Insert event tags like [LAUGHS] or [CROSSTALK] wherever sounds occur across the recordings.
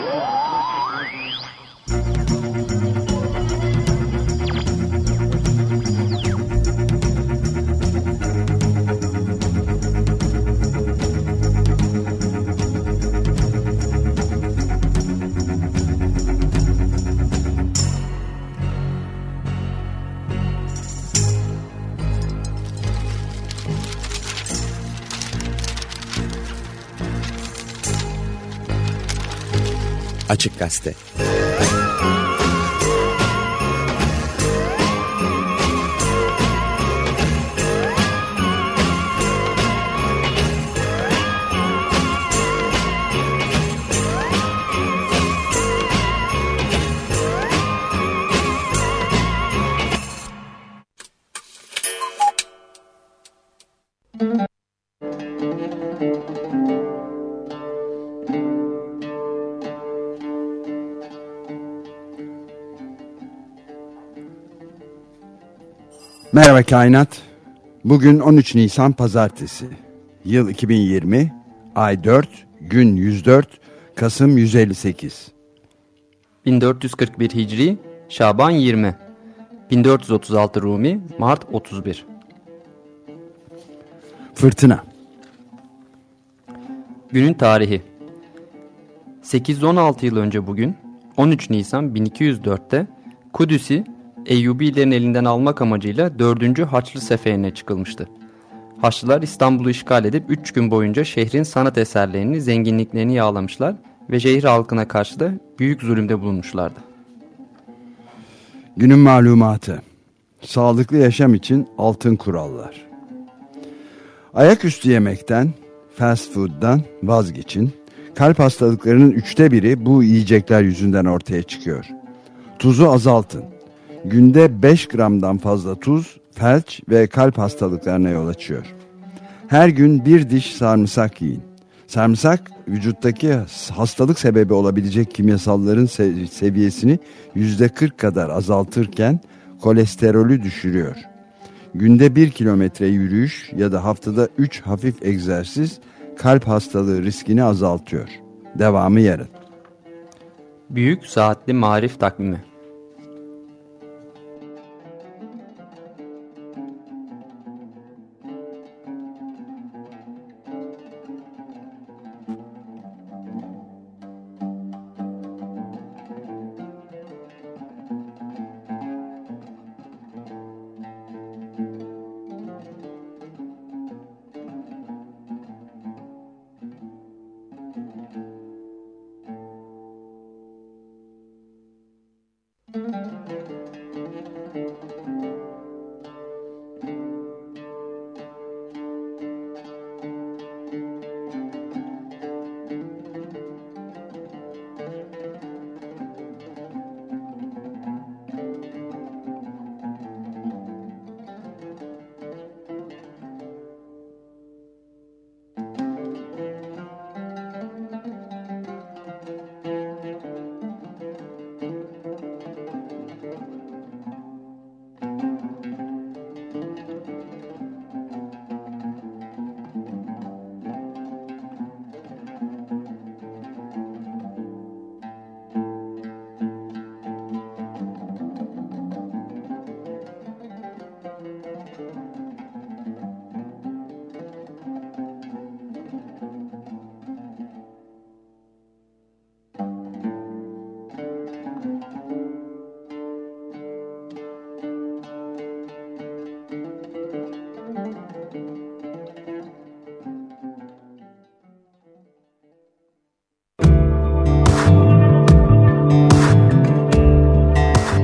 Oh! Gazete Merhaba Kainat. Bugün 13 Nisan Pazartesi. Yıl 2020, ay 4, gün 104, Kasım 158. 1441 Hicri, Şaban 20. 1436 Rumi, Mart 31. Fırtına. Günün tarihi. 816 yıl önce bugün, 13 Nisan 1204'te Kudüs'ü Eyyubilerin elinden almak amacıyla 4. Haçlı Seferine çıkılmıştı. Haçlılar İstanbul'u işgal edip 3 gün boyunca şehrin sanat eserlerini, zenginliklerini yağlamışlar ve şehir halkına karşı da büyük zulümde bulunmuşlardı. Günün malumatı. Sağlıklı yaşam için altın kurallar. Ayaküstü yemekten, fast food'dan vazgeçin. Kalp hastalıklarının üçte biri bu yiyecekler yüzünden ortaya çıkıyor. Tuzu azaltın günde 5 gramdan fazla tuz, felç ve kalp hastalıklarına yol açıyor. Her gün bir diş sarımsak yiyin. Sarımsak vücuttaki hastalık sebebi olabilecek kimyasalların seviyesini yüzde 40 kadar azaltırken kolesterolü düşürüyor. Günde 1 kilometre yürüyüş ya da haftada 3 hafif egzersiz kalp hastalığı riskini azaltıyor. Devamı yarın. Büyük Saatli Marif Takvimi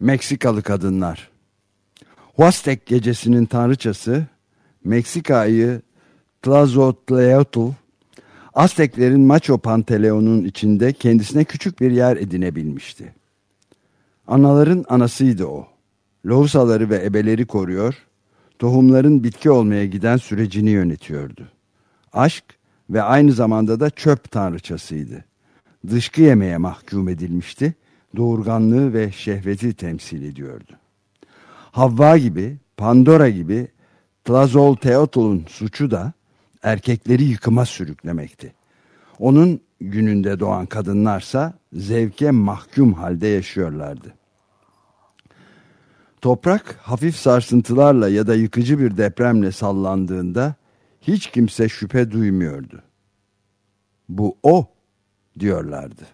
Meksikalı kadınlar. Huastek gecesinin tanrıçası Meksika ayı Tlazotleotl Azteklerin Macho Panteleon'un içinde kendisine küçük bir yer edinebilmişti. Anaların anasıydı o. Lohusaları ve ebeleri koruyor, tohumların bitki olmaya giden sürecini yönetiyordu. Aşk ve aynı zamanda da çöp tanrıçasıydı. Dışkı yemeye mahkum edilmişti, doğurganlığı ve şehveti temsil ediyordu. Havva gibi, Pandora gibi Tlazol Teotol'un suçu da erkekleri yıkıma sürüklemekti. Onun gününde doğan kadınlarsa zevke mahkum halde yaşıyorlardı. Toprak hafif sarsıntılarla ya da yıkıcı bir depremle sallandığında hiç kimse şüphe duymuyordu. Bu o diyorlardı.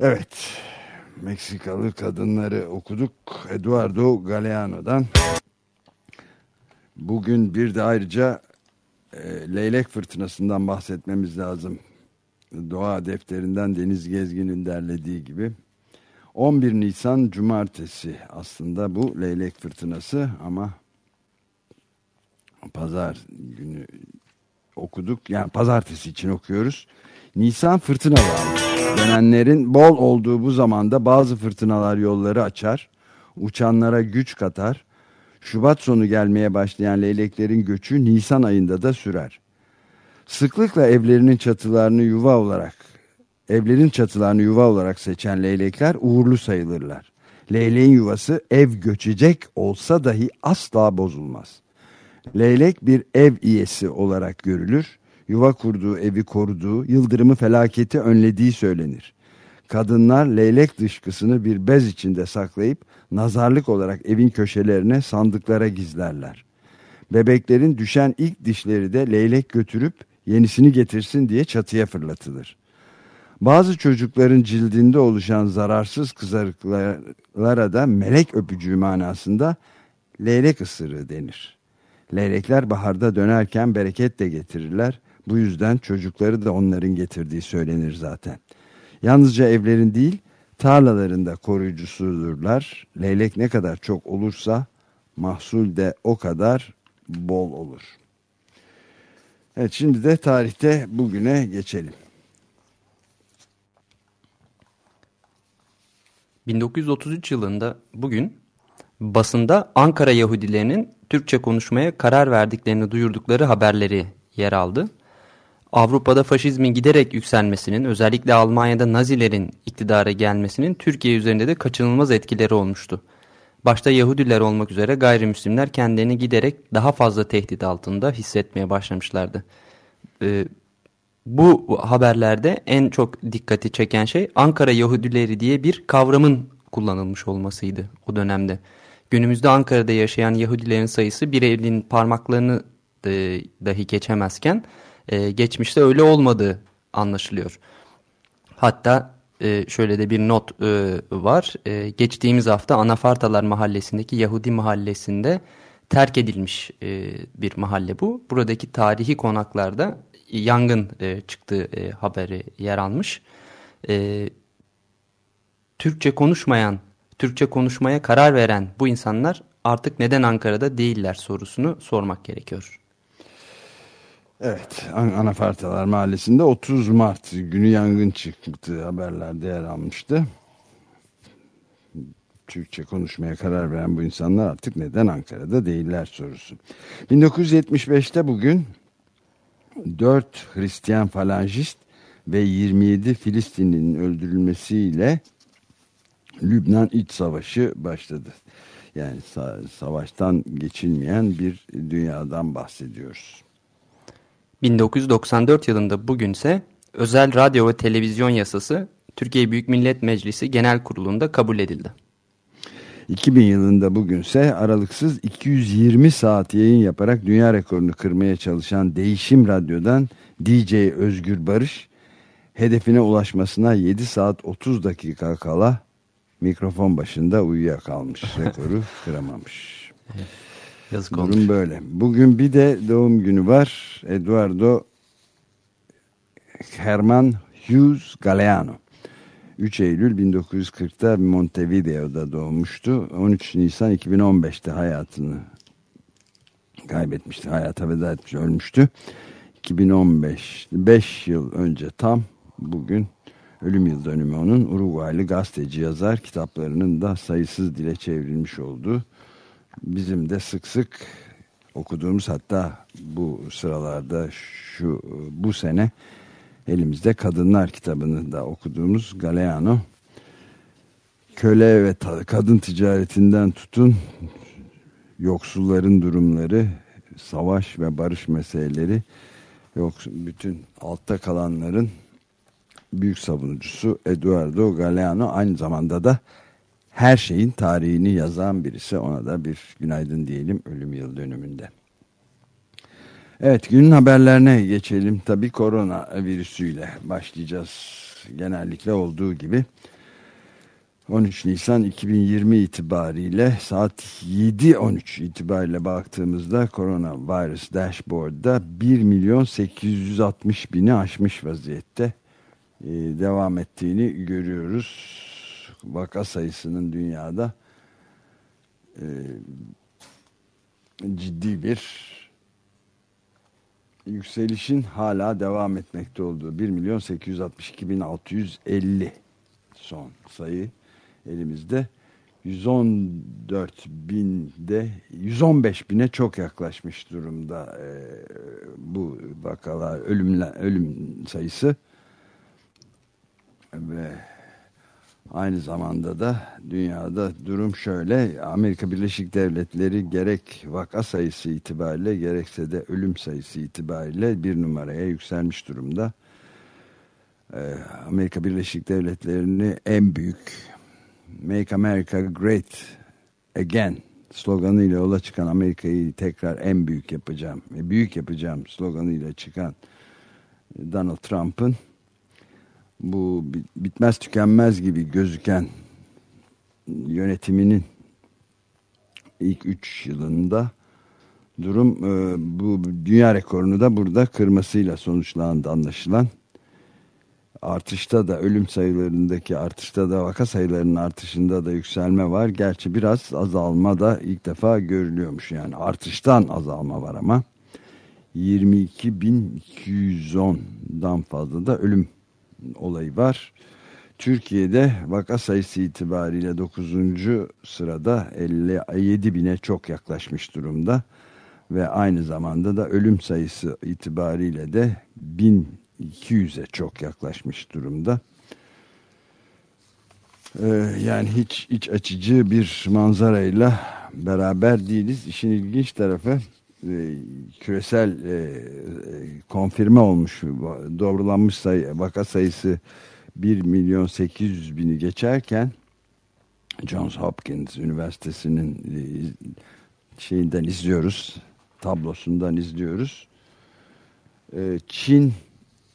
Evet, Meksikalı kadınları okuduk Eduardo Galeano'dan. Bugün bir de ayrıca e, leylek fırtınasından bahsetmemiz lazım. Doğa defterinden Deniz Gezgin'in derlediği gibi. 11 Nisan Cumartesi aslında bu leylek fırtınası ama pazar günü okuduk. Yani pazartesi için okuyoruz. Nisan fırtınalar. Dönenlerin bol olduğu bu zamanda bazı fırtınalar yolları açar. Uçanlara güç katar. Şubat sonu gelmeye başlayan leyleklerin göçü Nisan ayında da sürer. Sıklıkla evlerinin çatılarını yuva olarak, evlerin çatılarını yuva olarak seçen leylekler uğurlu sayılırlar. Leyleğin yuvası ev göçecek olsa dahi asla bozulmaz. Leylek bir ev iyesi olarak görülür. Yuva kurduğu evi koruduğu, yıldırımı felaketi önlediği söylenir. Kadınlar leylek dışkısını bir bez içinde saklayıp nazarlık olarak evin köşelerine sandıklara gizlerler. Bebeklerin düşen ilk dişleri de leylek götürüp yenisini getirsin diye çatıya fırlatılır. Bazı çocukların cildinde oluşan zararsız kızarıklara da melek öpücüğü manasında leylek ısırığı denir. Leylekler baharda dönerken bereket de getirirler. Bu yüzden çocukları da onların getirdiği söylenir zaten. Yalnızca evlerin değil, tarlalarında koruyucusudurlar. Leylek ne kadar çok olursa mahsul de o kadar bol olur. Evet şimdi de tarihte bugüne geçelim. 1933 yılında bugün basında Ankara Yahudilerinin Türkçe konuşmaya karar verdiklerini duyurdukları haberleri yer aldı. Avrupa'da faşizmin giderek yükselmesinin özellikle Almanya'da Nazilerin iktidara gelmesinin Türkiye üzerinde de kaçınılmaz etkileri olmuştu. Başta Yahudiler olmak üzere gayrimüslimler kendilerini giderek daha fazla tehdit altında hissetmeye başlamışlardı. Ee, bu haberlerde en çok dikkati çeken şey Ankara Yahudileri diye bir kavramın kullanılmış olmasıydı o dönemde. Günümüzde Ankara'da yaşayan Yahudilerin sayısı bir elin parmaklarını e, dahi geçemezken e, geçmişte öyle olmadığı anlaşılıyor. Hatta e, şöyle de bir not e, var. E, geçtiğimiz hafta Anafartalar mahallesindeki Yahudi mahallesinde terk edilmiş e, bir mahalle bu. Buradaki tarihi konaklarda yangın e, çıktığı e, haberi yer almış. E, Türkçe konuşmayan, Türkçe konuşmaya karar veren bu insanlar artık neden Ankara'da değiller sorusunu sormak gerekiyor. Evet, Anafartalar Mahallesi'nde 30 Mart günü yangın çıktı haberlerde yer almıştı. Türkçe konuşmaya karar veren bu insanlar artık neden Ankara'da değiller sorusu. 1975'te bugün 4 Hristiyan falangist ve 27 Filistinlinin öldürülmesiyle Lübnan İç Savaşı başladı. Yani savaştan geçilmeyen bir dünyadan bahsediyoruz. 1994 yılında bugünse özel radyo ve televizyon yasası Türkiye Büyük Millet Meclisi Genel Kurulu'nda kabul edildi. 2000 yılında bugünse aralıksız 220 saat yayın yaparak dünya rekorunu kırmaya çalışan Değişim Radyo'dan DJ Özgür Barış hedefine ulaşmasına 7 saat 30 dakika kala mikrofon başında uyuyakalmış. [LAUGHS] Rekoru kıramamış. Yazık Durum olmuş. böyle. Bugün bir de doğum günü var. Eduardo Herman Hughes Galeano. 3 Eylül 1940'ta Montevideo'da doğmuştu. 13 Nisan 2015'te hayatını kaybetmişti. Hayata veda etmiş, ölmüştü. 2015, 5 yıl önce tam bugün ölüm yıl dönümü onun Uruguaylı gazeteci yazar kitaplarının da sayısız dile çevrilmiş olduğu bizim de sık sık okuduğumuz hatta bu sıralarda şu bu sene elimizde Kadınlar kitabını da okuduğumuz Galeano köle ve kadın ticaretinden tutun yoksulların durumları, savaş ve barış meseleleri, yoksul, bütün altta kalanların büyük savunucusu Eduardo Galeano aynı zamanda da her şeyin tarihini yazan birisi. Ona da bir günaydın diyelim ölüm yıl dönümünde. Evet günün haberlerine geçelim. Tabii korona virüsüyle başlayacağız. Genellikle olduğu gibi. 13 Nisan 2020 itibariyle saat 7.13 itibariyle baktığımızda Coronavirus Dashboard'da 1 milyon 860 bini aşmış vaziyette e, devam ettiğini görüyoruz. Vaka sayısının dünyada e, ciddi bir yükselişin hala devam etmekte olduğu 1 milyon 862 bin 650 son sayı elimizde. 114 binde 115 bine çok yaklaşmış durumda e, bu vakalar ölümle ölüm sayısı. Ve aynı zamanda da dünyada durum şöyle Amerika Birleşik Devletleri gerek vaka sayısı itibariyle gerekse de ölüm sayısı itibariyle bir numaraya yükselmiş durumda. Ee, Amerika Birleşik Devletleri'ni en büyük Make America Great Again sloganıyla yola çıkan Amerika'yı tekrar en büyük yapacağım büyük yapacağım sloganıyla çıkan Donald Trump'ın bu bitmez tükenmez gibi gözüken yönetiminin ilk 3 yılında durum e, bu dünya rekorunu da burada kırmasıyla sonuçlandı anlaşılan. Artışta da ölüm sayılarındaki artışta da vaka sayılarının artışında da yükselme var. Gerçi biraz azalma da ilk defa görülüyormuş yani artıştan azalma var ama 22.210'dan fazla da ölüm olayı var. Türkiye'de vaka sayısı itibariyle 9. sırada 57 bine çok yaklaşmış durumda. Ve aynı zamanda da ölüm sayısı itibariyle de 1200'e çok yaklaşmış durumda. Ee, yani hiç iç açıcı bir manzarayla beraber değiliz. İşin ilginç tarafı küresel e, e, konfirme olmuş doğrulanmış sayı, vaka sayısı 1 milyon 800 bini geçerken Johns Hopkins Üniversitesi'nin e, şeyinden izliyoruz tablosundan izliyoruz. E, Çin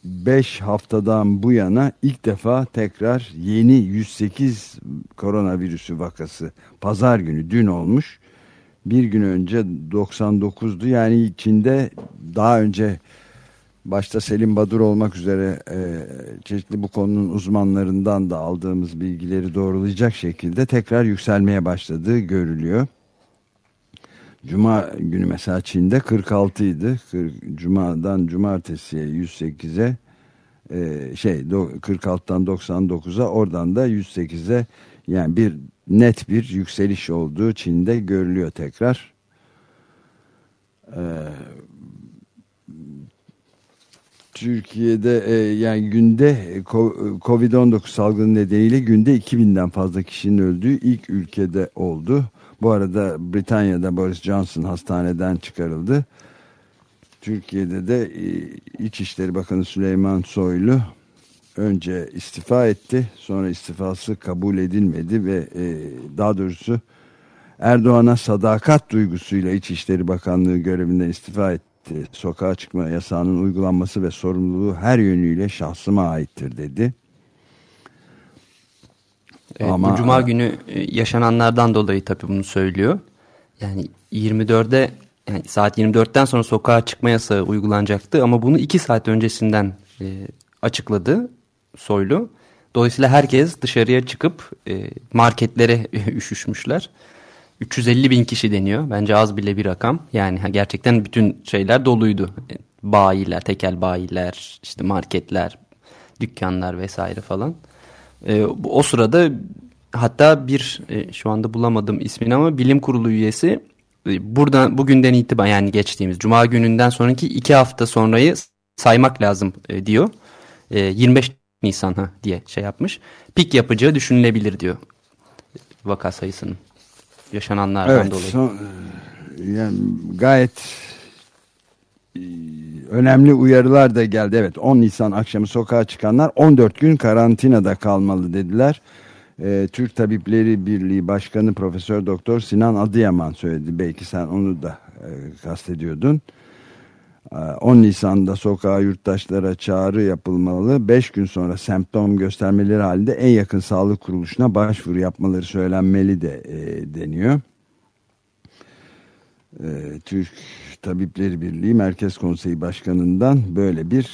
5 haftadan bu yana ilk defa tekrar yeni 108 koronavirüsü vakası pazar günü dün olmuş bir gün önce 99'du. Yani içinde daha önce başta Selim Badur olmak üzere e, çeşitli bu konunun uzmanlarından da aldığımız bilgileri doğrulayacak şekilde tekrar yükselmeye başladığı görülüyor. Cuma günü mesela Çin'de 46 idi. Cuma'dan cumartesiye 108'e e, şey 46'dan 99'a oradan da 108'e yani bir net bir yükseliş olduğu Çin'de görülüyor tekrar. Ee, Türkiye'de e, yani günde Covid-19 salgını nedeniyle günde 2000'den fazla kişinin öldüğü ilk ülkede oldu. Bu arada Britanya'da Boris Johnson hastaneden çıkarıldı. Türkiye'de de e, İçişleri Bakanı Süleyman Soylu önce istifa etti. Sonra istifası kabul edilmedi ve e, daha doğrusu Erdoğan'a sadakat duygusuyla İçişleri Bakanlığı görevinden istifa etti. Sokağa çıkma yasağının uygulanması ve sorumluluğu her yönüyle şahsıma aittir dedi. Evet, Ama- bu cuma günü e, yaşananlardan dolayı tabii bunu söylüyor. Yani 24'e yani saat 24'ten sonra sokağa çıkma yasağı uygulanacaktı ama bunu 2 saat öncesinden e, açıkladı Soylu. Dolayısıyla herkes dışarıya çıkıp e, marketlere [LAUGHS] üşüşmüşler. 350 bin kişi deniyor. Bence az bile bir rakam. Yani gerçekten bütün şeyler doluydu. E, Bayiler, tekel bayiler, işte marketler, dükkanlar vesaire falan. E, o sırada hatta bir e, şu anda bulamadım ismini ama bilim kurulu üyesi e, buradan bugünden itibaren yani geçtiğimiz cuma gününden sonraki iki hafta sonrayı saymak lazım e, diyor. E, 25 Nisan ha diye şey yapmış. Pik yapacağı düşünülebilir diyor vaka sayısının yaşananlardan Evet, dolayı. son- yani gayet e, önemli uyarılar da geldi. Evet 10 Nisan akşamı sokağa çıkanlar 14 gün karantinada kalmalı dediler. E, Türk Tabipleri Birliği Başkanı Profesör Doktor Sinan Adıyaman söyledi. Belki sen onu da e, kastediyordun. E, 10 Nisan'da sokağa yurttaşlara çağrı yapılmalı. 5 gün sonra semptom göstermeleri halinde en yakın sağlık kuruluşuna başvuru yapmaları söylenmeli de e, deniyor. E, Türk Tabipleri Birliği Merkez Konseyi Başkanı'ndan böyle bir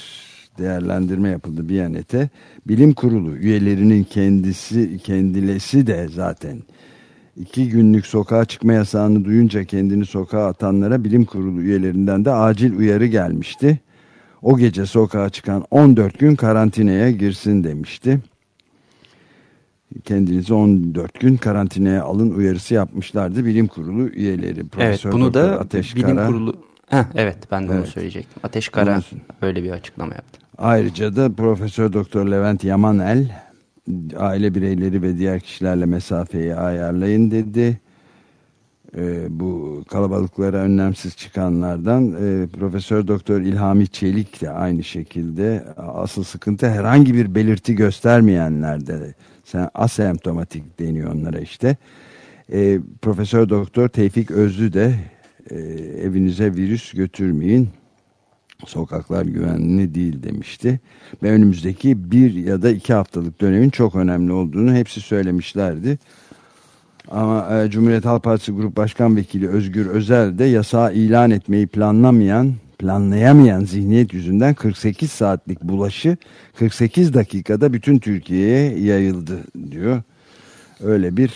değerlendirme yapıldı Biyanet'e. Bilim Kurulu üyelerinin kendisi kendilesi de zaten iki günlük sokağa çıkma yasağını duyunca kendini sokağa atanlara bilim kurulu üyelerinden de acil uyarı gelmişti. O gece sokağa çıkan 14 gün karantinaya girsin demişti. Kendinizi 14 gün karantinaya alın uyarısı yapmışlardı bilim kurulu üyeleri. Evet Profesör bunu Doktor da Ateş bilim Kara. kurulu Heh, evet ben de onu Evet. söyleyecektim. Ateş Kara Bunu- böyle bir açıklama yaptı. Ayrıca da Profesör Doktor Levent Yamanel aile bireyleri ve diğer kişilerle mesafeyi ayarlayın dedi. Ee, bu kalabalıklara önlemsiz çıkanlardan e, Profesör Doktor İlhami Çelik de aynı şekilde asıl sıkıntı herhangi bir belirti göstermeyenlerde sen asemptomatik deniyor onlara işte. E, Profesör Doktor Tevfik Özlü de e, evinize virüs götürmeyin sokaklar güvenli değil demişti. Ve önümüzdeki bir ya da iki haftalık dönemin çok önemli olduğunu hepsi söylemişlerdi. Ama e, Cumhuriyet Halk Partisi Grup Başkan Vekili Özgür Özel de yasağı ilan etmeyi planlamayan, planlayamayan zihniyet yüzünden 48 saatlik bulaşı 48 dakikada bütün Türkiye'ye yayıldı diyor. Öyle bir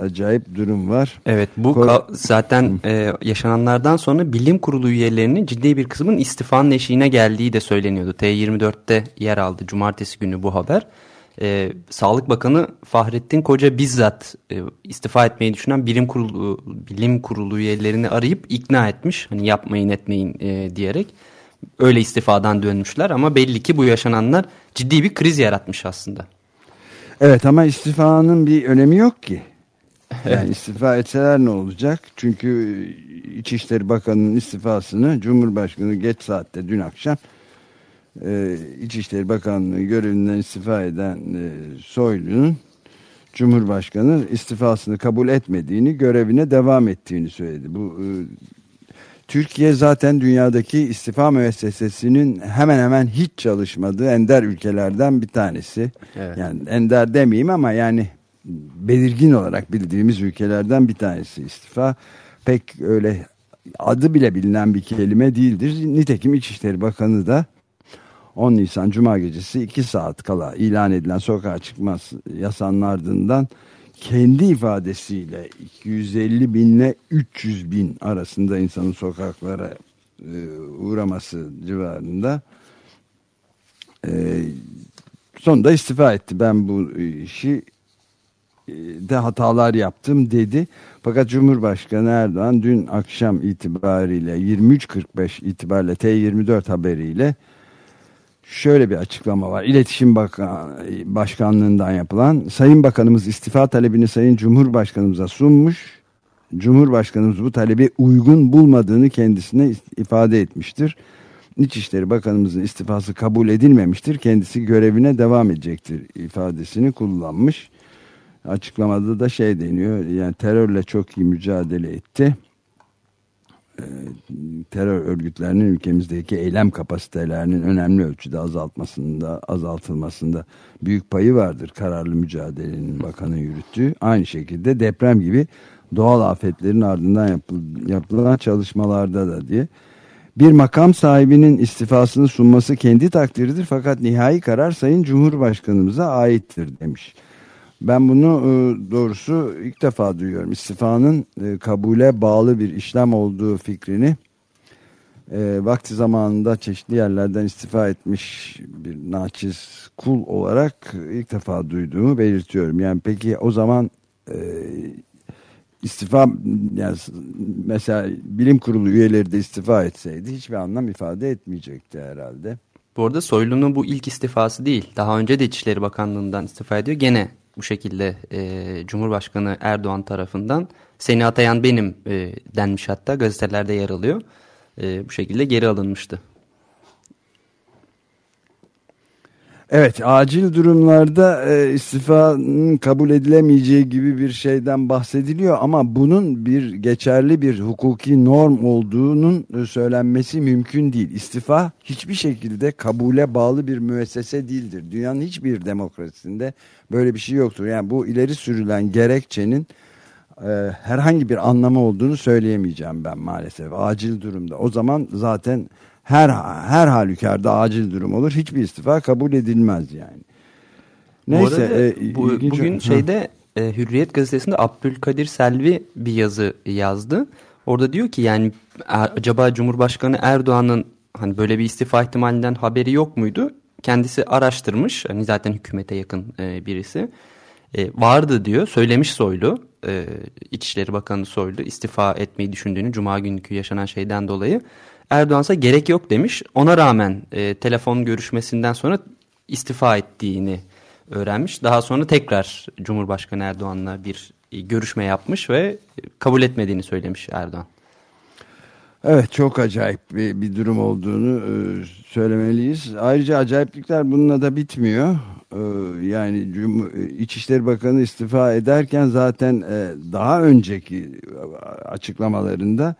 acayip durum var. Evet bu Kor- zaten e, yaşananlardan sonra bilim kurulu üyelerinin ciddi bir kısmının istifanın eşiğine geldiği de söyleniyordu. T24'te yer aldı cumartesi günü bu haber. E, Sağlık Bakanı Fahrettin Koca bizzat e, istifa etmeyi düşünen bilim kurulu bilim kurulu üyelerini arayıp ikna etmiş. Hani yapmayın etmeyin e, diyerek. Öyle istifadan dönmüşler ama belli ki bu yaşananlar ciddi bir kriz yaratmış aslında. Evet ama istifanın bir önemi yok ki. Yani istifa etseler ne olacak? Çünkü İçişleri Bakanı'nın istifasını Cumhurbaşkanı geç saatte dün akşam e, İçişleri Bakanlığı görevinden istifa eden e, Soylu'nun Cumhurbaşkanı istifasını kabul etmediğini, görevine devam ettiğini söyledi. Bu e, Türkiye zaten dünyadaki istifa müessesesinin hemen hemen hiç çalışmadığı ender ülkelerden bir tanesi. Evet. Yani ender demeyeyim ama yani belirgin olarak bildiğimiz ülkelerden bir tanesi istifa. Pek öyle adı bile bilinen bir kelime değildir. Nitekim İçişleri Bakanı da 10 Nisan Cuma gecesi 2 saat kala ilan edilen sokağa çıkmaz yasanın ardından kendi ifadesiyle 250 binle 300 bin arasında insanın sokaklara e, uğraması civarında e, sonunda istifa etti. Ben bu işi de hatalar yaptım dedi. Fakat Cumhurbaşkanı Erdoğan dün akşam itibariyle 23.45 itibariyle T24 haberiyle şöyle bir açıklama var. İletişim Bakan, Başkanlığından yapılan Sayın Bakanımız istifa talebini Sayın Cumhurbaşkanımıza sunmuş. Cumhurbaşkanımız bu talebi uygun bulmadığını kendisine ifade etmiştir. İçişleri Bakanımızın istifası kabul edilmemiştir. Kendisi görevine devam edecektir ifadesini kullanmış. Açıklamada da şey deniyor yani terörle çok iyi mücadele etti. Ee, terör örgütlerinin ülkemizdeki eylem kapasitelerinin önemli ölçüde azaltmasında, azaltılmasında büyük payı vardır. Kararlı mücadelenin bakanı yürüttüğü. Aynı şekilde deprem gibi doğal afetlerin ardından yapılan çalışmalarda da diye. Bir makam sahibinin istifasını sunması kendi takdiridir fakat nihai karar Sayın Cumhurbaşkanımıza aittir demiş. Ben bunu e, doğrusu ilk defa duyuyorum. İstifanın e, kabule bağlı bir işlem olduğu fikrini e, vakti zamanında çeşitli yerlerden istifa etmiş bir naçiz kul olarak ilk defa duyduğumu belirtiyorum. Yani peki o zaman istifa yani mesela bilim kurulu üyeleri de istifa etseydi hiçbir anlam ifade etmeyecekti herhalde. Bu arada Soylu'nun bu ilk istifası değil. Daha önce de İçişleri Bakanlığı'ndan istifa ediyor. Gene bu şekilde e, Cumhurbaşkanı Erdoğan tarafından seni atayan benim e, denmiş hatta gazetelerde yer alıyor. E, bu şekilde geri alınmıştı. Evet acil durumlarda e, istifanın kabul edilemeyeceği gibi bir şeyden bahsediliyor ama bunun bir geçerli bir hukuki norm olduğunun e, söylenmesi mümkün değil. İstifa hiçbir şekilde kabule bağlı bir müessese değildir. Dünyanın hiçbir demokrasisinde böyle bir şey yoktur. Yani bu ileri sürülen gerekçenin e, herhangi bir anlamı olduğunu söyleyemeyeceğim ben maalesef. Acil durumda. O zaman zaten her her halükarda acil durum olur. Hiçbir istifa kabul edilmez yani. Neyse. E, bu, bugün ha. şeyde e, Hürriyet gazetesinde Abdülkadir Selvi bir yazı yazdı. Orada diyor ki yani acaba Cumhurbaşkanı Erdoğan'ın hani böyle bir istifa ihtimalinden haberi yok muydu? Kendisi araştırmış. Hani zaten hükümete yakın e, birisi. E, vardı diyor. Söylemiş Soylu. E, İçişleri Bakanı Soylu istifa etmeyi düşündüğünü Cuma günkü yaşanan şeyden dolayı. Erdoğan gerek yok demiş. Ona rağmen e, telefon görüşmesinden sonra istifa ettiğini öğrenmiş. Daha sonra tekrar Cumhurbaşkanı Erdoğan'la bir e, görüşme yapmış ve kabul etmediğini söylemiş Erdoğan. Evet çok acayip bir, bir durum olduğunu e, söylemeliyiz. Ayrıca acayiplikler bununla da bitmiyor. E, yani Cum İçişleri Bakanı istifa ederken zaten e, daha önceki açıklamalarında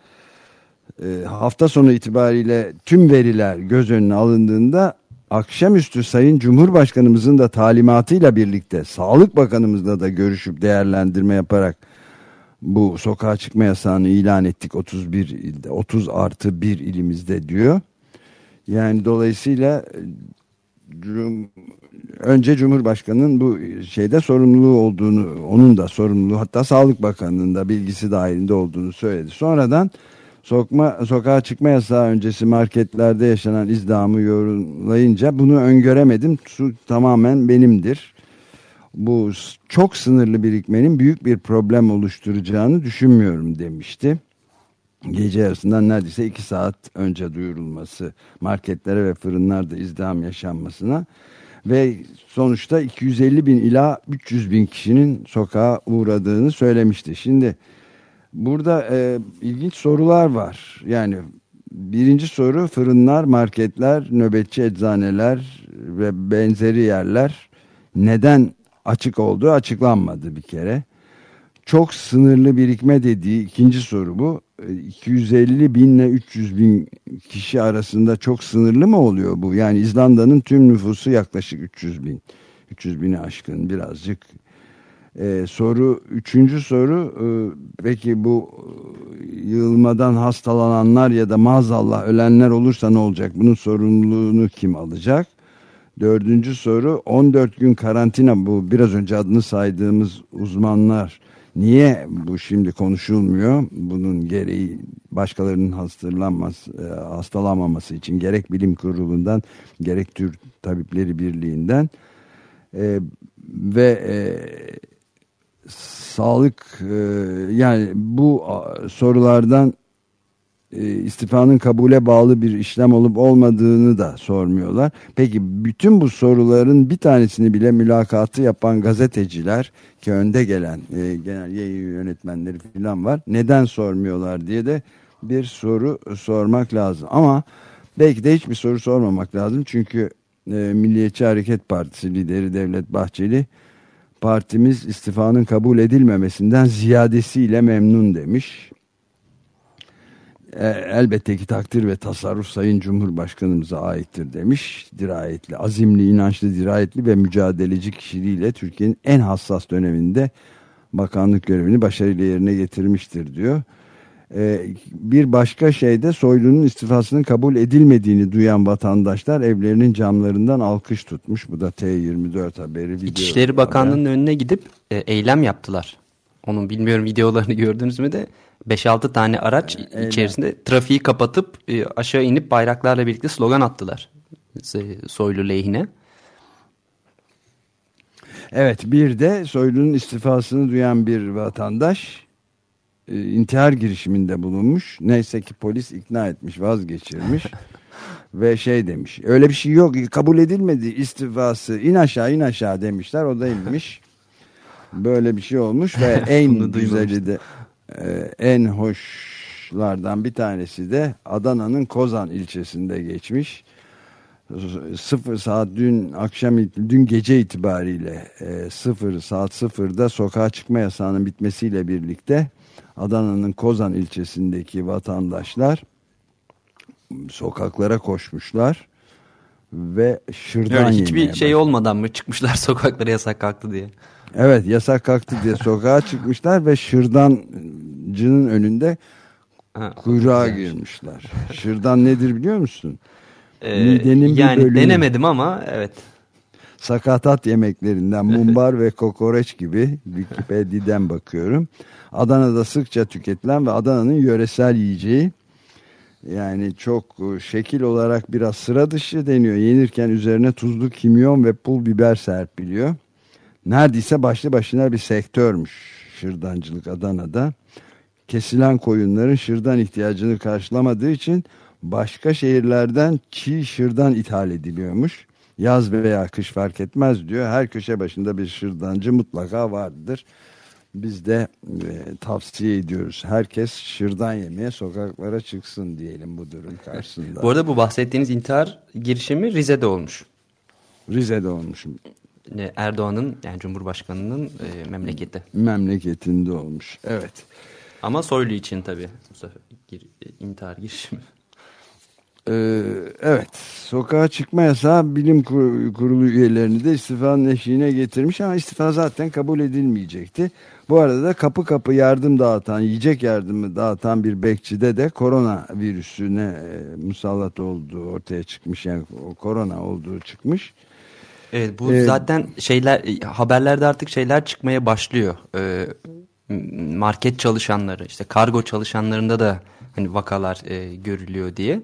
e, hafta sonu itibariyle tüm veriler göz önüne alındığında akşamüstü Sayın Cumhurbaşkanımızın da talimatıyla birlikte Sağlık Bakanımızla da görüşüp değerlendirme yaparak bu sokağa çıkma yasağını ilan ettik 31 ilde 30 artı 1 ilimizde diyor. Yani dolayısıyla cum, önce Cumhurbaşkanı'nın bu şeyde sorumluluğu olduğunu onun da sorumluluğu hatta Sağlık Bakanı'nın da bilgisi dahilinde olduğunu söyledi. Sonradan Sokma, sokağa çıkma yasağı öncesi marketlerde yaşanan izdihamı yorumlayınca bunu öngöremedim. Su tamamen benimdir. Bu çok sınırlı birikmenin büyük bir problem oluşturacağını düşünmüyorum demişti. Gece yarısından neredeyse iki saat önce duyurulması marketlere ve fırınlarda izdiham yaşanmasına ve sonuçta 250 bin ila 300 bin kişinin sokağa uğradığını söylemişti. Şimdi Burada e, ilginç sorular var. Yani birinci soru fırınlar, marketler, nöbetçi eczaneler ve benzeri yerler neden açık olduğu açıklanmadı bir kere. Çok sınırlı birikme dediği ikinci soru bu. 250 e, bin ile 300 bin kişi arasında çok sınırlı mı oluyor bu? Yani İzlanda'nın tüm nüfusu yaklaşık 300 bin. 300 bini aşkın birazcık ee, soru üçüncü soru e, peki bu e, yığılmadan hastalananlar ya da maazallah ölenler olursa ne olacak? Bunun sorumluluğunu kim alacak? Dördüncü soru 14 gün karantina bu biraz önce adını saydığımız uzmanlar niye bu şimdi konuşulmuyor? Bunun gereği başkalarının hastalanması, e, hastalanmaması için gerek bilim kurulundan gerek Türk Tabipleri Birliği'nden e, ve e, sağlık e, yani bu sorulardan e, istifanın kabule bağlı bir işlem olup olmadığını da sormuyorlar. Peki bütün bu soruların bir tanesini bile mülakatı yapan gazeteciler ki önde gelen e, genel yayın yönetmenleri falan var. Neden sormuyorlar diye de bir soru sormak lazım. Ama belki de hiçbir soru sormamak lazım. Çünkü e, Milliyetçi Hareket Partisi lideri Devlet Bahçeli Partimiz istifanın kabul edilmemesinden ziyadesiyle memnun demiş. E, elbette ki takdir ve tasarruf Sayın Cumhurbaşkanımıza aittir demiş. Dirayetli, azimli, inançlı, dirayetli ve mücadeleci kişiliğiyle Türkiye'nin en hassas döneminde bakanlık görevini başarıyla yerine getirmiştir diyor. Ee, bir başka şeyde Soylu'nun istifasının kabul edilmediğini duyan vatandaşlar evlerinin camlarından alkış tutmuş. Bu da T24 haberi. İçişleri Bakanlığı'nın önüne gidip e, eylem yaptılar. Onun bilmiyorum videolarını [LAUGHS] gördünüz mü de 5-6 tane araç Eylem. içerisinde trafiği kapatıp e, aşağı inip bayraklarla birlikte slogan attılar. Soylu lehine. Evet bir de Soylu'nun istifasını duyan bir vatandaş intihar girişiminde bulunmuş. Neyse ki polis ikna etmiş vazgeçirmiş. [LAUGHS] Ve şey demiş öyle bir şey yok kabul edilmedi istifası in aşağı in aşağı demişler o da inmiş. [LAUGHS] Böyle bir şey olmuş ve en güzeli de e, en hoşlardan bir tanesi de Adana'nın Kozan ilçesinde geçmiş. Sıfır saat dün akşam dün gece itibariyle e, sıfır saat sıfırda sokağa çıkma yasağının bitmesiyle birlikte Adana'nın Kozan ilçesindeki vatandaşlar sokaklara koşmuşlar ve şırdan Öyle hiçbir yemeye şey olmadan mı çıkmışlar [LAUGHS] sokaklara yasak kalktı diye. Evet yasak kalktı diye sokağa çıkmışlar ve şırdancının önünde Ha, kuyruğa girmişler. Şırdan nedir biliyor musun? Ee, Midenin yani bölümü. denemedim ama evet. Sakatat yemeklerinden [LAUGHS] mumbar ve kokoreç gibi Wikipedia'dan bakıyorum. Adana'da sıkça tüketilen ve Adana'nın yöresel yiyeceği. Yani çok e, şekil olarak biraz sıra dışı deniyor. Yenirken üzerine tuzlu kimyon ve pul biber serpiliyor. Neredeyse başlı başına bir sektörmüş şırdancılık Adana'da. Kesilen koyunların şırdan ihtiyacını karşılamadığı için başka şehirlerden çiğ şırdan ithal ediliyormuş. Yaz veya kış fark etmez diyor. Her köşe başında bir şırdancı mutlaka vardır. Biz de e, tavsiye ediyoruz. Herkes şırdan yemeye sokaklara çıksın diyelim bu durum [LAUGHS] karşısında. Bu arada bu bahsettiğiniz intihar girişimi Rize'de olmuş. Rize'de olmuşum. E, Erdoğan'ın yani Cumhurbaşkanı'nın e, memleketi. Memleketinde olmuş. Evet. Ama Soylu için tabii bu sefer gir, intihar girişimi. Ee, evet, sokağa çıkma yasağı bilim kur- kurulu üyelerini de istifanın eşiğine getirmiş ama istifa zaten kabul edilmeyecekti. Bu arada da kapı kapı yardım dağıtan, yiyecek yardımı dağıtan bir bekçide de korona virüsüne e, musallat olduğu ortaya çıkmış. Yani o korona olduğu çıkmış. Evet bu Ee, zaten şeyler haberlerde artık şeyler çıkmaya başlıyor. Ee, market çalışanları işte kargo çalışanlarında da hani vakalar e, görülüyor diye.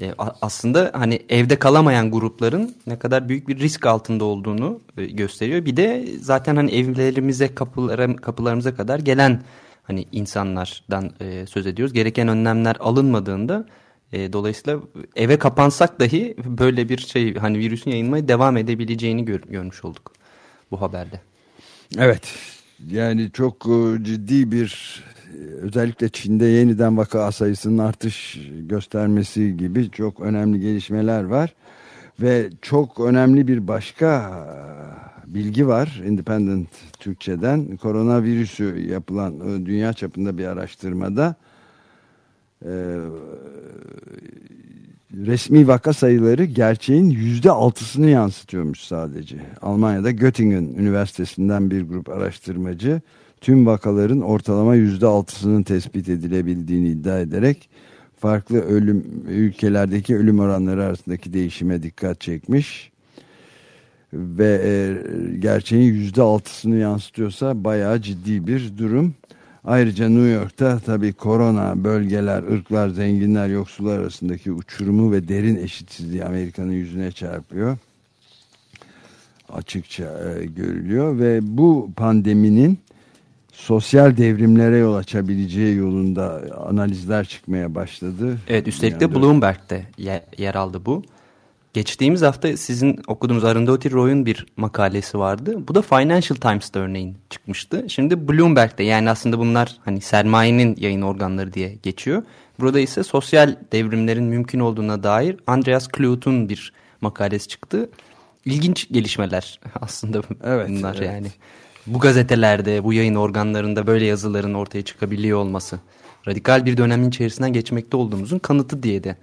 E, aslında hani evde kalamayan grupların ne kadar büyük bir risk altında olduğunu e, gösteriyor. Bir de zaten hani evlerimize kapılara, kapılarımıza kadar gelen hani insanlardan e, söz ediyoruz. Gereken önlemler alınmadığında e, dolayısıyla eve kapansak dahi böyle bir şey hani virüsün yayılmaya devam edebileceğini gör- görmüş olduk bu haberde. Evet, yani çok e, ciddi bir özellikle Çin'de yeniden vaka sayısının artış göstermesi gibi çok önemli gelişmeler var. Ve çok önemli bir başka e, bilgi var Independent Türkçe'den. Koronavirüsü yapılan e, dünya çapında bir araştırmada e, resmi vaka sayıları gerçeğin yüzde altısını yansıtıyormuş sadece. Almanya'da Göttingen Üniversitesi'nden bir grup araştırmacı tüm vakaların ortalama yüzde altısının tespit edilebildiğini iddia ederek farklı ölüm ülkelerdeki ölüm oranları arasındaki değişime dikkat çekmiş ve e, gerçeğin yüzde altısını yansıtıyorsa bayağı ciddi bir durum. Ayrıca New York'ta tabii korona, bölgeler, ırklar, zenginler, yoksullar arasındaki uçurumu ve derin eşitsizliği Amerika'nın yüzüne çarpıyor. Açıkça e, görülüyor ve bu pandeminin sosyal devrimlere yol açabileceği yolunda analizler çıkmaya başladı. Evet üstelik Yani de Bloomberg'de ye- yer aldı bu. Geçtiğimiz hafta sizin okuduğunuz Arundhati Roy'un bir makalesi vardı. Bu da Financial Times'ta örneğin çıkmıştı. Şimdi Bloomberg'de yani aslında bunlar hani sermayenin yayın organları diye geçiyor. Burada ise sosyal devrimlerin mümkün olduğuna dair Andreas Klut'un bir makalesi çıktı. İlginç gelişmeler [LAUGHS] aslında Evet, bunlar evet. yani. Bu gazetelerde, bu yayın organlarında böyle yazıların ortaya çıkabiliyor olması radikal bir dönemin içerisinden geçmekte olduğumuzun kanıtı diye de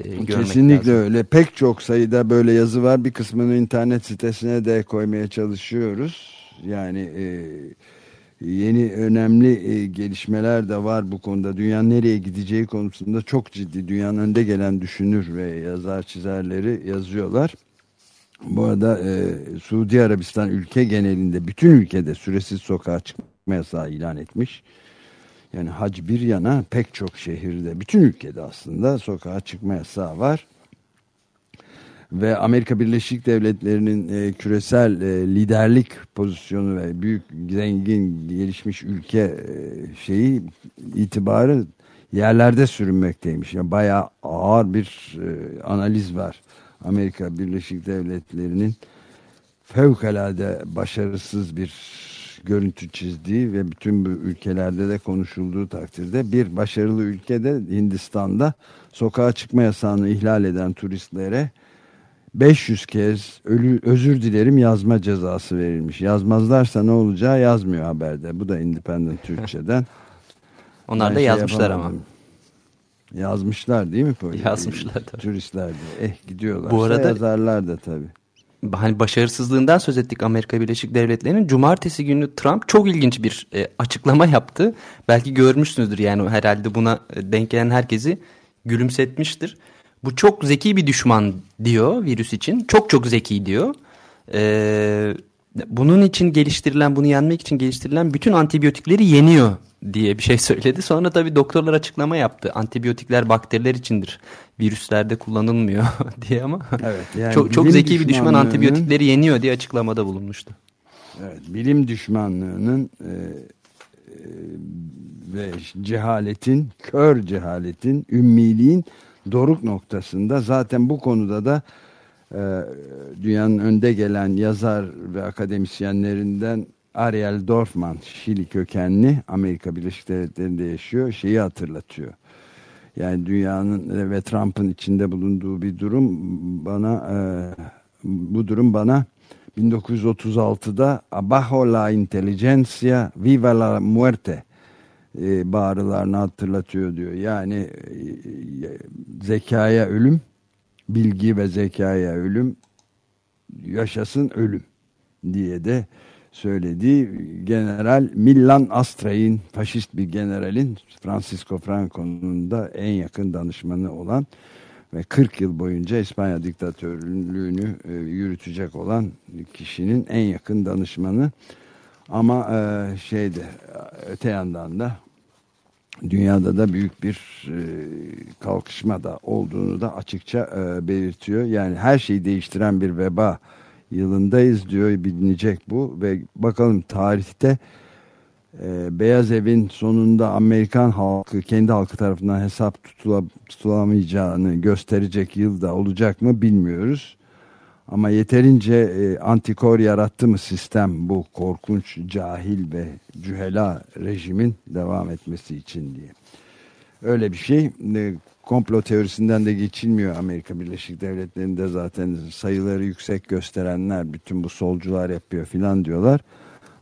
e, görmek Kesinlikle lazım. öyle. Pek çok sayıda böyle yazı var. Bir kısmını internet sitesine de koymaya çalışıyoruz. Yani e, yeni önemli e, gelişmeler de var bu konuda. Dünyanın nereye gideceği konusunda çok ciddi. Dünyanın önde gelen düşünür ve yazar çizerleri yazıyorlar. Bu arada e, Suudi Arabistan ülke genelinde bütün ülkede süresiz sokağa çıkma yasağı ilan etmiş. Yani hac bir yana pek çok şehirde, bütün ülkede aslında sokağa çıkma yasağı var. Ve Amerika Birleşik Devletleri'nin e, küresel e, liderlik pozisyonu ve büyük zengin gelişmiş ülke e, şeyi itibarı yerlerde sürünmekteymiş. Yani bayağı ağır bir e, analiz var. Amerika Birleşik Devletleri'nin fevkalade başarısız bir görüntü çizdiği ve bütün bu ülkelerde de konuşulduğu takdirde bir başarılı ülkede Hindistan'da sokağa çıkma yasağını ihlal eden turistlere 500 kez ölü, özür dilerim yazma cezası verilmiş. Yazmazlarsa ne olacağı yazmıyor haberde. Bu da Independent Türkçe'den. [LAUGHS] Onlar Ben da şey yazmışlar ama. Yazmışlar değil mi? Böyle? Yazmışlar tabii. Turistler de. Eh gidiyorlar. Bu arada- yazarlar da tabii. hani başarısızlığından söz ettik Amerika Birleşik Devletleri'nin. Cumartesi günü Trump çok ilginç bir e, açıklama yaptı. Belki görmüşsünüzdür yani herhalde buna e, denk gelen herkesi gülümsetmiştir. Bu çok zeki bir düşman diyor virüs için. Çok çok zeki diyor. Ee, bunun için geliştirilen, bunu yenmek için geliştirilen bütün antibiyotikleri yeniyor diye bir şey [LAUGHS] söyledi. Sonra tabii doktorlar açıklama yaptı. Antibiyotikler bakteriler içindir. Virüslerde kullanılmıyor [LAUGHS] diye ama Evet, [LAUGHS] yani çok çok zeki bir düşman antibiyotikleri yeniyor diye açıklamada bulunmuştu. Evet, bilim düşmanlığının e, e, ve cehaletin, kör cehaletin, ümmiliğin doruk noktasında zaten bu konuda da e, dünyanın önde gelen yazar ve akademisyenlerinden Ariel Dorfman, Şili kökenli Amerika Birleşik Devletleri'nde yaşıyor, şeyi hatırlatıyor. Yani dünyanın ve Trump'ın içinde bulunduğu bir durum bana e, bu durum bana 1936'da Abajo la inteligencia, viva la muerte e, bağrılarını hatırlatıyor diyor. Yani e, zekaya ölüm, bilgi ve zekaya ölüm, yaşasın ölüm diye de söylediği General Milan Astray'in faşist bir generalin Francisco Franco'nun da en yakın danışmanı olan ve 40 yıl boyunca İspanya diktatörlüğünü e, yürütecek olan kişinin en yakın danışmanı ama e, şeyde öte yandan da dünyada da büyük bir e, kalkışma da olduğunu da açıkça e, belirtiyor. Yani her şeyi değiştiren bir veba yılındayız diyor bilinecek bu ve bakalım tarihte e, Beyaz Evin sonunda Amerikan halkı kendi halkı tarafından hesap tutula, tutulamayacağını gösterecek yılda olacak mı bilmiyoruz. Ama yeterince e, antikor yarattı mı sistem bu korkunç cahil ve cühela rejimin devam etmesi için diye. Öyle bir şey. E, komplo teorisinden de geçilmiyor Amerika Birleşik Devletleri'nde zaten sayıları yüksek gösterenler bütün bu solcular yapıyor filan diyorlar.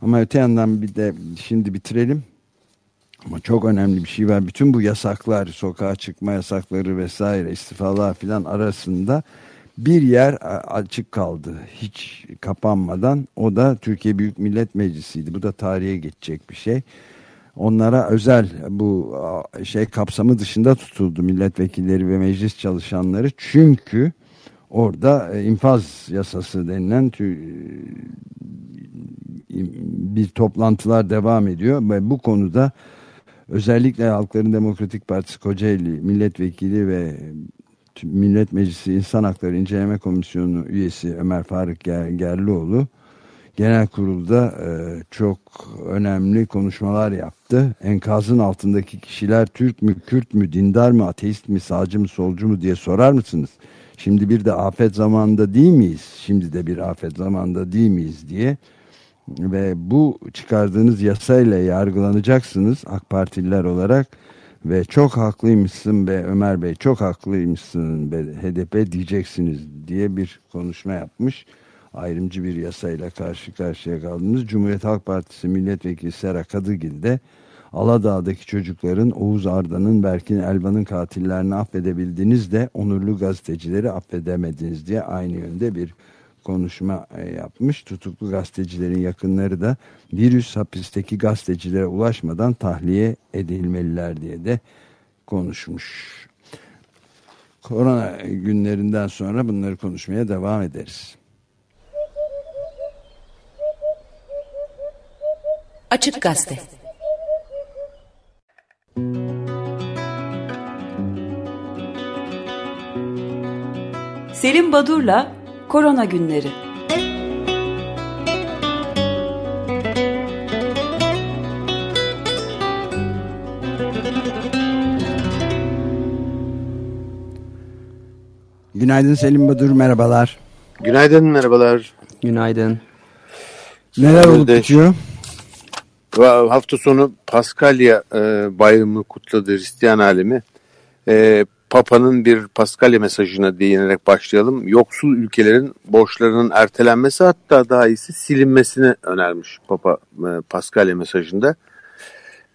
Ama öte yandan bir de şimdi bitirelim. Ama çok önemli bir şey var. Bütün bu yasaklar, sokağa çıkma yasakları vesaire, istifalar filan arasında bir yer açık kaldı. Hiç kapanmadan. O da Türkiye Büyük Millet Meclisi'ydi. Bu da tarihe geçecek bir şey. Onlara özel bu şey kapsamı dışında tutuldu milletvekilleri ve meclis çalışanları. Çünkü orada infaz yasası denilen bir toplantılar devam ediyor ve bu konuda özellikle Halkların Demokratik Partisi Kocaeli milletvekili ve Millet Meclisi İnsan Hakları İnceleme Komisyonu üyesi Ömer Faruk Ger Gerlioğlu genel kurulda e, çok önemli konuşmalar yaptı. Enkazın altındaki kişiler Türk mü, Kürt mü, dindar mı, ateist mi, sağcı mı, solcu mu diye sorar mısınız? Şimdi bir de afet zamanında değil miyiz? Şimdi de bir afet zamanında değil miyiz diye ve bu çıkardığınız yasayla yargılanacaksınız AK Partililer olarak ve çok haklıymışsın be Ömer Bey çok haklıymışsın be HDP diyeceksiniz diye bir konuşma yapmış. Ayrımcı bir yasayla karşı karşıya kaldınız. Cumhuriyet Halk Partisi Milletvekili Sera Kadıgil de Aladağ'daki çocukların Oğuz Arda'nın, Berkin Elvan'ın katillerini affedebildiniz de onurlu gazetecileri affedemediniz diye aynı yönde bir konuşma e, yapmış. Tutuklu gazetecilerin yakınları da virüs hapisteki gazetecilere ulaşmadan tahliye edilmeliler diye de konuşmuş. Korona günlerinden sonra bunları konuşmaya devam ederiz. Açık Gazete Selim Badur'la Korona Günleri Günaydın Selim Badur, merhabalar. Günaydın, merhabalar. Günaydın. Neler olup bitiyor? Hafta sonu Paskalya e, bayramını kutladı Hristiyan alemi. E, Papa'nın bir Paskalya mesajına değinerek başlayalım. Yoksul ülkelerin borçlarının ertelenmesi hatta daha iyisi silinmesini önermiş Papa e, Paskalya mesajında.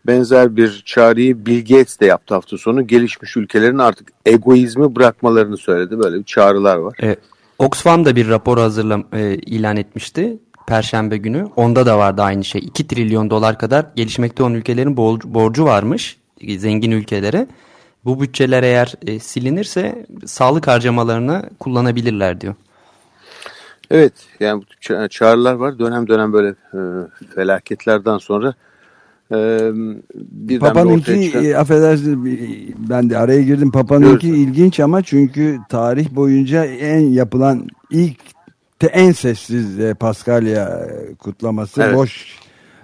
Benzer bir çağrıyı Bill Gates de yaptı hafta sonu. Gelişmiş ülkelerin artık egoizmi bırakmalarını söyledi. Böyle bir çağrılar var. E, Oxfam da bir rapor hazırlam e, ilan etmişti. Perşembe günü. Onda da vardı aynı şey. 2 trilyon dolar kadar gelişmekte olan ülkelerin borcu, varmış zengin ülkelere. Bu bütçeler eğer e, silinirse sağlık harcamalarını kullanabilirler diyor. Evet yani çağrılar var. Dönem dönem böyle e, felaketlerden sonra ee, Papa'nınki çıkan... E, affedersiniz ben de araya girdim. Papa'nınki ilginç ama çünkü tarih boyunca en yapılan ilk en sessiz e, Paskalya e, kutlaması evet. boş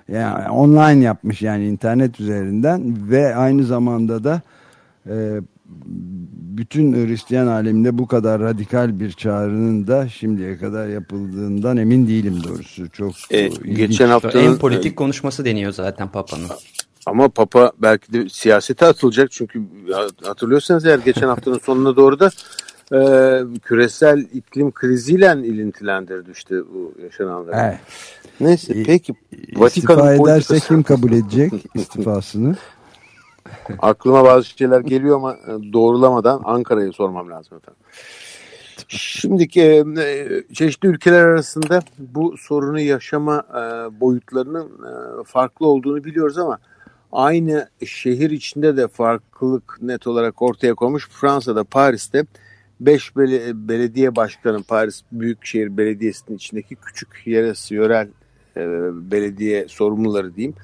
yani online yapmış yani internet üzerinden ve aynı zamanda da e, bütün Hristiyan aleminde bu kadar radikal bir çağrının da şimdiye kadar yapıldığından emin değilim doğrusu. Çok e, geçen hafta en politik konuşması deniyor zaten Papa'nın. Ama Papa belki de siyasete atılacak çünkü hatırlıyorsanız eğer geçen haftanın sonuna doğru da e, küresel iklim kriziyle ilintilendirdi işte bu yaşananları. Evet. Neyse e, peki. İstifa ederse kim kabul edecek [LAUGHS] istifasını? Aklıma bazı şeyler geliyor ama e, doğrulamadan Ankara'ya sormam lazım efendim. Şimdiki e, çeşitli ülkeler arasında bu sorunu yaşama e, boyutlarının farklı olduğunu biliyoruz ama aynı şehir içinde de farklılık net olarak ortaya konmuş. Fransa'da Paris'te 5 belediye başkanı Paris Büyükşehir Belediyesi'nin içindeki küçük yerel yörel belediye sorumluları diyeyim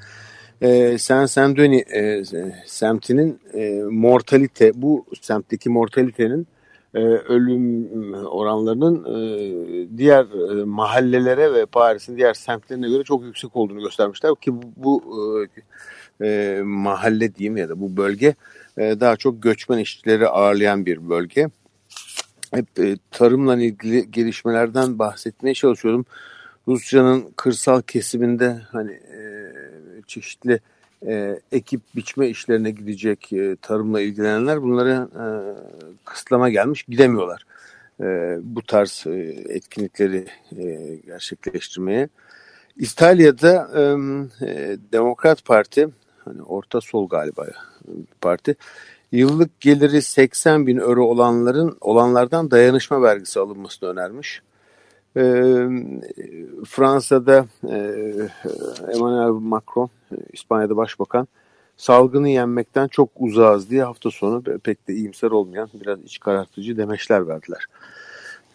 e, Saint Saint Denis e, semtinin e, mortalite bu semtteki mortalitenin e, ölüm oranlarının e, diğer e, mahallelere ve Paris'in diğer semtlerine göre çok yüksek olduğunu göstermişler ki bu, bu e, e, mahalle diyeyim ya da bu bölge e, daha çok göçmen işçileri ağırlayan bir bölge. Hep e, tarımla ilgili gelişmelerden bahsetmeye çalışıyordum. Rusya'nın kırsal kesiminde hani e, çeşitli e, ekip biçme işlerine gidecek e, tarımla ilgilenenler bunları e, kısıtlama gelmiş gidemiyorlar. E, bu tarz e, etkinlikleri e, gerçekleştirmeye. İtalya'da e, e, Demokrat Parti hani orta sol galiba parti yıllık geliri 80 bin euro olanların olanlardan dayanışma vergisi alınmasını önermiş. Ee, Fransa'da e, Emmanuel Macron, İspanya'da başbakan salgını yenmekten çok uzağız diye hafta sonu pek de iyimser olmayan biraz iç karartıcı demeçler verdiler.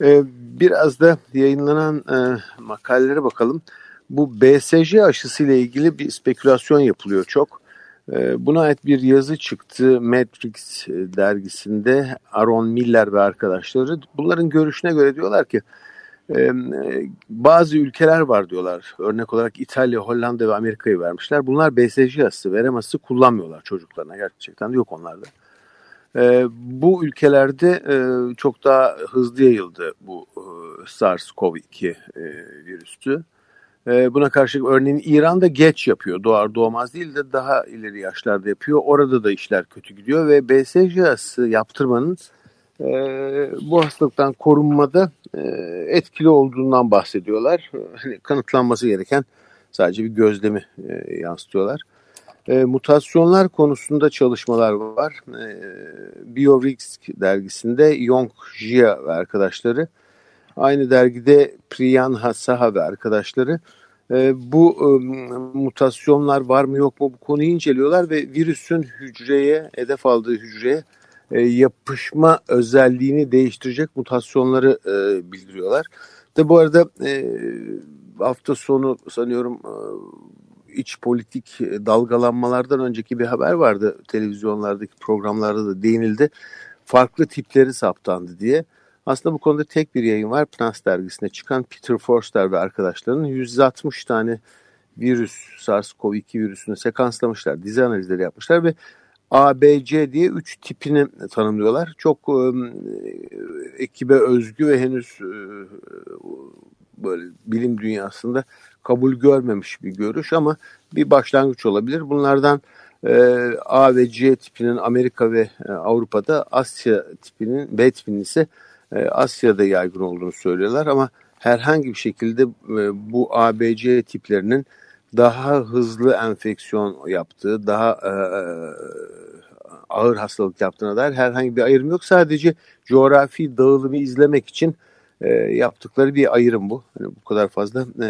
Ee, biraz da yayınlanan e, makalelere bakalım. Bu BSJ aşısı ile ilgili bir spekülasyon yapılıyor çok. Ee, buna ait bir yazı çıktı Matrix dergisinde Aaron Miller ve arkadaşları. Bunların görüşüne göre diyorlar ki bazı ülkeler var diyorlar. Örnek olarak İtalya, Hollanda ve Amerika'yı vermişler. Bunlar BCG aşısı, verem aşısı kullanmıyorlar çocuklarına. Gerçekten de yok onlarda. bu ülkelerde çok daha hızlı yayıldı bu SARS-CoV-2 virüsü. Buna karşı örneğin İran'da geç yapıyor. Doğar doğmaz değil de daha ileri yaşlarda yapıyor. Orada da işler kötü gidiyor ve BCG aşısı yaptırmanın bu hastalıktan korunmada e, etkili olduğundan bahsediyorlar. Hani kanıtlanması gereken sadece bir gözlemi e, yansıtıyorlar. E, mutasyonlar konusunda çalışmalar var. E, BioRisk dergisinde Yong Jia ve arkadaşları, aynı dergide Priyanha Saha ve arkadaşları e, bu e, mutasyonlar var mı yok mu bu konuyu inceliyorlar ve virüsün hücreye, hedef aldığı hücreye e, yapışma özelliğini değiştirecek mutasyonları bildiriyorlar. De bu arada hafta sonu sanıyorum iç politik dalgalanmalardan önceki bir haber vardı televizyonlardaki programlarda da değinildi. Farklı tipleri saptandı diye. Aslında bu konuda tek bir yayın var. PNAS dergisine çıkan Peter Forster ve arkadaşlarının 160 tane virüs, SARS-CoV-2 virüsünü sekanslamışlar. Dizi analizleri yapmışlar ve ABC diye 3 tipini tanımlıyorlar. Çok e, ekibe özgü ve henüz e, böyle bilim dünyasında kabul görmemiş bir görüş ama bir başlangıç olabilir. Bunlardan e, A ve C tipinin Amerika ve e, Avrupa'da, Asya tipinin B tipinin ise Asya'da yaygın olduğunu söylüyorlar ama herhangi bir şekilde e, bu ABC tiplerinin daha hızlı enfeksiyon yaptığı, daha e, ağır hastalık yaptığına dair herhangi bir ayrım yok. Sadece coğrafi dağılımı izlemek için e, yaptıkları bir ayrım bu. Yani bu kadar fazla e,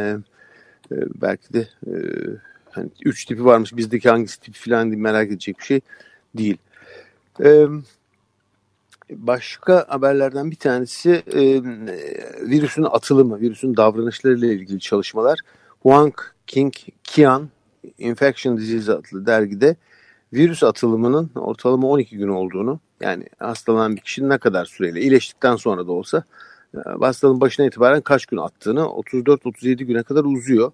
e, belki de e, hani üç tipi varmış bizdeki hangisi tipi falan diye merak edecek bir şey değil. Evet. Başka haberlerden bir tanesi e, virüsün atılımı, virüsün davranışlarıyla ilgili çalışmalar. Huang King Kian Infection Disease adlı dergide virüs atılımının ortalama 12 gün olduğunu yani hastalanan bir kişinin ne kadar süreyle iyileştikten sonra da olsa e, hastalığın başına itibaren kaç gün attığını 34-37 güne kadar uzuyor.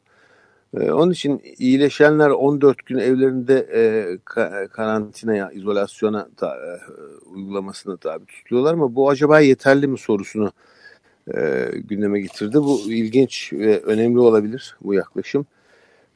Ee, onun için iyileşenler 14 gün evlerinde e, karantinaya, izolasyona ta, e, uygulamasına tabi tutuyorlar ama bu acaba yeterli mi sorusunu e, gündeme getirdi. Bu ilginç ve önemli olabilir bu yaklaşım.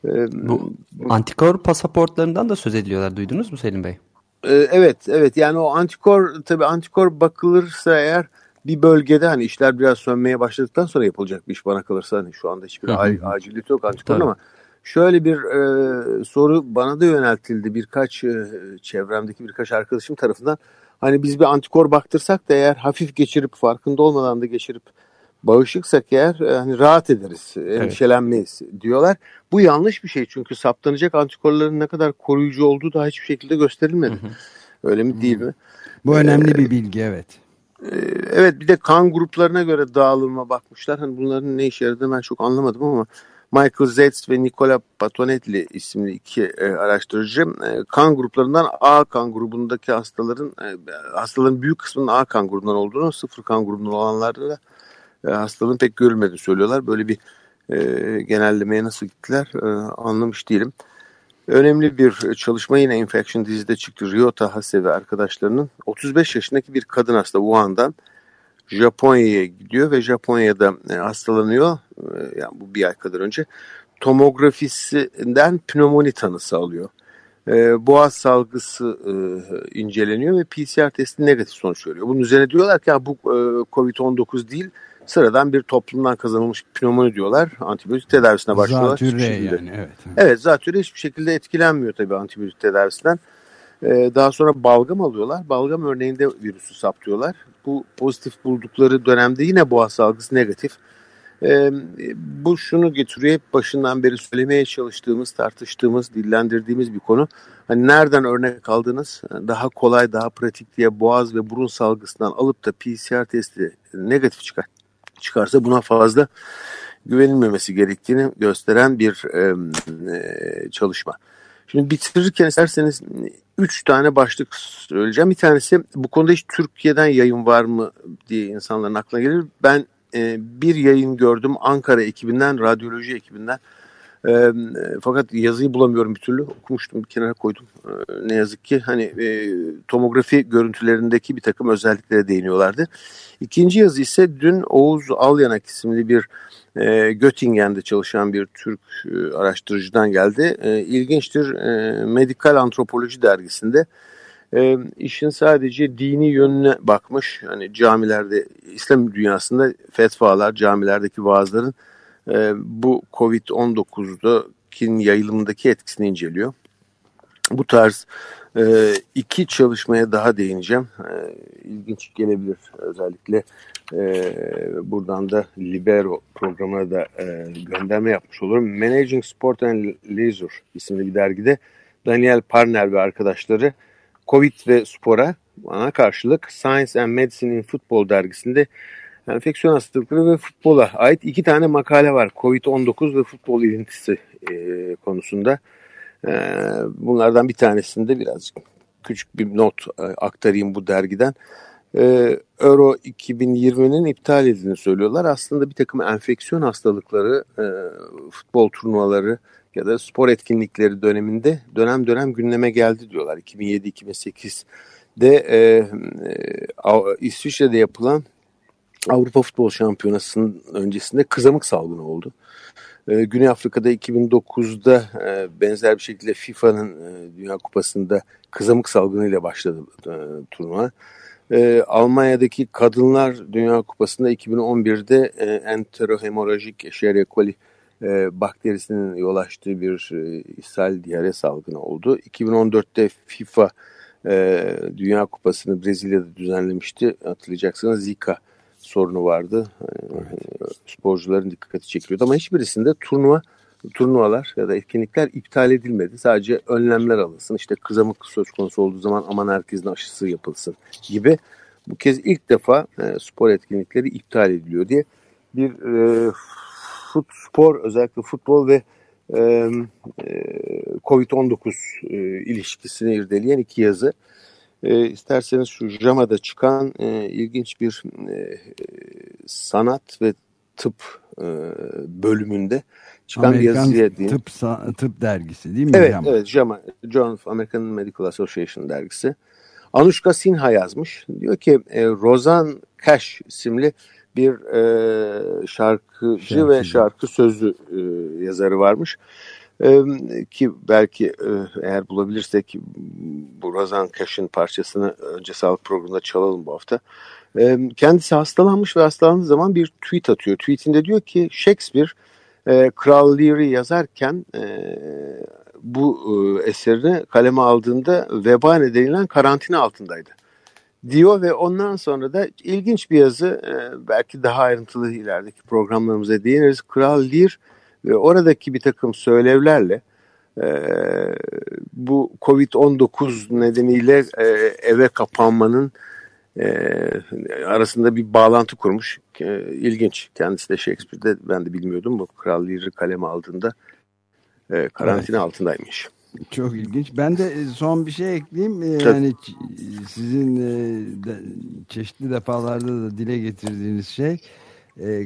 E, bu antikor pasaportlarından da söz ediliyorlar. Duydunuz mu Selim Bey? E, evet, evet. Yani o antikor tabii antikor bakılırsa eğer bir bölgede hani işler biraz sönmeye başladıktan sonra yapılacak bir iş bana kalırsa hani şu anda hiçbir aciliyeti yok antikorun ama şöyle bir e, soru bana da yöneltildi birkaç e, çevremdeki birkaç arkadaşım tarafından. Hani biz bir antikor baktırsak da eğer hafif geçirip farkında olmadan da geçirip bağışıksak eğer e, hani rahat ederiz, endişelenmeyiz evet. diyorlar. Bu yanlış bir şey çünkü saptanacak antikorların ne kadar koruyucu olduğu da hiçbir şekilde gösterilmedi. Hı hı. Öyle mi değil mi? Bu önemli ee, bir bilgi evet. Ee, evet bir de kan gruplarına göre dağılıma bakmışlar. Hani bunların ne işe yaradığını ben çok anlamadım ama Michael Zetz ve Nicola Patonetli isimli iki e, araştırıcı e, kan gruplarından A kan grubundaki hastaların e, hastaların büyük kısmının A kan grubundan olduğunu, sıfır kan grubundan olanlarda da e, hastalığın pek görülmediğini söylüyorlar. Böyle bir e, genellemeye nasıl gittiler e, anlamış değilim. Önemli bir çalışma yine Infection dizide çıktı. Ryota Hase ve arkadaşlarının 35 yaşındaki bir kadın hasta Wuhan'dan Japonya'ya gidiyor ve Japonya'da e, hastalanıyor. E, yani bu bir ay kadar önce. Tomografisinden pnömoni tanısı alıyor. E, boğaz salgısı inceleniyor ve PCR testi negatif sonuç veriyor. Bunun üzerine diyorlar ki bu COVID-19 değil sıradan bir toplumdan kazanılmış pnömoni diyorlar. Antibiyotik tedavisine başlıyorlar. Zatürre yani evet. Evet zatürre hiçbir şekilde etkilenmiyor tabii antibiyotik tedavisinden. Ee, daha sonra balgam alıyorlar. Balgam örneğinde virüsü saptıyorlar. Bu pozitif buldukları dönemde yine boğaz salgısı negatif. Ee, bu şunu getiriyor hep başından beri söylemeye çalıştığımız, tartıştığımız, dillendirdiğimiz bir konu. Hani nereden örnek aldınız? Daha kolay, daha pratik diye boğaz ve burun salgısından alıp da PCR testi negatif çıkar çıkarsa buna fazla güvenilmemesi gerektiğini gösteren bir e, e, çalışma. Şimdi bitirirken isterseniz üç tane başlık söyleyeceğim. Bir tanesi bu konuda hiç Türkiye'den yayın var mı diye insanların aklına gelir. Ben e, bir yayın gördüm Ankara ekibinden, radyoloji ekibinden. E, fakat yazıyı bulamıyorum bir türlü. Okumuştum bir kenara koydum. E, ne yazık ki hani e, tomografi görüntülerindeki bir takım özelliklere değiniyorlardı. İkinci yazı ise dün Oğuz Alyanak isimli bir e, Göttingen'de çalışan bir Türk e, araştırıcıdan geldi. E, ilginçtir. E, Medikal Antropoloji dergisinde e, işin sadece dini yönüne bakmış. Hani camilerde, İslam dünyasında fetvalar, camilerdeki vaazların e, bu Covid-19'daki yayılımındaki etkisini inceliyor. Bu tarz e, iki çalışmaya daha değineceğim. E, ilginç gelebilir özellikle e, buradan da Libero programına da e, gönderme yapmış olurum. Managing Sport and Leisure isimli bir dergide Daniel Parner ve arkadaşları Covid ve spora ana karşılık Science and Medicine in Football dergisinde enfeksiyon hastalıkları ve futbola ait iki tane makale var. Covid-19 ve futbol ilintisi e, konusunda. E, bunlardan bir tanesinde birazcık küçük bir not e, aktarayım bu dergiden. E, Euro 2020'nin iptal edildiğini söylüyorlar. Aslında bir takım enfeksiyon hastalıkları, e, futbol turnuvaları ya da spor etkinlikleri döneminde dönem dönem gündeme geldi diyorlar. 2007-2008'de e, e, İsviçre'de yapılan Avrupa Futbol Şampiyonası'nın öncesinde kızamık salgını oldu. E, Güney Afrika'da 2009'da e, benzer bir şekilde FIFA'nın e, Dünya Kupası'nda kızamık salgınıyla başladı e, turnuva. E, Almanya'daki Kadınlar Dünya Kupası'nda 2011'de e, enterohemorajik Escherichia coli e, bakterisinin yol açtığı bir e, ishal diyare salgını oldu. 2014'te FIFA e, Dünya Kupası'nı Brezilya'da düzenlemişti. Hatırlayacaksınız Zika sorunu vardı. Evet. Sporcuların dikkati çekiyordu ama hiçbirisinde turnuva turnuvalar ya da etkinlikler iptal edilmedi. Sadece önlemler alınsın. İşte kızamık söz konusu olduğu zaman aman herkesin aşısı yapılsın gibi. Bu kez ilk defa e, spor etkinlikleri iptal ediliyor diye bir e, fut, spor özellikle futbol ve e, e, Covid-19 e, ilişkisini irdeleyen iki yazı. E, isterseniz şu JAMA'da çıkan e, ilginç bir e, sanat ve tıp e, bölümünde çıkan Amerikan bir yazıya diyeyim. Tıp, tıp dergisi değil mi? Evet, JAMA? evet JAMA, John American Medical Association dergisi. Anushka Sinha yazmış. Diyor ki e, Rozan Cash isimli bir e, şarkıcı Şarkı. ve şarkı sözlü e, yazarı varmış. Ki belki e, eğer bulabilirsek bu Rozan Cash'in parçasını önce sağlık programında çalalım bu hafta. Kendisi hastalanmış ve hastalandığı zaman bir tweet atıyor. Tweetinde diyor ki Shakespeare e, Kral Lear'ı yazarken e, bu eserini kaleme aldığında veba nedeniyle karantina altındaydı diyor ve ondan sonra da ilginç bir yazı belki daha ayrıntılı ilerideki programlarımıza değiniriz. Kral Lear ve oradaki bir takım söylevlerle e, bu Covid-19 nedeniyle e, eve kapanmanın arasında bir bağlantı kurmuş. İlginç. Kendisi de Shakespeare'de ben de bilmiyordum. Bu Kral Lear'ı kaleme aldığında karantina evet. altındaymış. Çok ilginç. Ben de e, son bir şey ekleyeyim. E, yani sizin e, çeşitli defalarda da dile getirdiğiniz şey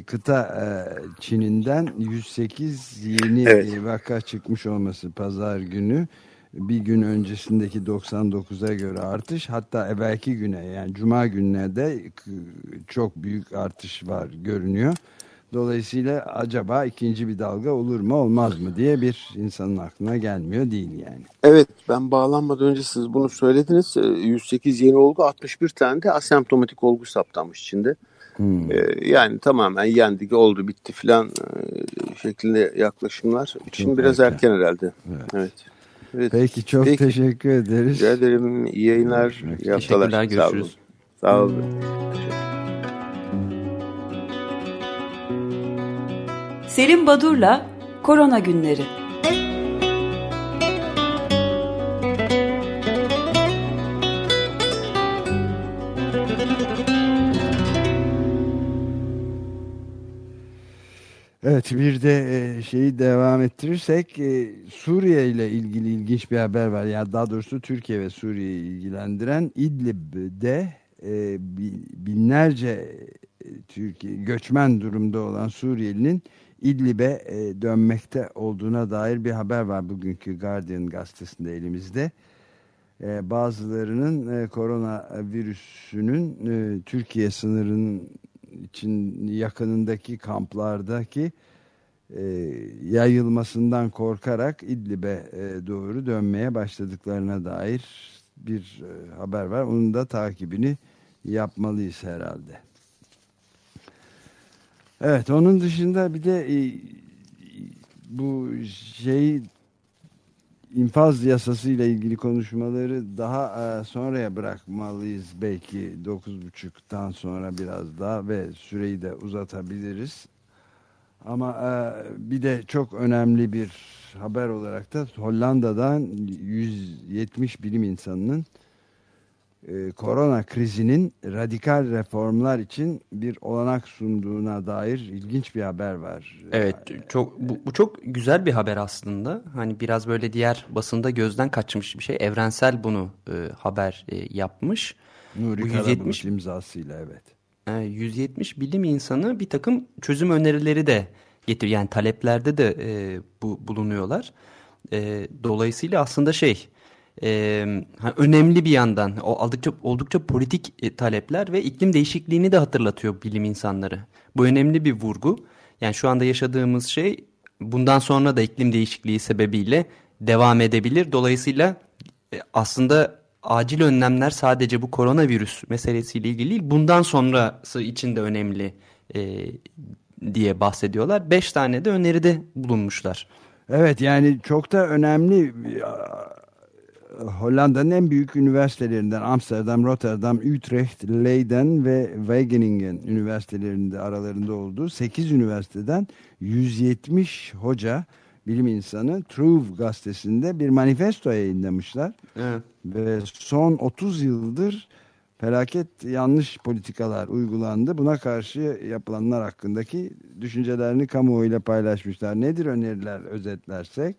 kıta Çin'inden 108 yeni evet. vaka çıkmış olması pazar günü. Bir gün öncesindeki 99'a göre artış hatta evvelki güne yani cuma gününe de çok büyük artış var görünüyor. Dolayısıyla acaba ikinci bir dalga olur mu olmaz mı diye bir insanın aklına gelmiyor değil yani. Evet ben bağlanmadan önce siz bunu söylediniz. 108 ee, yeni olgu 61 tane de asemptomatik olgu saptanmış içinde. Hmm. Ee, yani tamamen yendik oldu bitti filan e, şeklinde yaklaşımlar. Şimdi biraz erken, erken herhalde. Evet. evet. Evet. Peki çok Peki. teşekkür ederiz. Rica ederim. İyi yayınlar. İyi haftalar. Görüşürüz. Sağ olun. Sağ olun. Selim Badur'la Korona Günleri. Evet bir de e, şeyi devam ettirirsek e, Suriye ile ilgili ilginç bir haber var. Yani daha doğrusu Türkiye ve Suriye'yi ilgilendiren İdlib'de e, binlerce Türkiye göçmen durumda olan Suriyelinin İdlib'e dönmekte olduğuna dair bir haber var bugünkü Guardian gazetesinde elimizde. Bazılarının korona virüsünün e, Türkiye sınırının için yakınındaki kamplardaki e, yayılmasından korkarak İdlib'e e, doğru dönmeye başladıklarına dair bir e, haber var. Onun da takibini yapmalıyız herhalde. Evet onun dışında bir de e, bu şey infaz yasası ile ilgili konuşmaları daha e, sonraya bırakmalıyız belki 9.30'dan sonra biraz daha ve süreyi de uzatabiliriz. Ama e, bir de çok önemli bir haber olarak da Hollanda'dan 170 bilim insanının e, korona krizinin radikal reformlar için bir olanak sunduğuna dair ilginç bir haber var. Evet, çok bu, bu çok güzel bir haber aslında. Hani biraz böyle diğer basında gözden kaçmış bir şey. Evrensel bunu e, haber e, yapmış. Nuri bu 170 imzasıyla evet. 170 bilim insanı bir takım çözüm önerileri de getir yani taleplerde de e, bu bulunuyorlar. E, dolayısıyla aslında şey e, önemli bir yandan o oldukça oldukça politik e, talepler ve iklim değişikliğini de hatırlatıyor bilim insanları. Bu önemli bir vurgu. Yani şu anda yaşadığımız şey bundan sonra da iklim değişikliği sebebiyle devam edebilir. Dolayısıyla e, aslında acil önlemler sadece bu koronavirüs meselesiyle ilgili değil, bundan sonrası için de önemli e, diye bahsediyorlar. Beş tane de öneride bulunmuşlar. Evet yani çok da önemli Hollanda'nın en büyük üniversitelerinden Amsterdam, Rotterdam, Utrecht, Leiden ve Wageningen üniversitelerinde aralarında olduğu 8 üniversiteden 170 hoca bilim insanı Truve gazetesinde bir manifesto yayınlamışlar. Evet. Ve son 30 yıldır felaket yanlış politikalar uygulandı. Buna karşı yapılanlar hakkındaki düşüncelerini kamuoyuyla paylaşmışlar. Nedir öneriler özetlersek?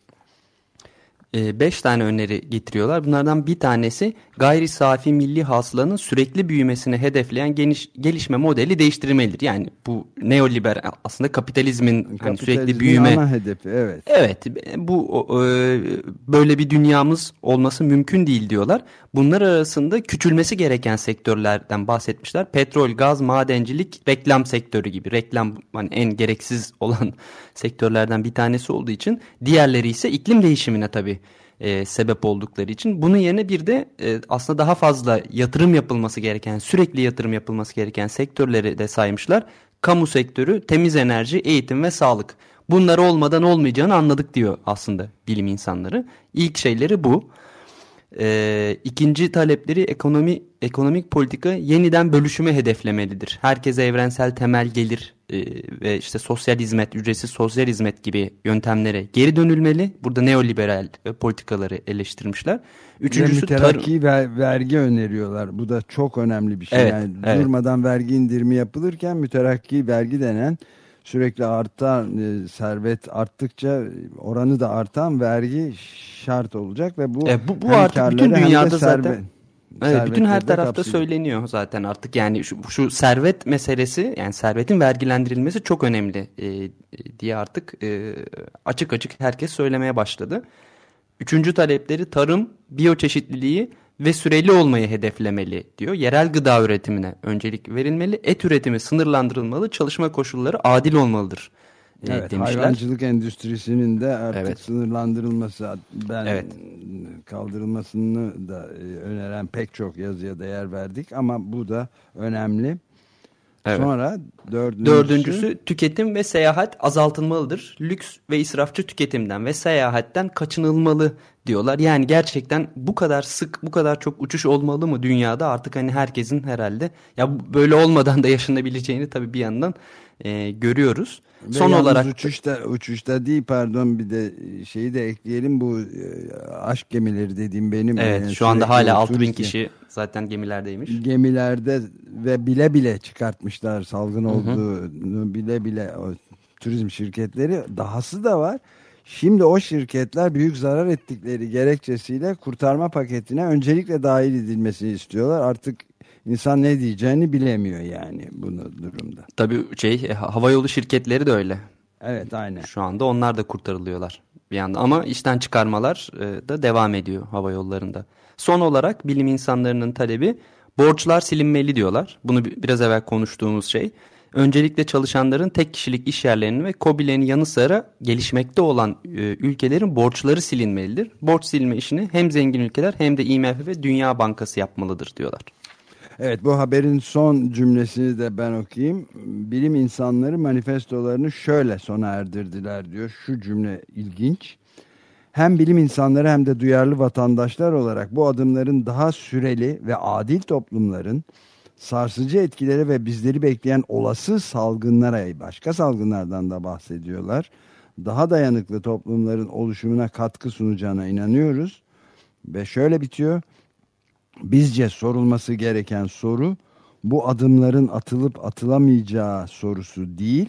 E, beş tane öneri getiriyorlar. Bunlardan bir tanesi gayri safi milli hasılanın sürekli büyümesini hedefleyen geniş, gelişme modeli değiştirmelidir. Yani bu neoliberal aslında kapitalizmin, kapitalizmin hani sürekli büyüme ana hedefi evet. Evet bu e, böyle bir dünyamız olması mümkün değil diyorlar. Bunlar arasında küçülmesi gereken sektörlerden bahsetmişler. Petrol, gaz, madencilik, reklam sektörü gibi. Reklam hani en gereksiz olan [LAUGHS] sektörlerden bir tanesi olduğu için diğerleri ise iklim değişimine tabii e, sebep oldukları için. Bunun yerine bir de e, aslında daha fazla yatırım yapılması gereken, sürekli yatırım yapılması gereken sektörleri de saymışlar. Kamu sektörü, temiz enerji, eğitim ve sağlık. Bunlar olmadan olmayacağını anladık diyor aslında bilim insanları. İlk şeyleri bu. E, ikinci talepleri ekonomi ekonomik politika yeniden bölüşümü hedeflemelidir. Herkese evrensel temel gelir e, ve işte sosyal hizmet, ücretsiz sosyal hizmet gibi yöntemlere geri dönülmeli. Burada neoliberal e, politikaları eleştirmişler. Üçüncüsü müterakki ver, vergi öneriyorlar. Bu da çok önemli bir şey. Evet, yani evet. durmadan vergi indirimi yapılırken müterakki vergi denen sürekli artan e, servet arttıkça oranı da artan vergi şart olacak ve bu e, bu, bu artık bütün dünyada zaten Evet, bütün her tarafta kapsıyor. söyleniyor zaten artık yani şu, şu servet meselesi yani servetin vergilendirilmesi çok önemli e, diye artık e, açık açık herkes söylemeye başladı. Üçüncü talepleri tarım, biyoçeşitliliği ve süreli olmayı hedeflemeli diyor. Yerel gıda üretimine öncelik verilmeli, et üretimi sınırlandırılmalı, çalışma koşulları adil olmalıdır e, evet, demişler. Hayvancılık endüstrisinin de artık evet. sınırlandırılması, ben evet. kaldırılmasını da e, öneren pek çok yazıya değer verdik ama bu da önemli. Evet. Sonra dördüncüsü... dördüncüsü tüketim ve seyahat azaltılmalıdır. Lüks ve israfçı tüketimden ve seyahatten kaçınılmalı diyorlar. Yani gerçekten bu kadar sık, bu kadar çok uçuş olmalı mı dünyada? Artık hani herkesin herhalde ya böyle olmadan da yaşanabileceğini tabii bir yandan e, görüyoruz. Ve Son olarak uçuşta uçuşta değil pardon bir de şeyi de ekleyelim bu e, aşk gemileri dediğim benim. Evet yani şu anda hala 6000 kişi zaten gemilerdeymiş. Gemilerde ve bile bile çıkartmışlar salgın olduğunu bile bile o, turizm şirketleri dahası da var. Şimdi o şirketler büyük zarar ettikleri gerekçesiyle kurtarma paketine öncelikle dahil edilmesini istiyorlar. Artık insan ne diyeceğini bilemiyor yani bunu durumda. Tabii şey e, havayolu şirketleri de öyle. Evet aynen. Şu anda onlar da kurtarılıyorlar bir yanda ama işten çıkarmalar e, da devam ediyor hava yollarında. Son olarak bilim insanlarının talebi borçlar silinmeli diyorlar. Bunu biraz evvel konuştuğumuz şey. öncelikle çalışanların tek kişilik iş yerlerinin ve COBİ'lerin yanı sıra gelişmekte olan e, ülkelerin borçları silinmelidir. Borç silme işini hem zengin ülkeler hem de IMF ve Dünya Bankası yapmalıdır diyorlar. Evet bu haberin son cümlesini de ben okuyayım. Bilim insanları manifestolarını şöyle sona erdirdiler diyor. Şu cümle ilginç. Hem bilim insanları hem de duyarlı vatandaşlar olarak bu adımların daha süreli ve adil toplumların sarsıcı etkileri ve bizleri bekleyen olası salgınlara, başka salgınlardan da bahsediyorlar. Daha dayanıklı toplumların oluşumuna katkı sunacağına inanıyoruz. Ve şöyle bitiyor. Bizce sorulması gereken soru bu adımların atılıp atılamayacağı sorusu değil,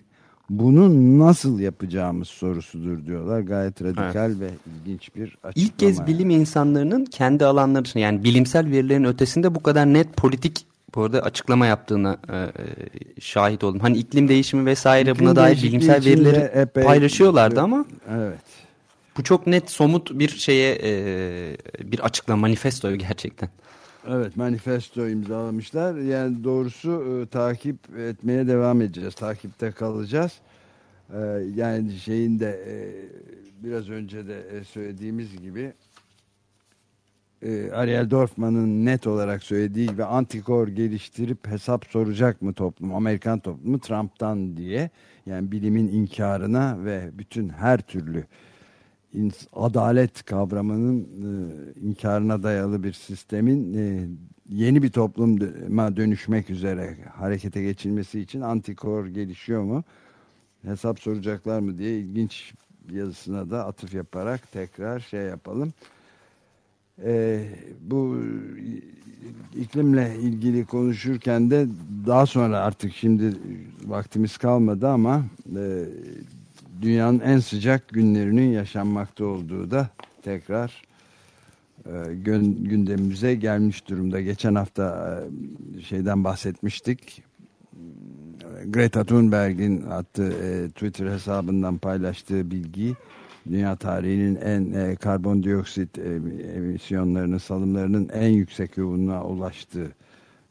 bunu nasıl yapacağımız sorusudur diyorlar. Gayet radikal evet. ve ilginç bir açıklama. İlk kez bilim insanlarının kendi alanları için yani bilimsel verilerin ötesinde bu kadar net politik bu arada açıklama yaptığına e, e şahit oldum. Hani iklim değişimi vesaire iklim buna dair bilimsel verileri epey, paylaşıyorlardı ama evet. bu çok net somut bir şeye e, bir açıklama manifesto gerçekten. Evet manifesto imzalamışlar. Yani doğrusu e, takip etmeye devam edeceğiz. Takipte kalacağız. E, yani şeyin de e, biraz önce de e, söylediğimiz gibi e, Ariel Dorfman'ın net olarak söylediği gibi antikor geliştirip hesap soracak mı toplum, Amerikan toplumu Trump'tan diye. Yani bilimin inkarına ve bütün her türlü adalet kavramının e, inkarına dayalı bir sistemin e, yeni bir topluma dönüşmek üzere harekete geçilmesi için antikor gelişiyor mu? Hesap soracaklar mı diye ilginç yazısına da atıf yaparak tekrar şey yapalım. E, bu iklimle ilgili konuşurken de daha sonra artık şimdi vaktimiz kalmadı ama e, dünyanın en sıcak günlerinin yaşanmakta olduğu da tekrar e, gündemimize gelmiş durumda. Geçen hafta e, şeyden bahsetmiştik. Greta Thunberg'in attığı e, Twitter hesabından paylaştığı bilgi dünya tarihinin en e, karbondioksit e, emisyonlarının salımlarının en yüksek yoğunluğa ulaştığı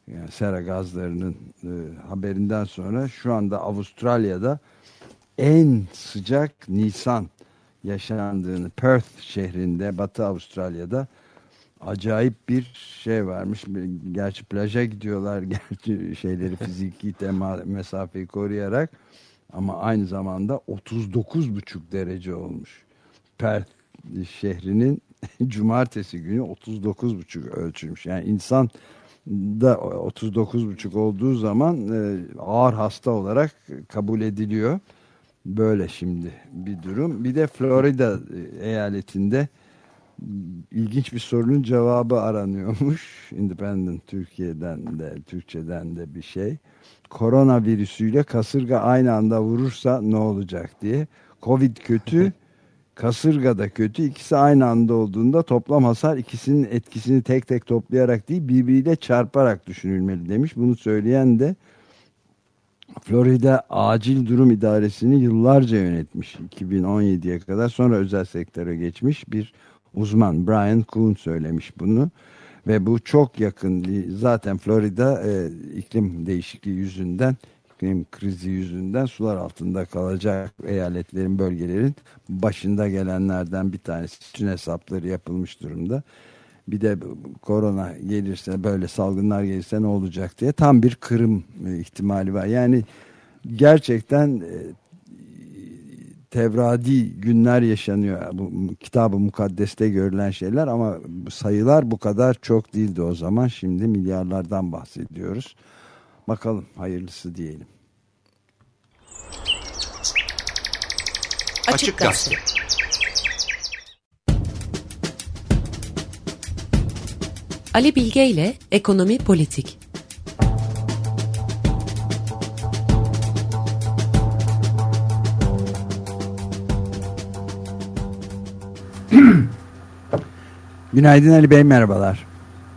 yani sera gazlarının e, haberinden sonra şu anda Avustralya'da en sıcak Nisan yaşandığını Perth şehrinde Batı Avustralya'da acayip bir şey varmış. Gerçi plaja gidiyorlar [LAUGHS] gerçi şeyleri fiziki tema, mesafeyi koruyarak ama aynı zamanda 39,5 derece olmuş. Perth şehrinin [LAUGHS] cumartesi günü 39,5 ölçülmüş. Yani insan da 39,5 olduğu zaman e, ağır hasta olarak kabul ediliyor. Böyle şimdi bir durum. Bir de Florida eyaletinde ilginç bir sorunun cevabı aranıyormuş. [LAUGHS] Independent Türkiye'den de Türkçeden de bir şey. Koronavirüsüyle kasırga aynı anda vurursa ne olacak diye. Covid kötü, [LAUGHS] kasırga da kötü. İkisi aynı anda olduğunda toplam hasar ikisinin etkisini tek tek toplayarak değil birbiriyle çarparak düşünülmeli demiş. Bunu söyleyen de Florida Acil Durum İdaresi'ni yıllarca yönetmiş. 2017'ye kadar sonra özel sektöre geçmiş bir uzman Brian Kuhn söylemiş bunu. Ve bu çok yakın zaten Florida e, iklim değişikliği yüzünden iklim krizi yüzünden sular altında kalacak eyaletlerin bölgelerin başında gelenlerden bir tanesi. Bütün hesapları yapılmış durumda bir de korona gelirse böyle salgınlar gelirse ne olacak diye tam bir kırım e, ihtimali var. Yani gerçekten e, tevradi günler yaşanıyor. Bu kitabı mukaddeste görülen şeyler ama sayılar bu kadar çok değildi o zaman. Şimdi milyarlardan bahsediyoruz. Bakalım hayırlısı diyelim. Açık Gazete Ali Bilge ile Ekonomi Politik. [CLEARS THROAT] Günaydın Ali Bey, merhabalar.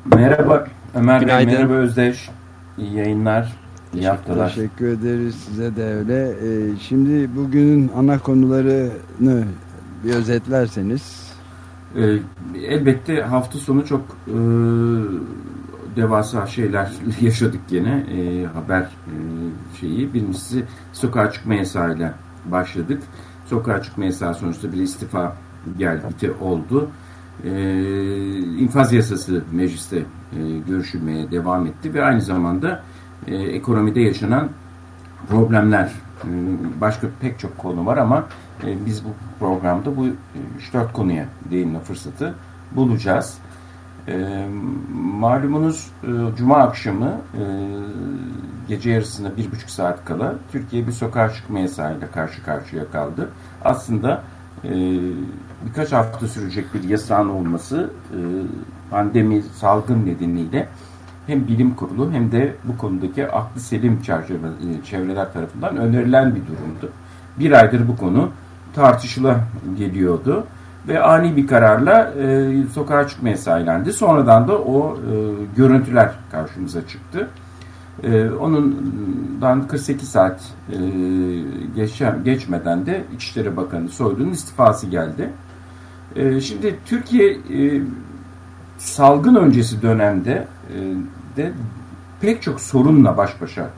Merhaba Ömer Günaydın. Bey, merhaba Özdeş. İyi yayınlar, iyi haftalar. Teşekkür ederiz size de öyle. Ee, şimdi bugünün ana konularını bir özetlerseniz. E, elbette hafta sonu çok e, devasa şeyler [LAUGHS] yaşadık gene e, haber e, şeyi. Birincisi sokağa çıkma yasağıyla başladık. Sokağa çıkma yasağı sonuçta bir istifa geldi oldu. E, infaz yasası mecliste e, görüşülmeye devam etti ve aynı zamanda e, ekonomide yaşanan problemler e, başka pek çok konu var ama e, biz bu programda bu 3-4 konuya değinme fırsatı bulacağız. E, malumunuz e, Cuma akşamı e, gece yarısında bir buçuk saat kala Türkiye bir sokağa çıkma yasağıyla karşı karşıya kaldı. Aslında e, birkaç hafta sürecek bir yasağın olması e, pandemi salgın nedeniyle hem bilim kurulu hem de bu konudaki aklı selim e, çevreler tarafından önerilen bir durumdu. Bir aydır bu konu tartışıla geliyordu ve ani bir kararla e, sokağa çıkmaya sahillendi. Sonradan da o e, görüntüler karşımıza çıktı. E, onundan 48 saat e, geçen, geçmeden de İçişleri Bakanı Soylu'nun istifası geldi. E, şimdi Türkiye e, salgın öncesi dönemde e, de pek çok sorunla baş başa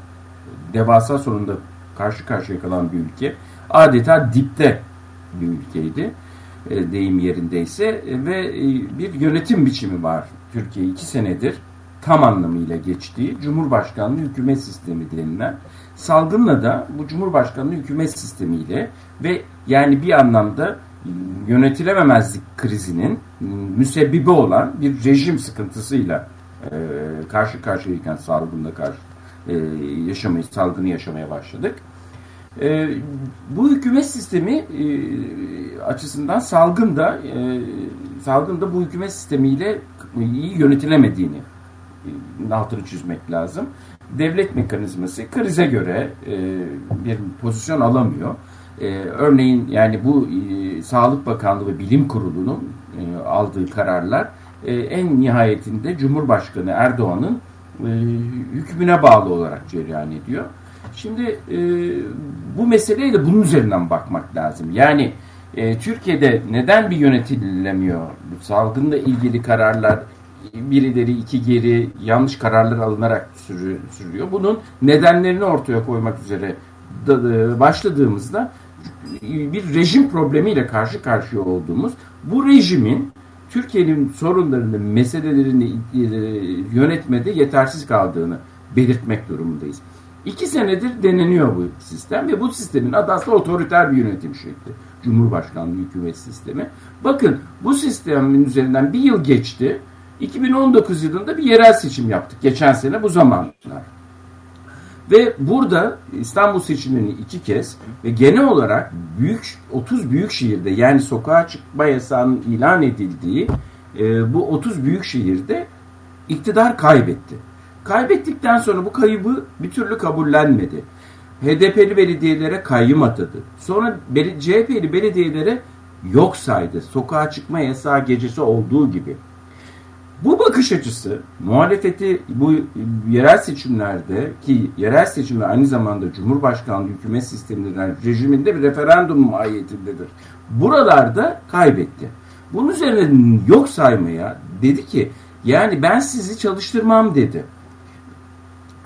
devasa sorunla karşı karşıya kalan bir ülke. Adeta dipte bir ülkeydi. E, deyim yerindeyse. E, ve e, bir yönetim biçimi var Türkiye. İki senedir tam anlamıyla geçtiği Cumhurbaşkanlığı hükümet sistemi denilen salgınla da bu Cumhurbaşkanlığı hükümet sistemiyle ve yani bir anlamda yönetilememezlik krizinin müsebbibi olan bir rejim sıkıntısıyla e, karşı karşıyayken salgınla karşı e, yaşamayı, salgını yaşamaya başladık. E, bu hükümet sistemi e, açısından salgın da e, salgın da bu hükümet sistemiyle iyi yönetilemediğini e, altını çizmek lazım. Devlet mekanizması krize göre e, bir pozisyon alamıyor. E, örneğin yani bu e, Sağlık Bakanlığı ve Bilim Kurulu'nun e, aldığı kararlar e, en nihayetinde Cumhurbaşkanı Erdoğan'ın e, hükmüne bağlı olarak cereyan ediyor. Şimdi e, bu meseleye de bunun üzerinden bakmak lazım. Yani e, Türkiye'de neden bir yönetilemiyor? Salgınla ilgili kararlar birileri iki geri yanlış kararlar alınarak sürüyor. Bunun nedenlerini ortaya koymak üzere başladığımızda bir rejim problemiyle karşı karşıya olduğumuz bu rejimin Türkiye'nin sorunlarını, meselelerini e, yönetmede yetersiz kaldığını belirtmek durumundayız. İki senedir deneniyor bu sistem ve bu sistemin adı aslında otoriter bir yönetim şekli. Cumhurbaşkanlığı hükümet sistemi. Bakın bu sistemin üzerinden bir yıl geçti. 2019 yılında bir yerel seçim yaptık. Geçen sene bu zamanlar. Ve burada İstanbul seçimlerini iki kez ve genel olarak büyük 30 büyük şehirde yani sokağa çıkma yasağının ilan edildiği e, bu 30 büyük şehirde iktidar kaybetti. Kaybettikten sonra bu kaybı bir türlü kabullenmedi. HDP'li belediyelere kayyım atadı. Sonra CHP'li belediyelere yok saydı. Sokağa çıkma yasağı gecesi olduğu gibi. Bu bakış açısı muhalefeti bu yerel seçimlerde ki yerel seçimler aynı zamanda Cumhurbaşkanlığı hükümet sisteminden rejiminde bir referandum mahiyetindedir. Buralarda kaybetti. Bunun üzerine yok saymaya dedi ki yani ben sizi çalıştırmam dedi.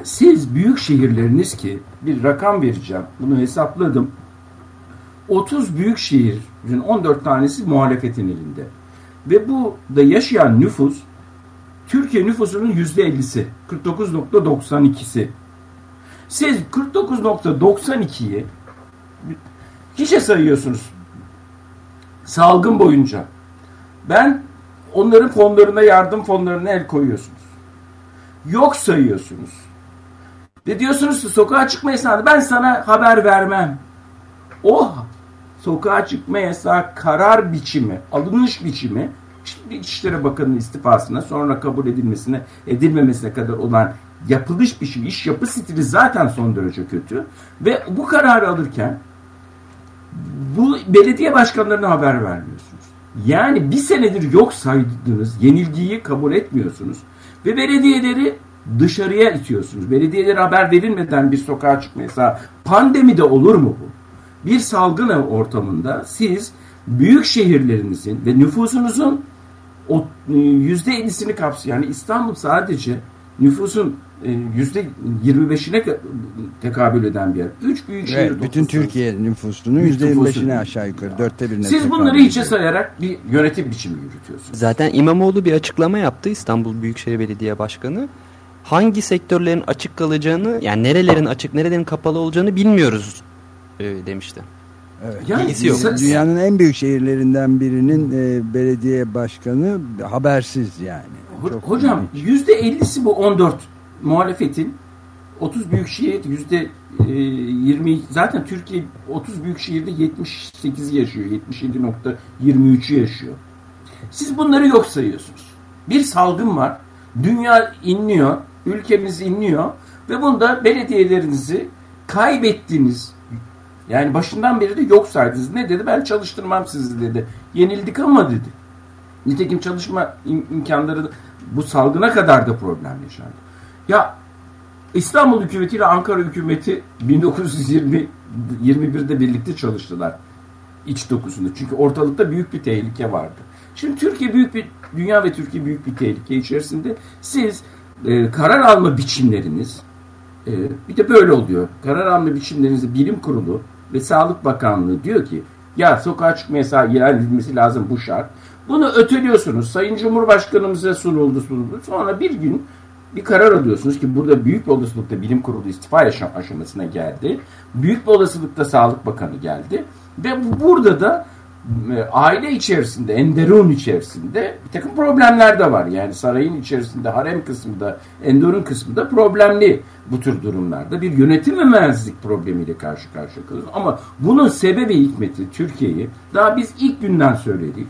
Siz büyük şehirleriniz ki bir rakam vereceğim. Bunu hesapladım. 30 büyük şehrin 14 tanesi muhalefetin elinde. Ve bu da yaşayan nüfus Türkiye nüfusunun %50'si. 49.92'si. Siz 49.92'yi hiçe sayıyorsunuz. Salgın boyunca. Ben onların fonlarına, yardım fonlarına el koyuyorsunuz. Yok sayıyorsunuz. Ve diyorsunuz ki sokağa çıkma yasağı ben sana haber vermem. O sokağa çıkma yasağı karar biçimi, alınış biçimi İçişleri Bakanı'nın istifasına sonra kabul edilmesine edilmemesine kadar olan yapılış biçimi, iş yapı stili zaten son derece kötü. Ve bu kararı alırken bu belediye başkanlarına haber vermiyorsunuz. Yani bir senedir yok saydığınız yenilgiyi kabul etmiyorsunuz. Ve belediyeleri dışarıya itiyorsunuz. Belediyelere haber verilmeden bir sokağa çıkma yasağı. Pandemide olur mu bu? Bir salgın ortamında siz büyük şehirlerinizin ve nüfusunuzun o %50'sini e, kapsıyor. Yani İstanbul sadece nüfusun e, yüzde 25'ine tekabül eden bir yer. Üç büyük şehir. Evet, bütün Türkiye nüfusunun yüzde 25'ine aşağı yukarı dörtte birine Siz bunları hiçe sayarak bir yönetim biçimi yürütüyorsunuz. Zaten İmamoğlu bir açıklama yaptı İstanbul Büyükşehir Belediye Başkanı. Hangi sektörlerin açık kalacağını yani nerelerin açık nerelerin kapalı olacağını bilmiyoruz e, demişti. Evet. Yani yok. Dünyanın en büyük şehirlerinden birinin e, belediye başkanı habersiz yani. Çok Hocam yüzde ellisi bu 14 muhalefetin 30 büyük şehir yüzde 20 zaten Türkiye 30 büyük şehirde 78'i yaşıyor. 77.23'ü yaşıyor. Siz bunları yok sayıyorsunuz. Bir salgın var. Dünya inliyor. Ülkemiz inliyor. Ve bunda belediyelerinizi kaybettiğiniz yani başından beri de yok saydınız. Ne dedi? Ben çalıştırmam sizi dedi. Yenildik ama dedi. Nitekim çalışma im- imkanları bu salgına kadar da problem yaşandı. Ya İstanbul hükümeti ile Ankara hükümeti 1920 21'de birlikte çalıştılar iç dokusunda. Çünkü ortalıkta büyük bir tehlike vardı. Şimdi Türkiye büyük bir dünya ve Türkiye büyük bir tehlike içerisinde. Siz e, karar alma biçimleriniz e, bir de böyle oluyor. Karar alma biçimlerinizi bilim kurulu ve Sağlık Bakanlığı diyor ki ya sokağa çıkma yasağı ilan edilmesi lazım bu şart. Bunu öteliyorsunuz. Sayın Cumhurbaşkanımıza sunuldu sunuldu. Sonra bir gün bir karar alıyorsunuz ki burada büyük bir olasılıkla bilim kurulu istifa aşamasına geldi. Büyük bir olasılıkla Sağlık Bakanı geldi. Ve bu- burada da aile içerisinde, enderun içerisinde bir takım problemler de var. Yani sarayın içerisinde, harem kısmında, enderun kısmında problemli bu tür durumlarda. Bir yönetilmemezlik problemiyle karşı karşıya kalıyoruz. Ama bunun sebebi hikmeti Türkiye'yi daha biz ilk günden söyledik.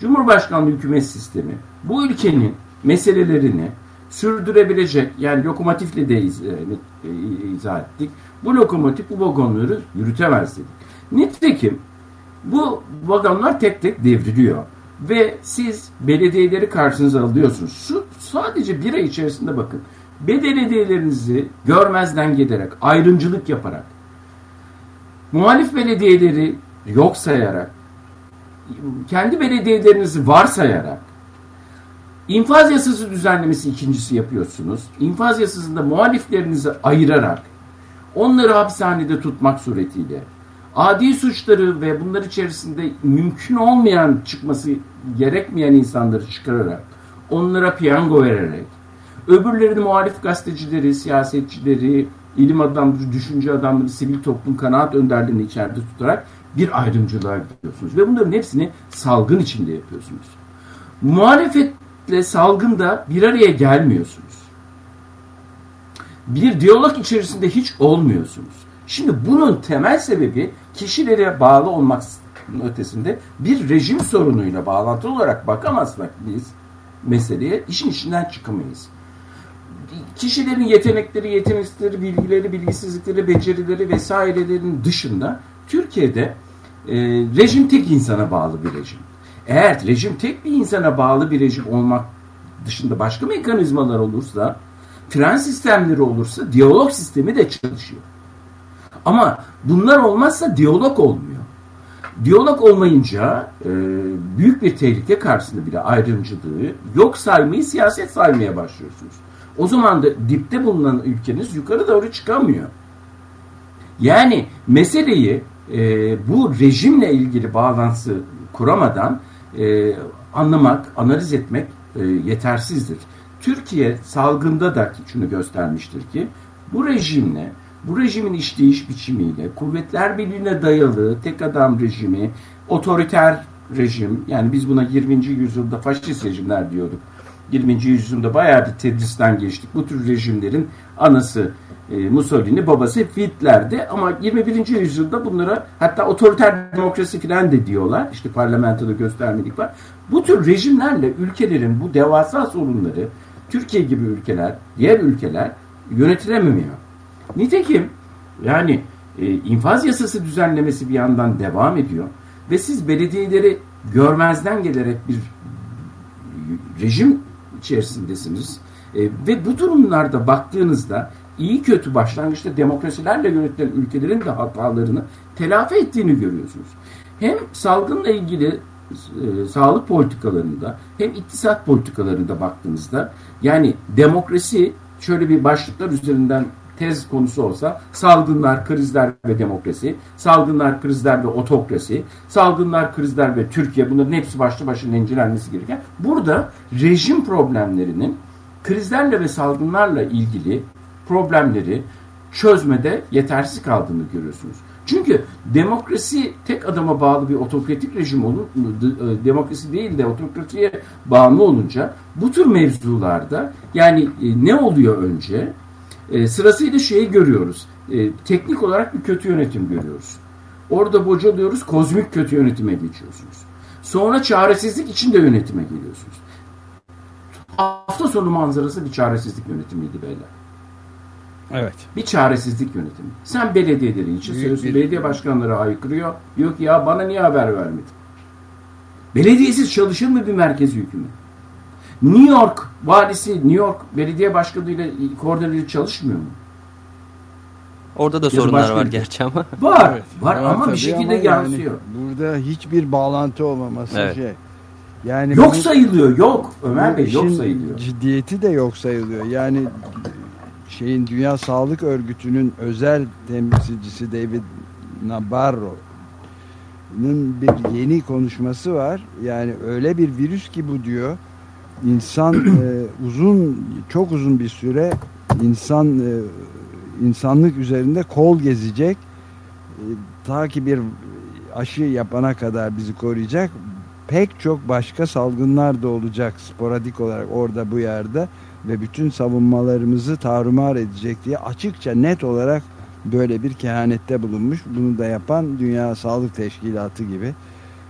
Cumhurbaşkanlığı hükümet sistemi bu ülkenin meselelerini sürdürebilecek yani lokomotifle de iz- e, e, izah ettik. Bu lokomotif bu vagonları yürütemez dedik. Nitekim bu vagonlar tek tek devriliyor. Ve siz belediyeleri karşınıza alıyorsunuz. Şu sadece bir ay içerisinde bakın. Belediyelerinizi görmezden gelerek, ayrımcılık yaparak, muhalif belediyeleri yok sayarak, kendi belediyelerinizi varsayarak, infaz yasası düzenlemesi ikincisi yapıyorsunuz. İnfaz yasasında muhaliflerinizi ayırarak, onları hapishanede tutmak suretiyle, adi suçları ve bunlar içerisinde mümkün olmayan çıkması gerekmeyen insanları çıkararak, onlara piyango vererek, öbürlerini muhalif gazetecileri, siyasetçileri, ilim adamları, düşünce adamları, sivil toplum kanaat önderlerini içeride tutarak bir ayrımcılığa gidiyorsunuz. Ve bunların hepsini salgın içinde yapıyorsunuz. Muhalefetle salgında bir araya gelmiyorsunuz. Bir diyalog içerisinde hiç olmuyorsunuz. Şimdi bunun temel sebebi kişilere bağlı olmak ötesinde bir rejim sorunuyla bağlantılı olarak bakamazsak biz meseleye işin içinden çıkamayız. Kişilerin yetenekleri, yetenekleri, bilgileri, bilgisizlikleri, becerileri vesairelerinin dışında Türkiye'de e, rejim tek insana bağlı bir rejim. Eğer rejim tek bir insana bağlı bir rejim olmak dışında başka mekanizmalar olursa, fren sistemleri olursa diyalog sistemi de çalışıyor. Ama bunlar olmazsa diyalog olmuyor. Diyalog olmayınca e, büyük bir tehlike karşısında bile ayrımcılığı yok saymayı siyaset saymaya başlıyorsunuz. O zaman da dipte bulunan ülkeniz yukarı doğru çıkamıyor. Yani meseleyi e, bu rejimle ilgili bağlantısı kuramadan e, anlamak, analiz etmek e, yetersizdir. Türkiye salgında da şunu göstermiştir ki bu rejimle, bu rejimin işleyiş biçimiyle, kuvvetler birliğine dayalı tek adam rejimi, otoriter rejim, yani biz buna 20. yüzyılda faşist rejimler diyorduk. 20. yüzyılda bayağı bir tedristen geçtik. Bu tür rejimlerin anası e, Mussolini, babası Hitler'di ama 21. yüzyılda bunlara hatta otoriter demokrasi falan de diyorlar. İşte parlamentoda göstermelik var. Bu tür rejimlerle ülkelerin bu devasa sorunları Türkiye gibi ülkeler, diğer ülkeler yönetilemiyor. Nitekim yani e, infaz yasası düzenlemesi bir yandan devam ediyor ve siz belediyeleri görmezden gelerek bir rejim içerisindesiniz. E, ve bu durumlarda baktığınızda iyi kötü başlangıçta demokrasilerle yönetilen ülkelerin de hatalarını telafi ettiğini görüyorsunuz. Hem salgınla ilgili e, sağlık politikalarında hem iktisat politikalarında baktığınızda yani demokrasi şöyle bir başlıklar üzerinden tez konusu olsa salgınlar, krizler ve demokrasi, salgınlar, krizler ve otokrasi, salgınlar, krizler ve Türkiye bunların hepsi başlı başına incelenmesi gereken. Burada rejim problemlerinin krizlerle ve salgınlarla ilgili problemleri çözmede yetersiz kaldığını görüyorsunuz. Çünkü demokrasi tek adama bağlı bir otokratik rejim olur, e, demokrasi değil de otokrasiye bağımlı olunca bu tür mevzularda yani e, ne oluyor önce? E, sırasıyla şeyi görüyoruz. E, teknik olarak bir kötü yönetim görüyoruz. Orada bocalıyoruz, kozmik kötü yönetime geçiyorsunuz. Sonra çaresizlik içinde yönetime geliyorsunuz. Hafta sonu manzarası bir çaresizlik yönetimiydi beyler. Evet. Bir çaresizlik yönetimi. Sen belediyeleri için söylüyorsun. Bir... Belediye başkanları haykırıyor. Diyor ki ya bana niye haber vermedin? Belediyesiz çalışır mı bir merkez hükümet? New York valisi, New York belediye başkanıyla koordineli çalışmıyor mu? Orada da sorunlar var gerçi ama. [LAUGHS] Var, evet, var, var ama bir şekilde ama yansıyor. Yani burada hiçbir bağlantı olmaması evet. şey. Yani yok benim, sayılıyor, yok. Ömer Bey yok sayılıyor. Ciddiyeti de yok sayılıyor. Yani şeyin Dünya Sağlık Örgütü'nün özel temsilcisi David Nabarro'nun bir yeni konuşması var. Yani öyle bir virüs ki bu diyor. İnsan e, uzun çok uzun bir süre insan e, insanlık üzerinde kol gezecek. E, ta ki bir aşı yapana kadar bizi koruyacak. Pek çok başka salgınlar da olacak sporadik olarak orada bu yerde ve bütün savunmalarımızı tarumar edecek diye açıkça net olarak böyle bir kehanette bulunmuş. Bunu da yapan Dünya Sağlık Teşkilatı gibi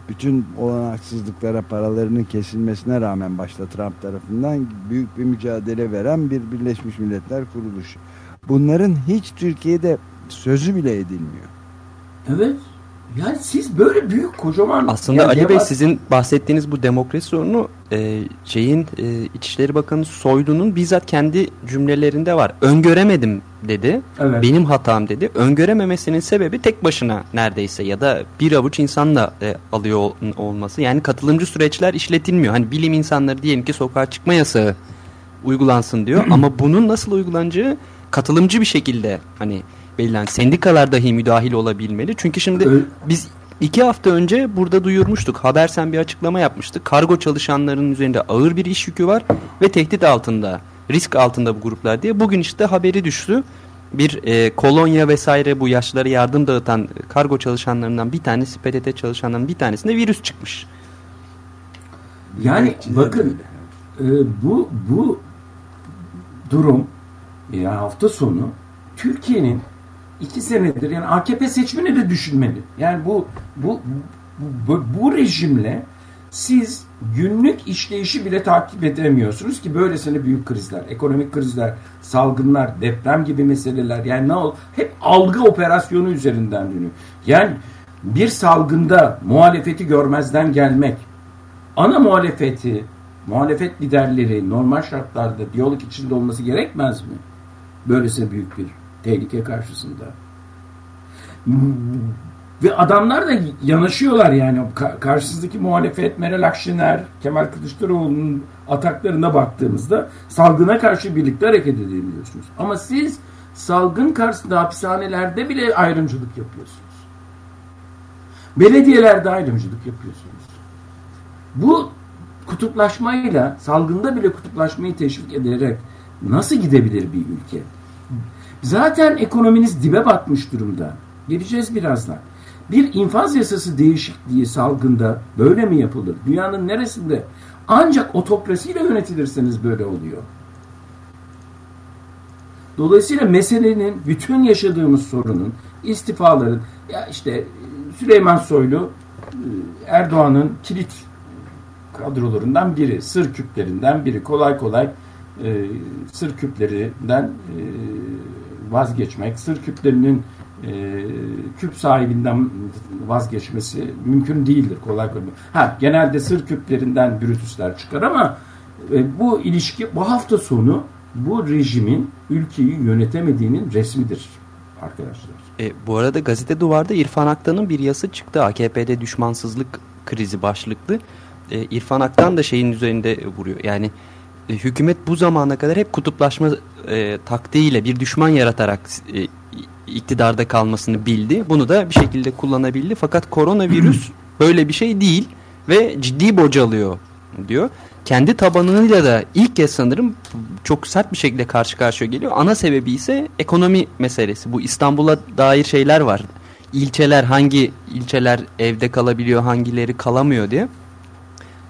bütün olanaksızlıklara paralarının kesilmesine rağmen başta Trump tarafından büyük bir mücadele veren bir Birleşmiş Milletler kuruluşu. Bunların hiç Türkiye'de sözü bile edilmiyor. Evet. Yani siz böyle büyük kocaman... Aslında Ali Bey sizin bahsettiğiniz bu demokrasi sorunu e, şeyin e, İçişleri Bakanı Soylu'nun bizzat kendi cümlelerinde var. Öngöremedim dedi. Evet. Benim hatam dedi. Öngörememesinin sebebi tek başına neredeyse ya da bir avuç insanla e, alıyor ol, olması. Yani katılımcı süreçler işletilmiyor. Hani bilim insanları diyelim ki sokağa çıkma yasağı uygulansın diyor [CLEARS THROAT] ama bunun nasıl uygulanacağı katılımcı bir şekilde hani belirlen sendikalar dahi müdahil olabilmeli. Çünkü şimdi biz iki hafta önce burada duyurmuştuk. Habersen bir açıklama yapmıştı. Kargo çalışanlarının üzerinde ağır bir iş yükü var ve tehdit altında, risk altında bu gruplar diye. Bugün işte haberi düştü. Bir e, kolonya vesaire bu yaşlara yardım dağıtan kargo çalışanlarından bir tanesi, PTT çalışanlarından bir tanesinde virüs çıkmış. Yani bakın e, bu bu durum ya hafta sonu Türkiye'nin iki senedir yani AKP seçmeni de düşünmeli. Yani bu bu bu, bu rejimle siz günlük işleyişi bile takip edemiyorsunuz ki böylesine büyük krizler, ekonomik krizler, salgınlar, deprem gibi meseleler yani ne ol hep algı operasyonu üzerinden dönüyor. Yani bir salgında muhalefeti görmezden gelmek, ana muhalefeti, muhalefet liderleri normal şartlarda diyalog içinde olması gerekmez mi? Böylesine büyük bir tehlike karşısında. Ve adamlar da yanaşıyorlar yani karşısındaki muhalefet Meral Akşener, Kemal Kılıçdaroğlu'nun ataklarına baktığımızda salgına karşı birlikte hareket edebiliyorsunuz. Ama siz salgın karşısında hapishanelerde bile ayrımcılık yapıyorsunuz. Belediyelerde ayrımcılık yapıyorsunuz. Bu kutuplaşmayla, salgında bile kutuplaşmayı teşvik ederek nasıl gidebilir bir ülke? Zaten ekonominiz dibe batmış durumda. Geleceğiz birazdan. Bir infaz yasası değişikliği salgında böyle mi yapılır? Dünyanın neresinde? Ancak otokrasiyle yönetilirseniz böyle oluyor. Dolayısıyla meselenin bütün yaşadığımız sorunun istifaların ya işte Süleyman Soylu Erdoğan'ın kilit kadrolarından biri, sır küplerinden biri. Kolay kolay e, sır küplerinden e, vazgeçmek, sır küplerinin e, küp sahibinden vazgeçmesi mümkün değildir kolay kolay. Ha genelde sır küplerinden Brutus'lar çıkar ama e, bu ilişki bu hafta sonu bu rejimin ülkeyi yönetemediğinin resmidir arkadaşlar. E, bu arada gazete duvarda İrfan Aktan'ın bir yazısı çıktı. AKP'de düşmansızlık krizi başlıklı. E, İrfan Aktan da şeyin üzerinde vuruyor. Yani e, hükümet bu zamana kadar hep kutuplaşma e, taktiğiyle bir düşman yaratarak e, iktidarda kalmasını bildi. Bunu da bir şekilde kullanabildi. Fakat koronavirüs [CLEARS THROAT] böyle bir şey değil ve ciddi bocalıyor diyor. Kendi tabanıyla da ilk kez sanırım çok sert bir şekilde karşı karşıya geliyor. Ana sebebi ise ekonomi meselesi. Bu İstanbul'a dair şeyler var. İlçeler hangi ilçeler evde kalabiliyor, hangileri kalamıyor diye.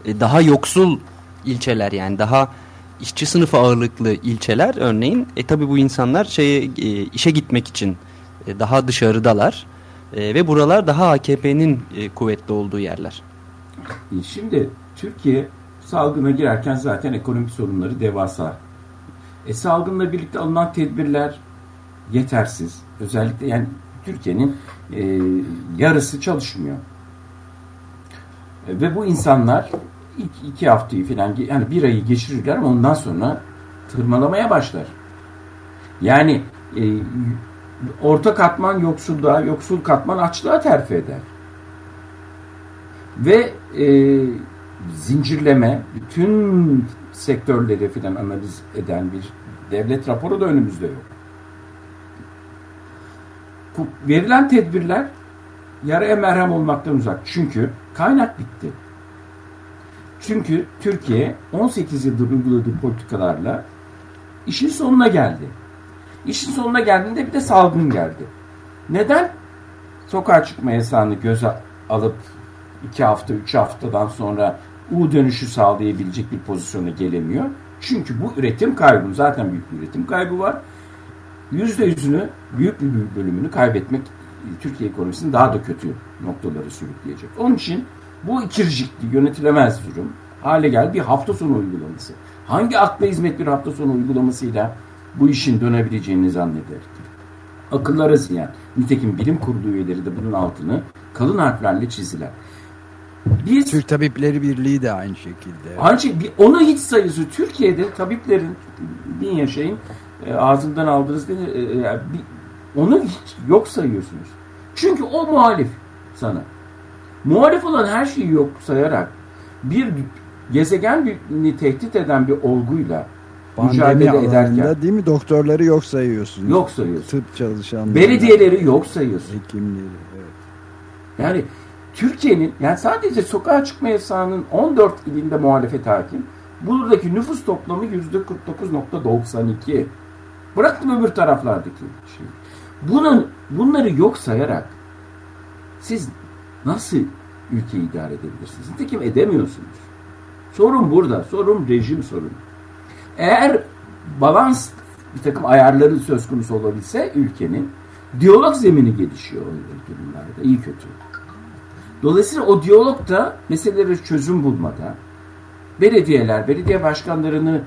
E, daha yoksul ilçeler yani daha işçi sınıfı ağırlıklı ilçeler örneğin e tabi bu insanlar şeye e, işe gitmek için e, daha dışarıdalar e, ve buralar daha AKP'nin e, kuvvetli olduğu yerler. E, şimdi Türkiye salgına girerken zaten ekonomik sorunları devasa. E, salgınla birlikte alınan tedbirler yetersiz. Özellikle yani Türkiye'nin e, yarısı çalışmıyor. E, ve bu insanlar iki, iki haftayı falan yani bir ayı geçirirler ama ondan sonra tırmalamaya başlar. Yani e, orta katman yoksulluğa, yoksul katman açlığa terfi eder. Ve e, zincirleme, bütün sektörleri falan analiz eden bir devlet raporu da önümüzde yok. Verilen tedbirler yaraya merhem olmaktan uzak. Çünkü kaynak bitti. Çünkü Türkiye 18 yıldır uyguladığı politikalarla işin sonuna geldi. İşin sonuna geldiğinde bir de salgın geldi. Neden? Sokağa çıkma yasağını göze alıp iki hafta, üç haftadan sonra U dönüşü sağlayabilecek bir pozisyona gelemiyor. Çünkü bu üretim kaybı, zaten büyük bir üretim kaybı var. Yüzde yüzünü, büyük bir bölümünü kaybetmek Türkiye ekonomisini daha da kötü noktaları sürükleyecek. Onun için bu ikircikli yönetilemez durum hale geldi bir hafta sonu uygulaması. Hangi akla hizmet bir hafta sonu uygulamasıyla bu işin dönebileceğini zanneder? Akıllara ziyan. Nitekim bilim kurulu üyeleri de bunun altını kalın harflerle çiziler. Biz, Türk Tabipleri Birliği de aynı şekilde. Ancak onu hiç sayısı Türkiye'de tabiplerin bin yaşayın e, ağzından aldınız dedi, e, e, onu hiç yok sayıyorsunuz. Çünkü o muhalif sana. Muhalif olan her şeyi yok sayarak bir gezegenini tehdit eden bir olguyla Pandemi mücadele ederken değil mi doktorları yok sayıyorsunuz. Yok sayıyorsun. Tıp çalışanları. Belediyeleri yok sayıyorsun. Hekimleri evet. Yani Türkiye'nin yani sadece sokağa çıkma yasağının 14 ilinde muhalefet hakim. Buradaki nüfus toplamı %49.92. Bıraktım öbür taraflardaki şey. Bunun, bunları yok sayarak siz nasıl ülkeyi idare edebilirsiniz? Nitekim edemiyorsunuz. Sorun burada. Sorun rejim sorunu. Eğer balans bir takım ayarları söz konusu olabilse ülkenin diyalog zemini gelişiyor durumlarda. iyi kötü. Dolayısıyla o diyalogda meseleleri çözüm bulmada belediyeler, belediye başkanlarını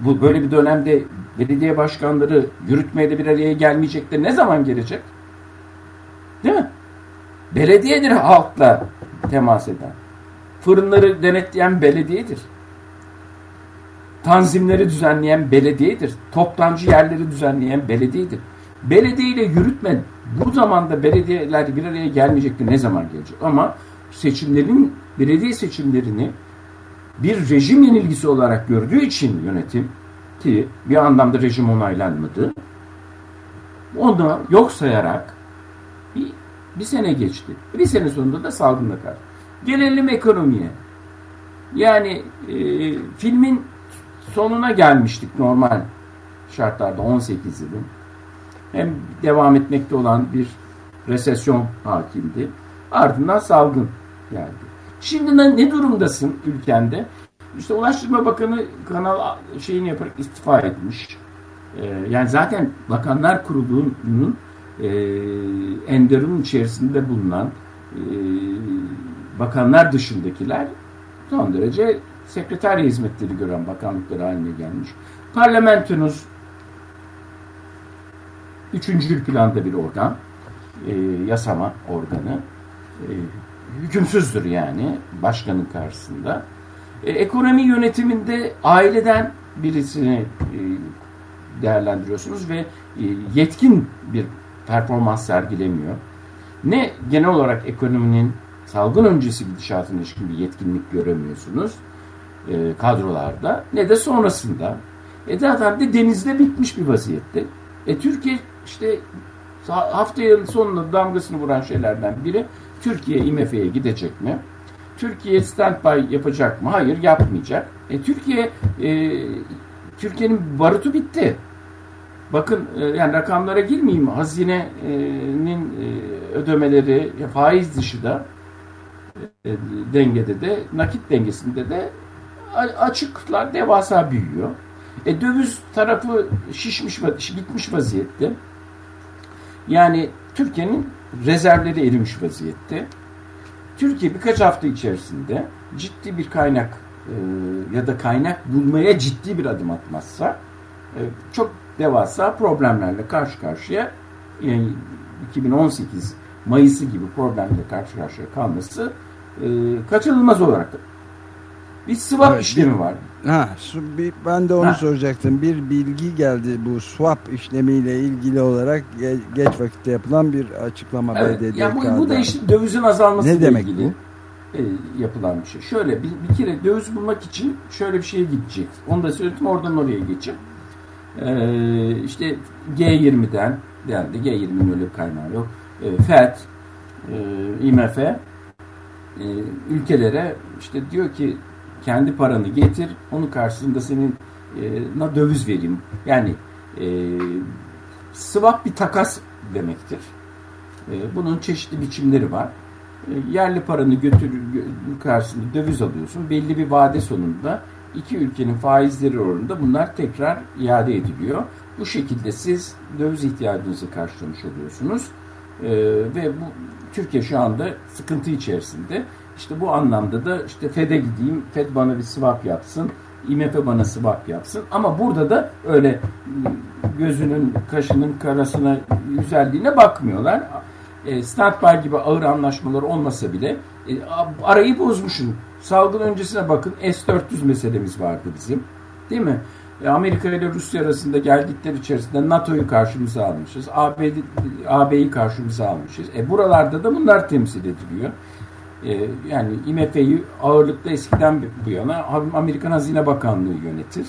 bu böyle bir dönemde belediye başkanları yürütmeye de bir araya gelmeyecek ne zaman gelecek? Değil mi? Belediyedir halkla temas eden. Fırınları denetleyen belediyedir. Tanzimleri düzenleyen belediyedir. Toptancı yerleri düzenleyen belediyedir. Belediye ile yürütme bu zamanda belediyeler bir araya gelmeyecektir. Ne zaman gelecek? Ama seçimlerin, belediye seçimlerini bir rejim yenilgisi olarak gördüğü için yönetim ki bir anlamda rejim onaylanmadı. Onu yok sayarak bir, sene geçti. Bir sene sonunda da salgınla karşı. Gelelim ekonomiye. Yani e, filmin sonuna gelmiştik normal şartlarda 18 yılın. Hem devam etmekte olan bir resesyon hakimdi. Ardından salgın geldi. Şimdi ne durumdasın ülkende? İşte Ulaştırma Bakanı kanal şeyini yaparak istifa etmiş. Ee, yani zaten Bakanlar Kurulu'nun e, Enderun içerisinde bulunan e, bakanlar dışındakiler son derece sekreterya hizmetleri gören bakanlıklar haline gelmiş. Parlamentonuz üçüncü planda bir organ, e, yasama organı. E, hükümsüzdür yani başkanın karşısında. E, ekonomi yönetiminde aileden birisini e, değerlendiriyorsunuz ve e, yetkin bir performans sergilemiyor. Ne genel olarak ekonominin salgın öncesi gidişatına ilişkin bir yetkinlik göremiyorsunuz. e, kadrolarda ne de sonrasında. E zaten de denizde bitmiş bir vaziyette. E Türkiye işte haftaya sonunda damgasını vuran şeylerden biri Türkiye IMF'ye gidecek mi? Türkiye standby yapacak mı? Hayır yapmayacak. E, Türkiye e, Türkiye'nin barutu bitti. Bakın e, yani rakamlara girmeyeyim. Hazinenin e, ödemeleri faiz dışı da e, dengede de nakit dengesinde de açıklar devasa büyüyor. E, döviz tarafı şişmiş, bitmiş vaziyette. Yani Türkiye'nin rezervleri erimiş vaziyette. Türkiye birkaç hafta içerisinde ciddi bir kaynak e, ya da kaynak bulmaya ciddi bir adım atmazsa e, çok devasa problemlerle karşı karşıya yani 2018 Mayıs'ı gibi problemle karşı karşıya kalması e, kaçınılmaz olarak bir swap evet, işlemi bir, var. Ha, bir, ben de onu ha. soracaktım. Bir bilgi geldi bu swap işlemiyle ilgili olarak geç vakitte yapılan bir açıklama evet, BDDK'da. Ya bu, bu da işte dövizin azalması ne demek ilgili. Bu? E, yapılan bir şey. Şöyle bir, bir kere döviz bulmak için şöyle bir şeye gidecek. Onu da söyledim oradan oraya geçeyim. Ee, işte G20'den yani G20'nin öyle bir kaynağı yok. E, FED, IMF e, ülkelere işte diyor ki kendi paranı getir, onun karşısında senin e, döviz vereyim. Yani e, swap bir takas demektir. E, bunun çeşitli biçimleri var. E, yerli paranı götür karşısında döviz alıyorsun. Belli bir vade sonunda iki ülkenin faizleri oranında bunlar tekrar iade ediliyor. Bu şekilde siz döviz ihtiyacınızı karşılamış oluyorsunuz. Ee, ve bu Türkiye şu anda sıkıntı içerisinde. İşte bu anlamda da işte FED'e gideyim, FED bana bir swap yapsın, IMF bana swap yapsın. Ama burada da öyle gözünün, kaşının karasına, güzelliğine bakmıyorlar. E, standby gibi ağır anlaşmalar olmasa bile e, arayı bozmuşsun. Salgın öncesine bakın S-400 meselemiz vardı bizim. Değil mi? E, Amerika ile Rusya arasında geldikleri içerisinde NATO'yu karşımıza almışız. AB'yi karşımıza almışız. E buralarda da bunlar temsil ediliyor. E, yani IMF'yi ağırlıkta eskiden bu yana Amerikan Hazine Bakanlığı yönetir.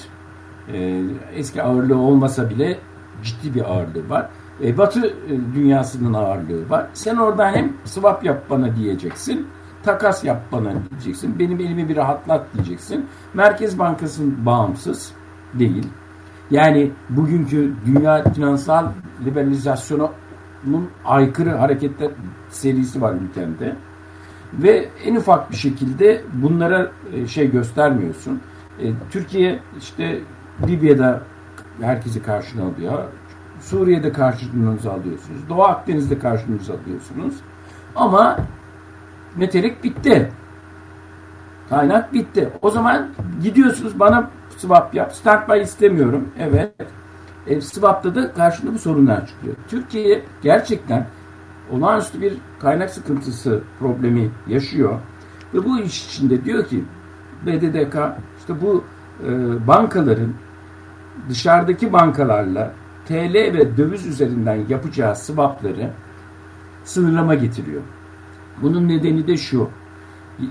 E, eski ağırlığı olmasa bile ciddi bir ağırlığı var. E, Batı e, dünyasının ağırlığı var. Sen oradan hem swap yap bana diyeceksin takas yap bana diyeceksin. Benim elimi bir rahatlat diyeceksin. Merkez Bankası'nın bağımsız değil. Yani bugünkü dünya finansal liberalizasyonunun aykırı hareketler serisi var ülkemde. Ve en ufak bir şekilde bunlara e, şey göstermiyorsun. E, Türkiye işte Libya'da herkesi karşına alıyor. Suriye'de karşınıza alıyorsunuz. Doğu Akdeniz'de karşınıza alıyorsunuz. Ama metelik bitti. Kaynak bitti. O zaman gidiyorsunuz bana swap yap. Standby istemiyorum. Evet. E, swap'ta da karşında bu sorunlar çıkıyor. Türkiye gerçekten olağanüstü bir kaynak sıkıntısı problemi yaşıyor. Ve bu iş içinde diyor ki BDDK işte bu e, bankaların dışarıdaki bankalarla TL ve döviz üzerinden yapacağı swapları sınırlama getiriyor. Bunun nedeni de şu.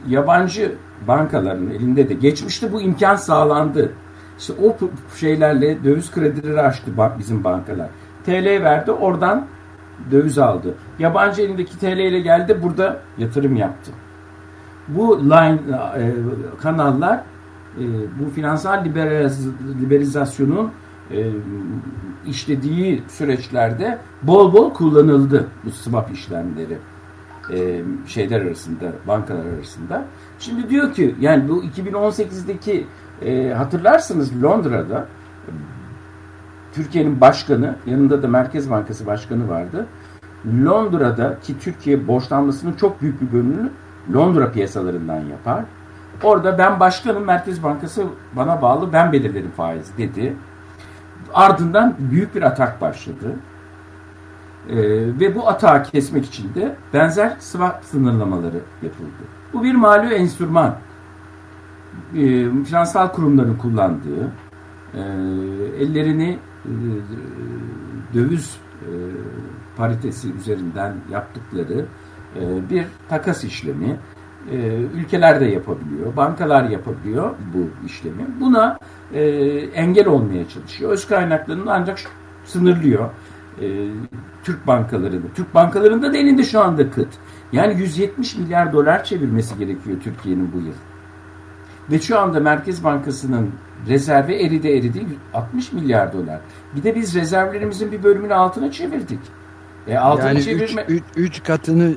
Yabancı bankaların elinde de geçmişte bu imkan sağlandı. İşte o şeylerle döviz kredileri açtı bizim bankalar. TL verdi oradan döviz aldı. Yabancı elindeki TL ile geldi burada yatırım yaptı. Bu line e, kanallar e, bu finansal liberaliz liberalizasyonun e, işlediği süreçlerde bol bol kullanıldı bu swap işlemleri e, şeyler arasında, bankalar arasında. Şimdi diyor ki yani bu 2018'deki e, hatırlarsınız Londra'da Türkiye'nin başkanı, yanında da Merkez Bankası Başkanı vardı. Londra'da ki Türkiye borçlanmasının çok büyük bir bölümünü Londra piyasalarından yapar. Orada ben başkanım Merkez Bankası bana bağlı ben belirlerim faiz dedi. Ardından büyük bir atak başladı. E, ve bu atağı kesmek için de benzer swap sınırlamaları yapıldı. Bu bir mali enstrüman. E, finansal kurumların kullandığı, e, ellerini e, döviz e, paritesi üzerinden yaptıkları e, bir takas işlemi. e, ülkeler de yapabiliyor, bankalar yapabiliyor bu işlemi. Buna e, engel olmaya çalışıyor. Öz kaynaklarını ancak sınırlıyor. E, Türk bankalarında. Türk bankalarında da elinde şu anda kıt. Yani 170 milyar dolar çevirmesi gerekiyor Türkiye'nin bu yıl. Ve şu anda Merkez Bankası'nın rezervi eridi eridi 60 milyar dolar. Bir de biz rezervlerimizin bir bölümünü altına çevirdik. E, altını yani çevirme... 3 katını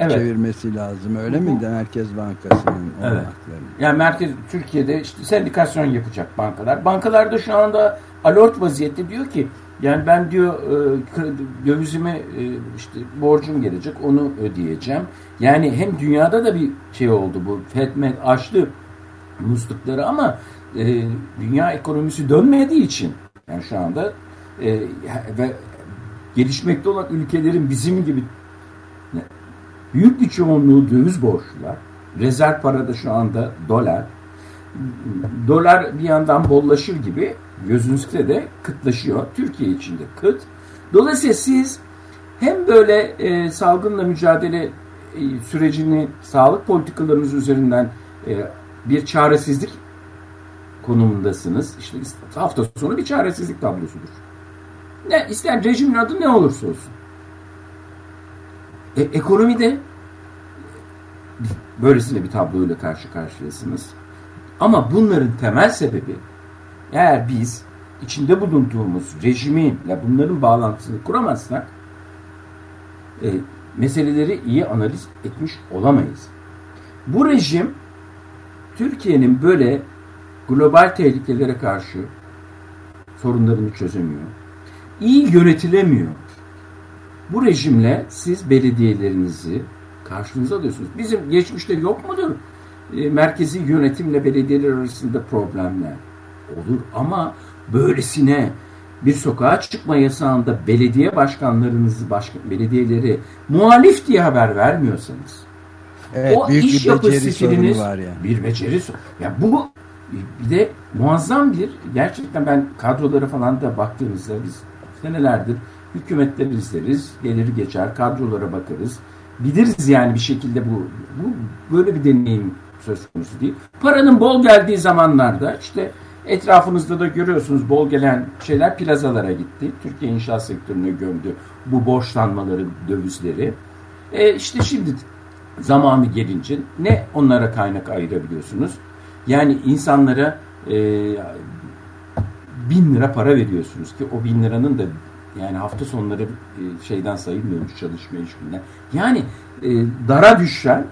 evet. çevirmesi lazım öyle mi de Merkez Bankası'nın evet. Yani merkez Türkiye'de işte sendikasyon yapacak bankalar. Bankalarda şu anda alert vaziyette diyor ki yani ben diyor e, dövizime e, işte borcum gelecek onu ödeyeceğim. Yani hem dünyada da bir şey oldu bu FEDMED açtı muslukları ama e, dünya ekonomisi dönmediği için yani şu anda ve gelişmekte olan ülkelerin bizim gibi büyük bir çoğunluğu döviz borçlular. Rezerv para da şu anda dolar. Dolar bir yandan bollaşır gibi gözünüzde de kıtlaşıyor. Türkiye içinde kıt. Dolayısıyla siz hem böyle e, salgınla mücadele e, sürecini sağlık politikalarınız üzerinden e, bir çaresizlik konumundasınız. İşte hafta sonu bir çaresizlik tablosudur. Ne ister rejimin adı ne olursa olsun. E, ekonomide böylesine bir tabloyla karşı karşıyasınız. Ama bunların temel sebebi eğer biz içinde bulunduğumuz rejiminle bunların bağlantısını kuramazsak e, meseleleri iyi analiz etmiş olamayız. Bu rejim Türkiye'nin böyle global tehlikelere karşı sorunlarını çözemiyor. İyi yönetilemiyor. Bu rejimle siz belediyelerinizi karşınıza alıyorsunuz. Bizim geçmişte yok mudur? E, merkezi yönetimle belediyeler arasında problemler olur ama böylesine bir sokağa çıkma yasağında belediye başkanlarınızı, başka, belediyeleri muhalif diye haber vermiyorsanız evet, o büyük iş bir yapı stiliniz var yani. bir beceri Ya bu bir de muazzam bir gerçekten ben kadrolara falan da baktığımızda biz senelerdir hükümetleri izleriz, gelir geçer, kadrolara bakarız. Biliriz yani bir şekilde bu, bu böyle bir deneyim söz konusu değil. Paranın bol geldiği zamanlarda işte etrafınızda da görüyorsunuz bol gelen şeyler plazalara gitti. Türkiye inşaat sektörüne gömdü bu borçlanmaları, dövizleri. E işte şimdi zamanı gelince ne onlara kaynak ayırabiliyorsunuz? Yani insanlara e, bin lira para veriyorsunuz ki o bin liranın da yani hafta sonları e, şeyden sayılmıyormuş çalışma işinden. Yani e, dara düşen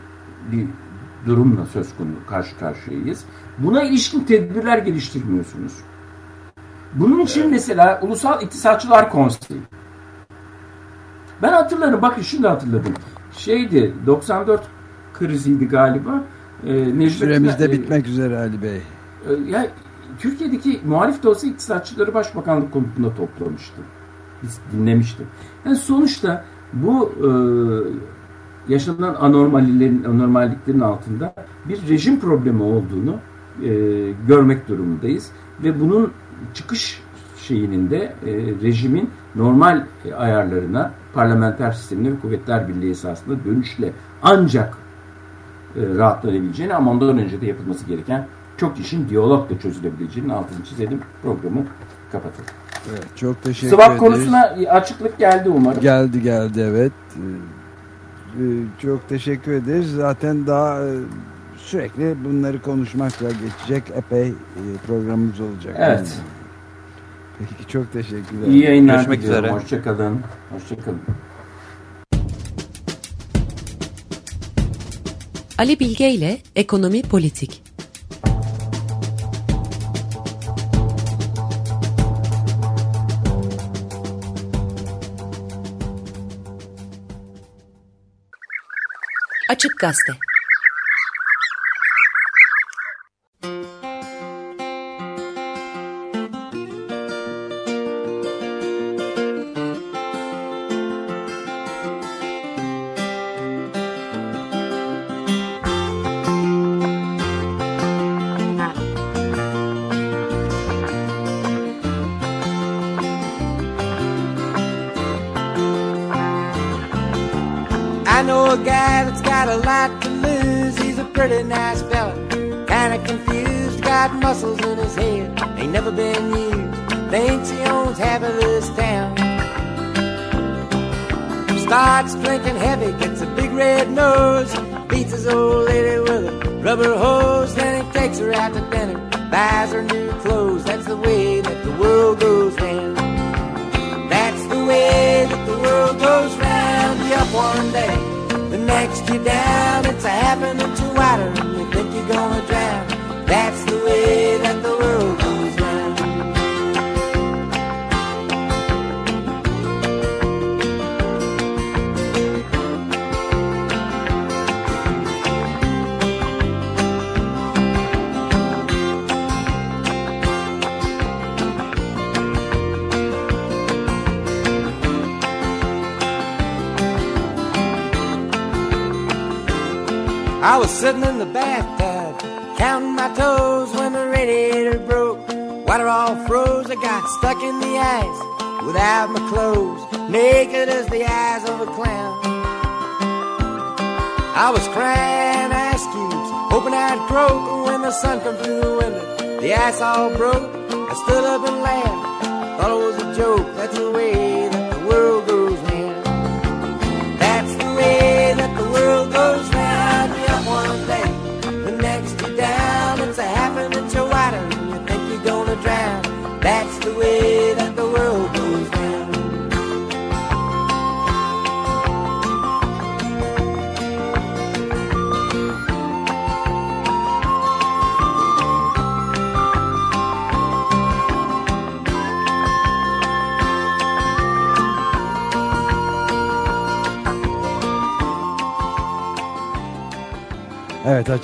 bir durumla söz konusu karşı karşıyayız. Buna ilişkin tedbirler geliştirmiyorsunuz. Bunun için evet. mesela Ulusal İktisatçılar Konseyi. Ben hatırlarım, bakın şimdi hatırladım. Şeydi, 94 kriziydi galiba. Ee, e, bitmek üzere Ali Bey. E, ya, Türkiye'deki muhalif de olsa iktisatçıları Başbakanlık konutunda toplamıştı. Biz dinlemiştik. Yani sonuçta bu e, yaşanan anormalliklerin, anormalliklerin altında bir rejim problemi olduğunu e, görmek durumundayız. Ve bunun çıkış şeyinin de e, rejimin normal e, ayarlarına parlamenter sistemine ve kuvvetler birliği esasında dönüşle ancak e, rahatlanabileceğini ama ondan önce de yapılması gereken çok işin diyalogla çözülebileceğinin altını çizelim. Programı kapatalım. Evet, çok teşekkür ederiz. konusuna açıklık geldi umarım. Geldi geldi evet. Ee, çok teşekkür ederiz. Zaten daha e, sürekli bunları konuşmakla geçecek epey e, programımız olacak. Evet. Yani. Peki çok teşekkürler. İyi yayınlar Görüşmek üzere. Hoşçakalın. Hoşçakalın. Ali Bilge ile Ekonomi Politik Açık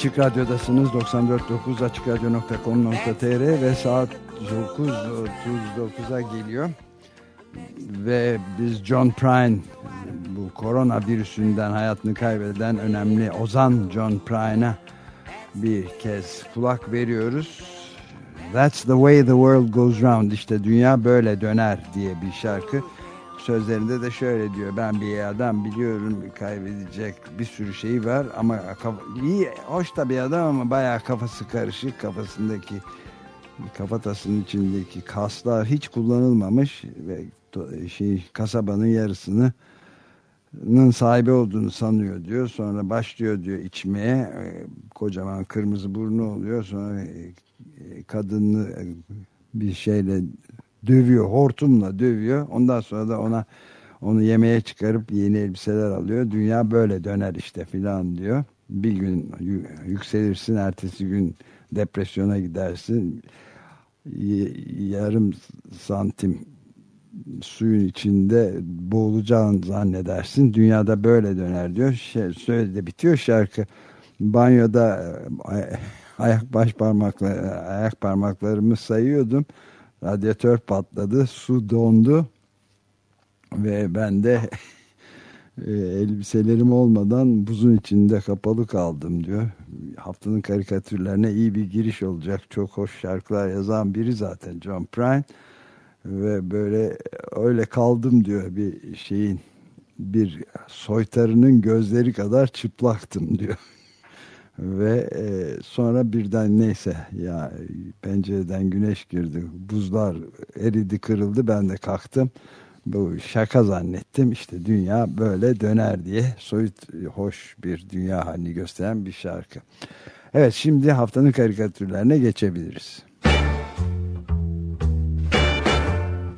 Açık Radyo'dasınız 94.9 açıkradyo.com.tr ve saat 9.39'a geliyor ve biz John Prine bu korona virüsünden hayatını kaybeden önemli Ozan John Prine'a bir kez kulak veriyoruz. That's the way the world goes round işte dünya böyle döner diye bir şarkı. Sözlerinde de şöyle diyor ben bir adam biliyorum kaybedecek bir sürü şey var ama iyi hoş da bir adam ama bayağı kafası karışık kafasındaki kafatasının içindeki kaslar hiç kullanılmamış ve şey kasabanın yarısını sahibi olduğunu sanıyor diyor. Sonra başlıyor diyor içmeye. E, Kocaman kırmızı burnu oluyor. Sonra e, e, kadını bir şeyle dövüyor. Hortumla dövüyor. Ondan sonra da ona onu yemeğe çıkarıp yeni elbiseler alıyor. Dünya böyle döner işte filan diyor. Bir gün yü- yükselirsin. Ertesi gün depresyona gidersin. Yarım santim suyun içinde boğulacağını zannedersin. Dünyada böyle döner diyor. Şey, söyledi bitiyor şarkı. Banyoda e, ay- ayak baş parmakları ayak parmaklarımı sayıyordum. Radyatör patladı, su dondu ve ben de [LAUGHS] e, elbiselerim olmadan buzun içinde kapalı kaldım diyor. Haftanın karikatürlerine iyi bir giriş olacak. Çok hoş şarkılar yazan biri zaten John Prine ve böyle öyle kaldım diyor bir şeyin bir soytarının gözleri kadar çıplaktım diyor. [LAUGHS] Ve e, sonra birden neyse ya pencereden güneş girdi. Buzlar eridi kırıldı ben de kalktım. Bu şaka zannettim işte dünya böyle döner diye soyut hoş bir dünya halini gösteren bir şarkı. Evet şimdi haftanın karikatürlerine geçebiliriz.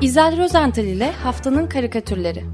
İzel Rozental ile Haftanın Karikatürleri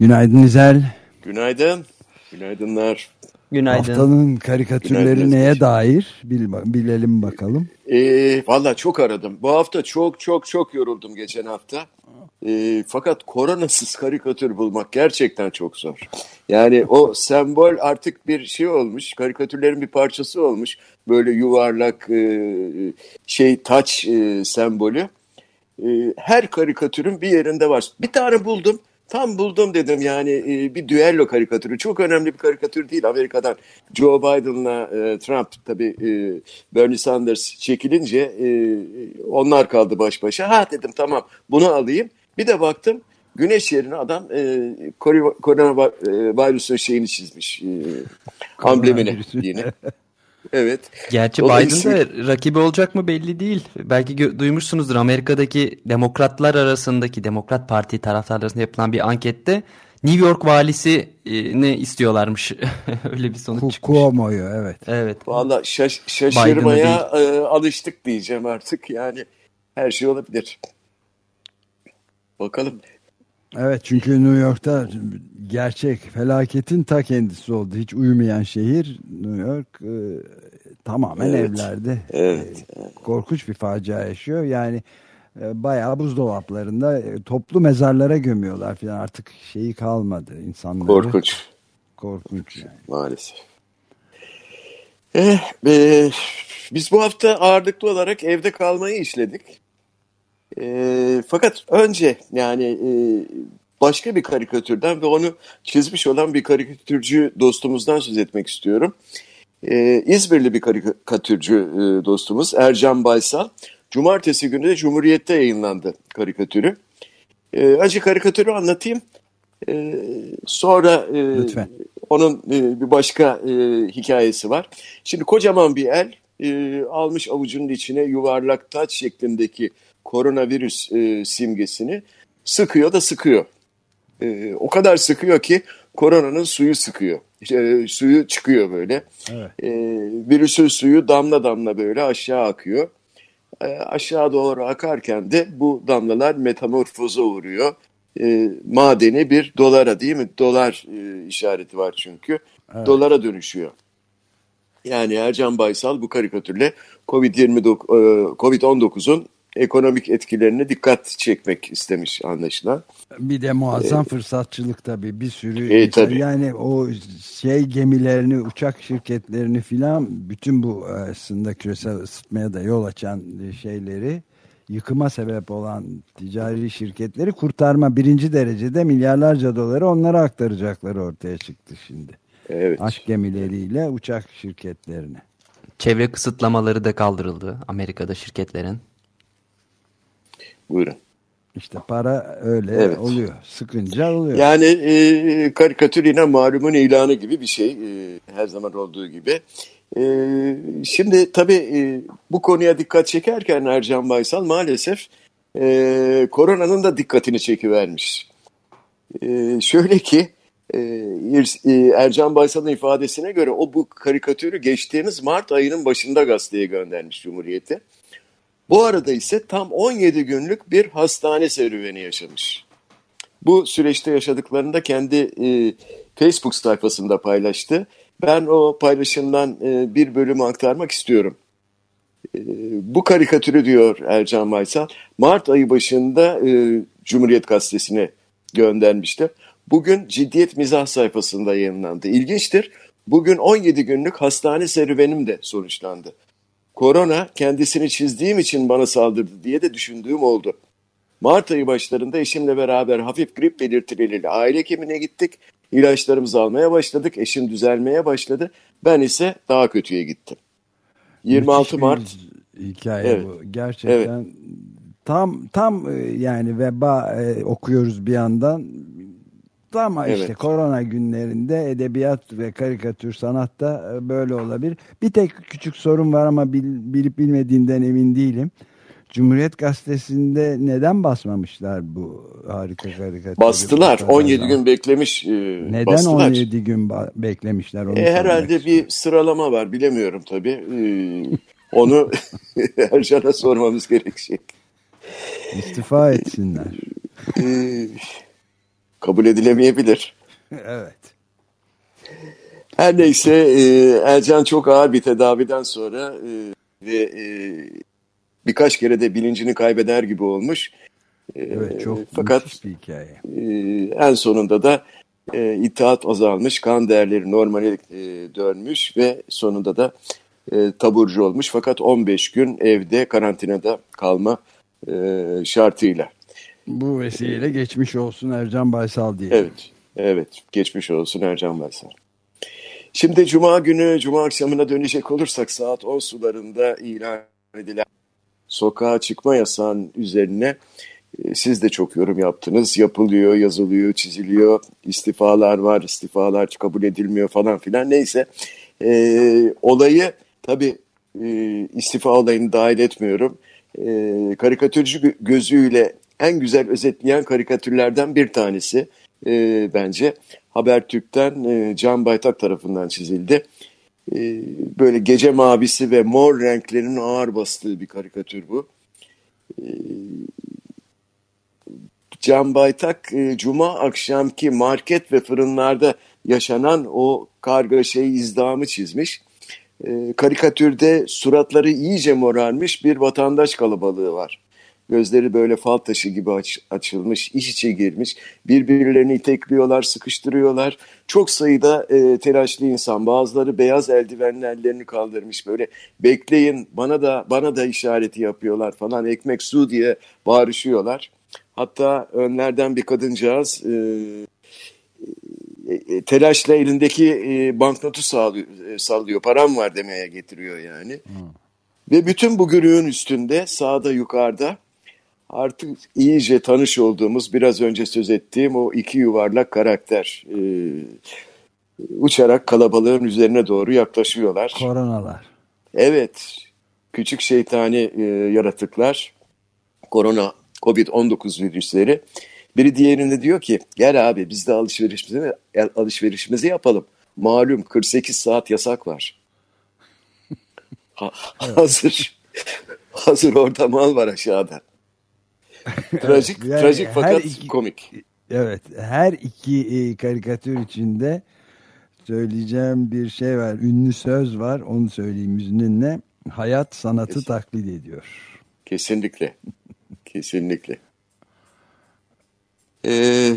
Günaydın İzel. Günaydın. Günaydınlar. Günaydın. Haftanın karikatürleri Günaydın neye dair Bil, bilelim bakalım. Ee, Valla çok aradım. Bu hafta çok çok çok yoruldum geçen hafta. Ee, fakat koronasız karikatür bulmak gerçekten çok zor. Yani o sembol artık bir şey olmuş. Karikatürlerin bir parçası olmuş. Böyle yuvarlak e, şey taç e, sembolü. E, her karikatürün bir yerinde var. Bir tane buldum. Tam buldum dedim yani e, bir düello karikatürü. Çok önemli bir karikatür değil Amerika'dan. Joe Biden'la e, Trump tabii e, Bernie Sanders çekilince e, onlar kaldı baş başa. Ha dedim tamam bunu alayım. Bir de baktım güneş yerine adam e, koronavirüsün şeyini çizmiş. E, amblemini yine. [LAUGHS] Evet. Gerçi Biden de rakibi olacak mı belli değil. Belki duymuşsunuzdur Amerika'daki demokratlar arasındaki Demokrat Parti taraftarları arasında yapılan bir ankette New York valisi ne istiyorlarmış. [LAUGHS] Öyle bir sonuç çıkmış. Cuomo'yu evet. Evet. Valla şaş şaşırmaya e, alıştık diyeceğim artık. Yani her şey olabilir. Bakalım. Evet çünkü New York'ta gerçek felaketin ta kendisi oldu. Hiç uyumayan şehir New York e, tamamen evet. evlerde. Evet. E, korkunç bir facia yaşıyor. Yani e, bayağı buzdolaplarında e, toplu mezarlara gömüyorlar falan artık şeyi kalmadı insanlara. Korkunç. Korkunç yani. Maalesef. Eh, e, biz bu hafta ağırlıklı olarak evde kalmayı işledik. E, fakat önce yani e, başka bir karikatürden ve onu çizmiş olan bir karikatürcü dostumuzdan söz etmek istiyorum. E, İzmirli bir karikatürcü e, dostumuz Ercan Baysal. Cumartesi günü de Cumhuriyet'te yayınlandı karikatürü. E, acı karikatürü anlatayım. E, sonra e, onun e, bir başka e, hikayesi var. Şimdi kocaman bir el e, almış avucunun içine yuvarlak taç şeklindeki koronavirüs e, simgesini sıkıyor da sıkıyor. E, o kadar sıkıyor ki koronanın suyu sıkıyor. E, suyu çıkıyor böyle. Evet. E, virüsün suyu damla damla böyle aşağı akıyor. E, aşağı doğru akarken de bu damlalar metamorfoza uğruyor. E, madeni bir dolara değil mi? Dolar e, işareti var çünkü. Evet. Dolara dönüşüyor. Yani Ercan Baysal bu karikatürle COVID-19'un ekonomik etkilerine dikkat çekmek istemiş anlaşılan. Bir de muazzam ee, fırsatçılık tabii bir sürü e, tabii. yani o şey gemilerini uçak şirketlerini filan bütün bu aslında küresel ısıtmaya da yol açan şeyleri yıkıma sebep olan ticari şirketleri kurtarma birinci derecede milyarlarca doları onlara aktaracakları ortaya çıktı şimdi. Evet. Aşk gemileriyle uçak şirketlerine. Çevre kısıtlamaları da kaldırıldı Amerika'da şirketlerin. Buyurun. İşte para öyle evet. oluyor. Sıkınca oluyor. Yani e, karikatür yine malumun ilanı gibi bir şey. E, her zaman olduğu gibi. E, şimdi tabii e, bu konuya dikkat çekerken Ercan Baysal maalesef e, koronanın da dikkatini çekivermiş. E, şöyle ki e, e Ercan Baysal'ın ifadesine göre o bu karikatürü geçtiğimiz Mart ayının başında gazeteye göndermiş Cumhuriyet'e. Bu arada ise tam 17 günlük bir hastane serüveni yaşamış. Bu süreçte yaşadıklarını da kendi e, Facebook sayfasında paylaştı. Ben o paylaşımdan e, bir bölümü aktarmak istiyorum. E, bu karikatürü diyor Ercan Baysal, Mart ayı başında e, Cumhuriyet Gazetesi'ne göndermişti. Bugün Ciddiyet Mizah sayfasında yayınlandı. İlginçtir. Bugün 17 günlük hastane serüvenim de sonuçlandı. Korona kendisini çizdiğim için bana saldırdı diye de düşündüğüm oldu. Mart ayı başlarında eşimle beraber hafif grip belirtileriyle aile hekimine gittik. İlaçlarımızı almaya başladık. Eşim düzelmeye başladı. Ben ise daha kötüye gittim. 26 Mart hikaye evet. bu. Gerçekten evet. tam tam e, yani veba e, okuyoruz bir yandan ama evet. işte korona günlerinde edebiyat ve karikatür sanatta e, böyle olabilir. Bir tek küçük sorun var ama bil, bilip bilmediğinden emin değilim. Cumhuriyet Gazetesi'nde neden basmamışlar bu harika karikatürü? Bastılar. 17 gün beklemiş. E, neden bastılar. 17 gün beklemişler? Onu e, herhalde bir sıralama var. Bilemiyorum tabii. E, onu [LAUGHS] Ercan'a sormamız gerekecek. İstifa etsinler. Kabul edilemeyebilir. [LAUGHS] evet. Her neyse e, Ercan çok ağır bir tedaviden sonra e, ve e, birkaç kere de bilincini kaybeder gibi olmuş. E, evet çok fakat bir hikaye. E, en sonunda da e, itaat azalmış, kan değerleri normale e, dönmüş ve sonunda da e, taburcu olmuş. Fakat 15 gün evde karantinada kalma e, şartıyla. Bu vesileyle geçmiş olsun Ercan Baysal diye. Evet, evet. Geçmiş olsun Ercan Baysal. Şimdi Cuma günü, Cuma akşamına dönecek olursak saat 10 sularında ilan edilen sokağa çıkma yasağının üzerine e, siz de çok yorum yaptınız. Yapılıyor, yazılıyor, çiziliyor. istifalar var, istifalar kabul edilmiyor falan filan. Neyse e, olayı tabii e, istifa olayını dahil etmiyorum. E, karikatürcü gözüyle en güzel özetleyen karikatürlerden bir tanesi e, bence. Habertürk'ten e, Can Baytak tarafından çizildi. E, böyle gece mavisi ve mor renklerinin ağır bastığı bir karikatür bu. E, Can Baytak e, Cuma akşamki market ve fırınlarda yaşanan o kargaşayı izdihamı çizmiş. E, karikatürde suratları iyice morarmış bir vatandaş kalabalığı var. Gözleri böyle fal taşı gibi aç, açılmış, iç içe girmiş. Birbirlerini itekliyorlar, sıkıştırıyorlar. Çok sayıda e, telaşlı insan. Bazıları beyaz eldivenli ellerini kaldırmış. Böyle bekleyin bana da bana da işareti yapıyorlar falan. Ekmek su diye bağırışıyorlar. Hatta önlerden bir kadıncağız e, e, e telaşla elindeki e, banknotu sallıyor, e, sallıyor. Param var demeye getiriyor yani. Hmm. Ve bütün bu gürüğün üstünde sağda yukarıda artık iyice tanış olduğumuz biraz önce söz ettiğim o iki yuvarlak karakter e, uçarak kalabalığın üzerine doğru yaklaşıyorlar. Koronalar. Evet küçük şeytani e, yaratıklar korona Covid-19 virüsleri biri diğerine diyor ki gel abi biz de alışverişimizi, alışverişimizi yapalım. Malum 48 saat yasak var. Ha, [LAUGHS] hazır hazır orada mal var aşağıda. [LAUGHS] trajik, yani trajik fakat iki, komik. Evet, her iki e, karikatür içinde söyleyeceğim bir şey var. Ünlü söz var, onu söyleyeyim izninle. Hayat sanatı Kesin. taklit ediyor. Kesinlikle. Kesinlikle. Ee,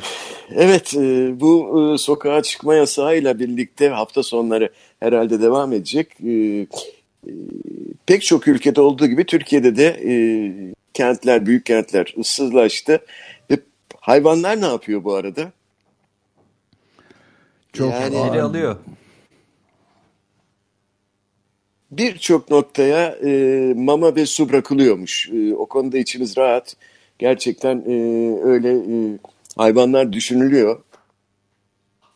evet, e, bu e, sokağa çıkma yasağıyla birlikte hafta sonları herhalde devam edecek. E, e, pek çok ülkede olduğu gibi Türkiye'de de e, kentler, büyük kentler ıssızlaştı. Ve hayvanlar ne yapıyor bu arada? Çok yani, ağır. alıyor. Birçok noktaya e, mama ve su bırakılıyormuş. E, o konuda içimiz rahat. Gerçekten e, öyle e, hayvanlar düşünülüyor.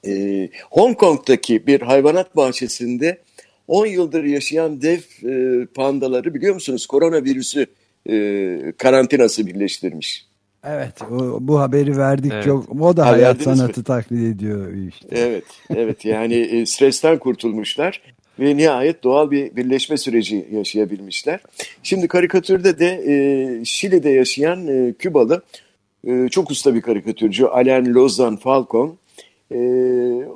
E, Hong Kong'daki bir hayvanat bahçesinde 10 yıldır yaşayan dev e, pandaları biliyor musunuz? Koronavirüsü e, karantinası birleştirmiş. Evet o, bu haberi verdik evet. çok o da ha, hayat sanatı mi? taklit ediyor işte. Evet evet yani e, stresten kurtulmuşlar ve nihayet doğal bir birleşme süreci yaşayabilmişler. Şimdi karikatürde de e, Şili'de yaşayan e, Kübalı e, çok usta bir karikatürcü Alain Lozan Falcon e,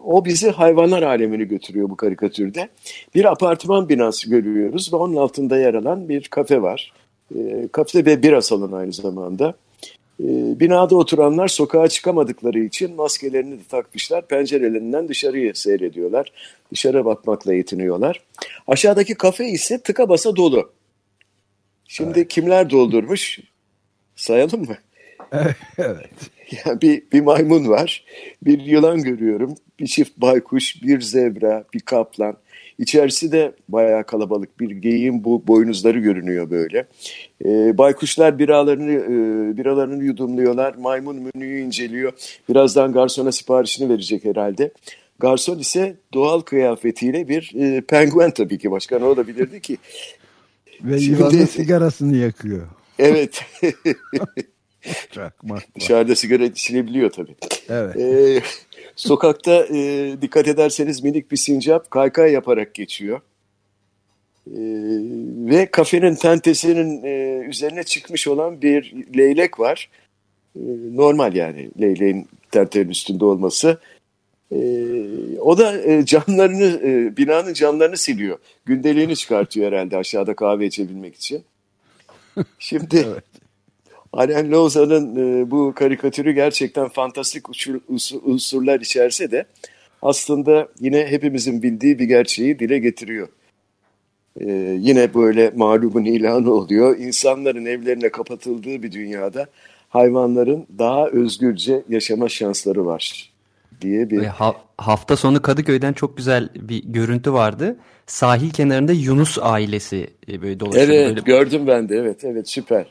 o bizi hayvanlar alemini götürüyor bu karikatürde. Bir apartman binası görüyoruz ve onun altında yer alan bir kafe var. E, kafe ve bira salonu aynı zamanda. E, binada oturanlar sokağa çıkamadıkları için maskelerini de takmışlar. Pencerelerinden dışarıyı seyrediyorlar. Dışarı bakmakla yetiniyorlar. Aşağıdaki kafe ise tıka basa dolu. Şimdi evet. kimler doldurmuş? Sayalım mı? [LAUGHS] evet. Yani bir, bir maymun var, bir yılan görüyorum, bir çift baykuş, bir zebra, bir kaplan, İçerisi de bayağı kalabalık. Bir geyiğin bu boynuzları görünüyor böyle. E, baykuşlar biralarını e, biralarını yudumluyorlar. Maymun menüyü inceliyor. Birazdan garsona siparişini verecek herhalde. Garson ise doğal kıyafetiyle bir e, penguen tabii ki başkan o da bilirdi ki. [LAUGHS] Ve Şimdi, sigarasını yakıyor. Evet. [LAUGHS] Dışarıda sigara içilebiliyor tabii. Evet. Ee, Sokakta e, dikkat ederseniz minik bir sincap kaykay yaparak geçiyor. E, ve kafenin tentesinin e, üzerine çıkmış olan bir leylek var. E, normal yani leyleğin tentenin üstünde olması. E, o da e, camlarını, e, binanın camlarını siliyor. Gündeliğini çıkartıyor herhalde aşağıda kahve içebilmek için. [LAUGHS] Şimdi evet. Alain Lozan'ın e, bu karikatürü gerçekten fantastik unsurlar içerse de aslında yine hepimizin bildiği bir gerçeği dile getiriyor. E, yine böyle mağlubun ilanı oluyor. İnsanların evlerine kapatıldığı bir dünyada hayvanların daha özgürce yaşama şansları var diye bir... Ha, hafta sonu Kadıköy'den çok güzel bir görüntü vardı. Sahil kenarında Yunus ailesi e, böyle dolaşıyor. Evet böyle... gördüm ben de evet evet süper.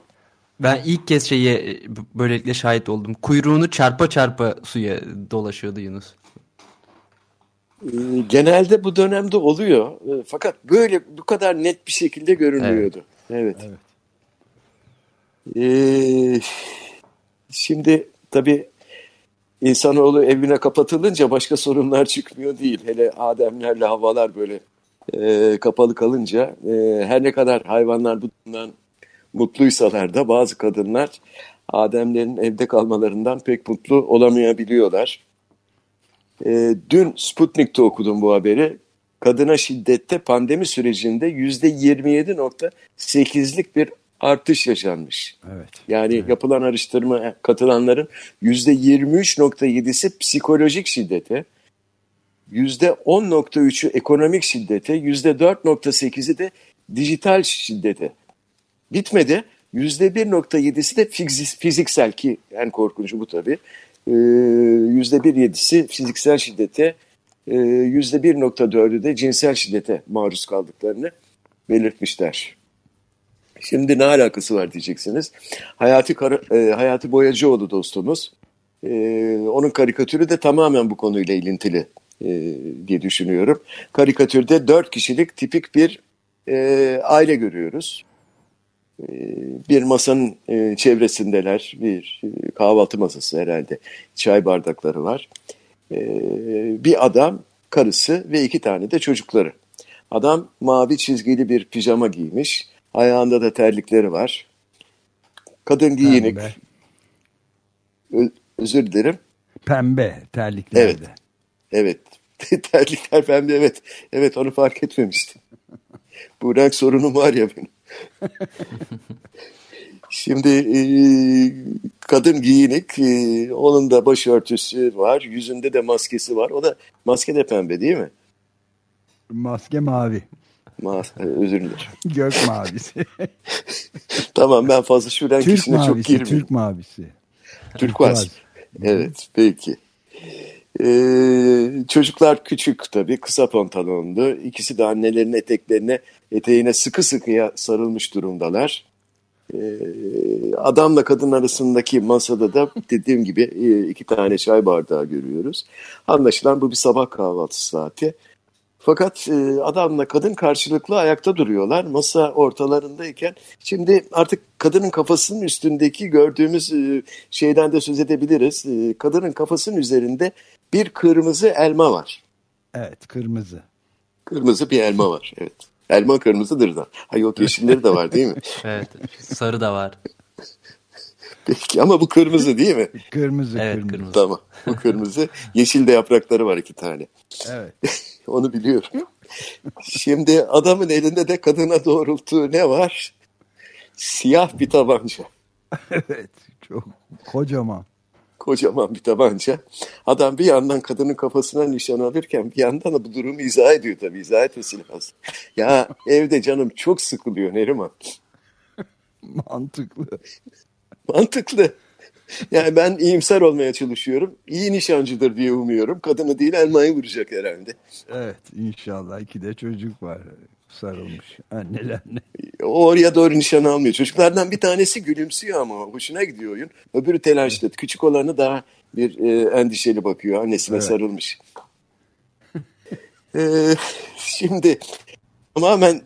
Ben ilk kez şeye böylelikle şahit oldum. Kuyruğunu çarpa çarpa suya dolaşıyordu Yunus. Ee, genelde bu dönemde oluyor. Ee, fakat böyle bu kadar net bir şekilde görünmüyordu. Evet. evet. Ee, şimdi tabii insanoğlu evine kapatılınca başka sorunlar çıkmıyor değil. Hele Ademlerle havalar böyle e, kapalı kalınca e, her ne kadar hayvanlar bundan mutluysalar da bazı kadınlar Ademlerin evde kalmalarından pek mutlu olamayabiliyorlar. E, dün Sputnik'te okudum bu haberi. Kadına şiddette pandemi sürecinde yüzde 27.8'lik bir artış yaşanmış. Evet. Yani evet. yapılan araştırma katılanların yüzde 23.7'si psikolojik şiddete, yüzde 10.3'ü ekonomik şiddete, yüzde 4.8'i de dijital şiddete. Bitmedi. Yüzde 1.7'si de fiziksel ki en korkuncu bu tabii. Ee, yüzde bir yedisi fiziksel şiddete, e, yüzde bir nokta dördü de cinsel şiddete maruz kaldıklarını belirtmişler. Şimdi ne alakası var diyeceksiniz. Hayati, Kar e, Hayati Boyacıoğlu dostumuz. E, onun karikatürü de tamamen bu konuyla ilintili e, diye düşünüyorum. Karikatürde dört kişilik tipik bir e, aile görüyoruz. Ee, bir masanın e, çevresindeler. Bir e, kahvaltı masası herhalde. Çay bardakları var. Ee, bir adam, karısı ve iki tane de çocukları. Adam mavi çizgili bir pijama giymiş. Ayağında da terlikleri var. Kadın giyinik. Pembe. Özür dilerim. Pembe terlikler Evet. Evet. [LAUGHS] terlikler pembe evet. Evet onu fark etmemiştim. Bu renk sorunum var ya benim. Şimdi e, kadın giyinik, e, onun da başörtüsü var, yüzünde de maskesi var. O da maske de pembe değil mi? Maske mavi. Mas özür dilerim. [LAUGHS] Gök mavisi. [LAUGHS] tamam ben fazla şu renk Türk işine mavisi, çok girmeyeyim. Türk mavisi. Türk var. Evet peki. Ee, çocuklar küçük tabii kısa pantolonlu. İkisi de annelerin eteklerine eteğine sıkı sıkıya sarılmış durumdalar. Ee, adamla kadın arasındaki masada da dediğim gibi e, iki tane çay bardağı görüyoruz. Anlaşılan bu bir sabah kahvaltısı saati. Fakat e, adamla kadın karşılıklı ayakta duruyorlar masa ortalarındayken. Şimdi artık kadının kafasının üstündeki gördüğümüz e, şeyden de söz edebiliriz. Kadının kafasının üzerinde bir kırmızı elma var. Evet kırmızı. Kırmızı bir elma var evet. Elma kırmızıdır da. Ha yok yeşilleri de var değil mi? [LAUGHS] evet sarı da var. Peki ama bu kırmızı değil mi? [LAUGHS] kırmızı evet, kırmızı. kırmızı. Tamam bu kırmızı. Yeşil de yaprakları var iki tane. Evet. [LAUGHS] Onu biliyorum. Şimdi adamın elinde de kadına doğrulttuğu ne var? Siyah bir tabanca. [LAUGHS] evet çok kocaman. Kocaman bir tabanca. Adam bir yandan kadının kafasına nişan alırken bir yandan da bu durumu izah ediyor tabii. İzah etmesi lazım. Ya evde canım çok sıkılıyor Neriman. Mantıklı. Mantıklı. Yani ben iyimser olmaya çalışıyorum. İyi nişancıdır diye umuyorum. Kadını değil elmayı vuracak herhalde. Evet inşallah. iki de çocuk var sarılmış annelerine. Oraya doğru nişan almıyor. Çocuklardan bir tanesi gülümsüyor ama hoşuna gidiyor oyun. Öbürü telaşlı. Evet. Küçük olanı daha bir e, endişeli bakıyor. Annesine evet. sarılmış. e, şimdi tamamen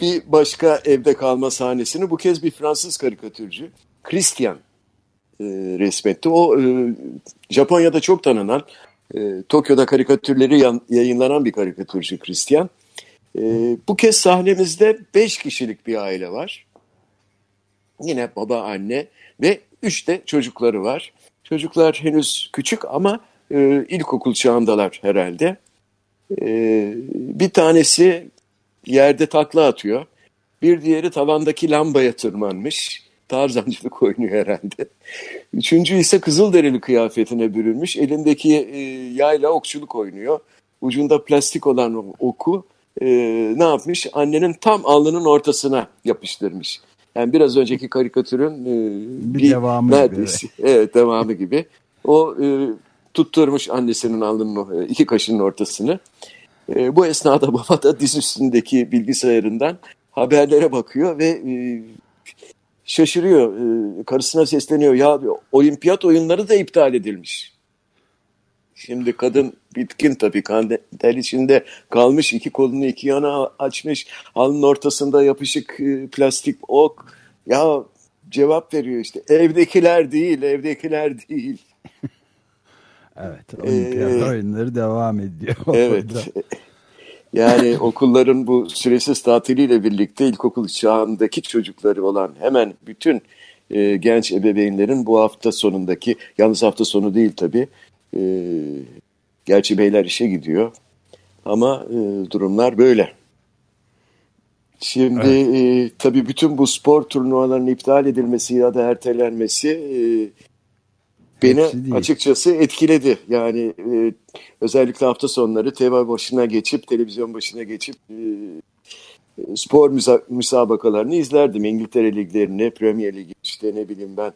bir başka evde kalma sahnesini bu kez bir Fransız karikatürcü Christian e, resmetti. O e, Japonya'da çok tanınan e, Tokyo'da karikatürleri yan, yayınlanan bir karikatürcü Christian. E, bu kez sahnemizde beş kişilik bir aile var. Yine baba, anne ve üç de çocukları var. Çocuklar henüz küçük ama e, ilkokul çağındalar herhalde. E, bir tanesi yerde takla atıyor. Bir diğeri tavandaki lambaya tırmanmış. Tarzancılık oynuyor herhalde. Üçüncü ise kızılderili kıyafetine bürünmüş. Elindeki e, yayla okçuluk oynuyor. Ucunda plastik olan oku e, ne yapmış? Annenin tam alnının ortasına yapıştırmış. Yani biraz önceki karikatürün e, Bir bir, devamı gibi, neredeyse, evet. devamı gibi. O e, tutturmuş annesinin alnının e, iki kaşının ortasını. E, bu esnada [LAUGHS] baba da diz üstündeki bilgisayarından haberlere bakıyor ve e, şaşırıyor. E, karısına sesleniyor. Ya olimpiyat oyunları da iptal edilmiş. Şimdi kadın bitkin tabii kandil içinde kalmış iki kolunu iki yana açmış alnın ortasında yapışık e, plastik ok ya cevap veriyor işte evdekiler değil evdekiler değil. [LAUGHS] Evet olimpiyat Ee, oyunları devam ediyor. Evet. [LAUGHS] Yani okulların bu süresiz tatiliyle birlikte ilkokul çağındaki çocukları olan hemen bütün e, genç ebeveynlerin bu hafta sonundaki, yalnız hafta sonu değil tabii, e, gerçi beyler işe gidiyor ama e, durumlar böyle. Şimdi e, tabii bütün bu spor turnuvalarının iptal edilmesi ya da ertelenmesi e, beni açıkçası etkiledi. Yani e, özellikle hafta sonları TV başına geçip, televizyon başına geçip e, spor müsa- müsabakalarını izlerdim. İngiltere liglerini, Premier Ligi işte ne bileyim ben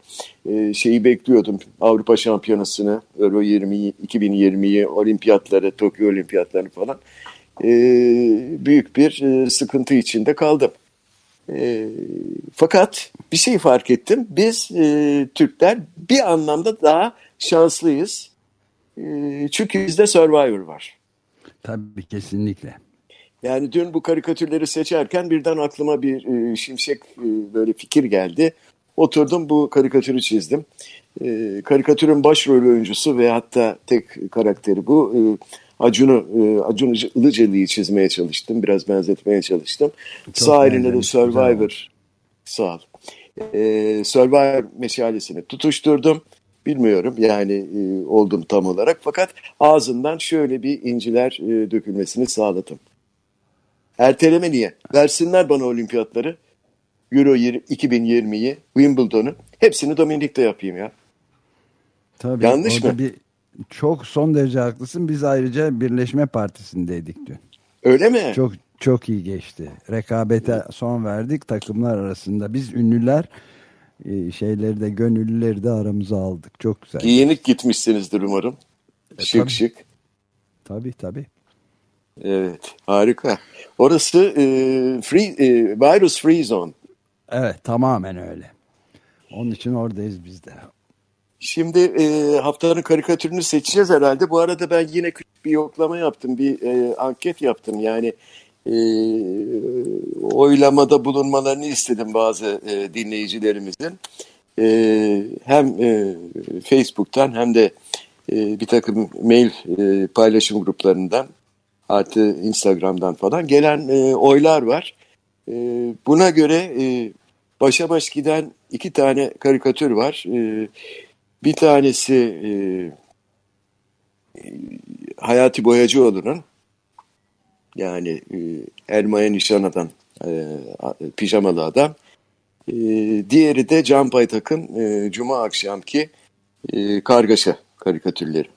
e, şeyi bekliyordum. Avrupa Şampiyonası'nı, Euro 20, 2020'yi, olimpiyatları, Tokyo olimpiyatlarını falan. E, büyük bir e, sıkıntı içinde kaldım. E, fakat bir şey fark ettim. Biz e, Türkler bir anlamda daha şanslıyız. E, çünkü bizde Survivor var. Tabii kesinlikle. Yani dün bu karikatürleri seçerken birden aklıma bir e, şimşek e, böyle fikir geldi. Oturdum bu karikatürü çizdim. E, karikatürün başrol oyuncusu ve hatta tek karakteri bu. E, Acun'u, e, Acun Ilıcalı'yı çizmeye çalıştım. Biraz benzetmeye çalıştım. Sağ elinde de Survivor. Sağ ol. E, Survivor meşalesini tutuşturdum. Bilmiyorum yani e, oldum tam olarak. Fakat ağzından şöyle bir inciler e, dökülmesini sağladım. Erteleme niye? Versinler bana olimpiyatları. Euro 2020'yi, Wimbledon'u. Hepsini Dominik'te yapayım ya. Tabii, Yanlış mı? Bir, çok son derece haklısın. Biz ayrıca Birleşme Partisi'ndeydik dün. Öyle mi? Çok çok iyi geçti. Rekabete son verdik takımlar arasında. Biz ünlüler e, şeyleri de gönüllüleri de aramıza aldık. Çok güzel. Giyinik gitmişsinizdir umarım. Şık tabii. şık. Tabii tabii. Evet, harika. Orası e, free, e, virus free zone. Evet tamamen öyle. Onun için oradayız biz de. Şimdi e, haftanın karikatürünü seçeceğiz herhalde. Bu arada ben yine küçük bir yoklama yaptım, bir e, anket yaptım. Yani e, oylamada bulunmalarını istedim bazı e, dinleyicilerimizin. E, hem e, Facebook'tan hem de e, bir takım mail e, paylaşım gruplarından artı Instagram'dan falan gelen e, oylar var. E, buna göre e, başa baş giden iki tane karikatür var. E, bir tanesi e, Hayati Boyacıoğlu'nun yani e, Elmaya Nişan e, pijamalı adam. E, diğeri de Can Paytak'ın e, Cuma akşamki e, kargaşa karikatürleri.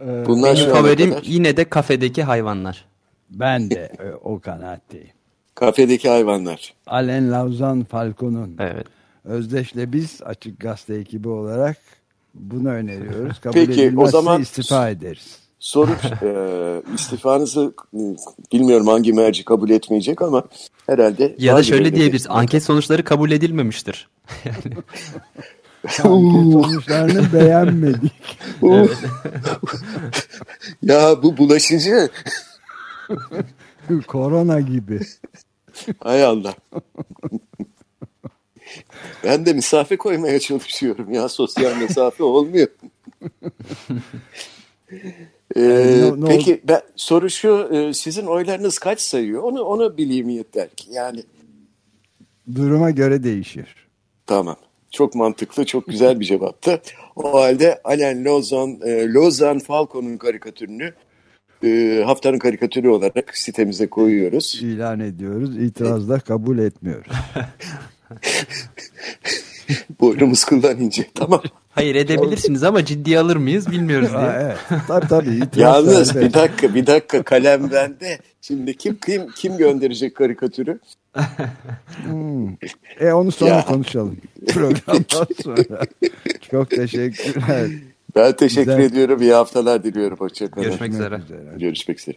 Ee, Bunlar Benim favorim kadar yine de kafedeki hayvanlar. Ben de e, o kanaatteyim. kafedeki hayvanlar. Alain Lauzan Falcon'un Evet. Özdeş'le biz Açık Gazete ekibi olarak bunu öneriyoruz. Kabul Peki, o zaman- istifa ederiz. Soru [LAUGHS] e, istifanızı e, bilmiyorum hangi merci kabul etmeyecek ama herhalde Ya da şöyle öyle diyebiliriz. bir- Anket sonuçları kabul edilmemiştir. [LAUGHS] [LAUGHS] Anket sonuçlarını beğenmedik. Ya bu bulaşıcı. Korona gibi. Hay Allah. Ben de mesafe koymaya çalışıyorum ya sosyal mesafe olmuyor. [LAUGHS] Ee, ne- ne peki ben, soru şu e, sizin oylarınız kaç sayıyor onu onu bileyim yeter ki yani Duruma göre değişir. tamam çok mantıklı çok güzel bir cevaptı o halde Alain Lozan e, Lozan Falco'nun karikatürünü e, haftanın karikatürü olarak sitemize koyuyoruz İlan ediyoruz. İtiraz da kabul etmiyoruz. [LAUGHS] [LAUGHS] Boynumuz kıldan ince. Tamam. Hayır edebilirsiniz ama ciddiye alır mıyız bilmiyoruz diye. Ha, evet. Tabii tabii. Yalnız bir dakika bir dakika kalem bende. Şimdi kim kim kim gönderecek karikatürü? E onu sonra Ya. konuşalım. Programdan [LAUGHS] sonra. Çok teşekkürler. Ben teşekkür Güzel. ediyorum. İyi haftalar diliyorum. Hoşçakalın. Görüşmek üzere. Görüşmek üzere.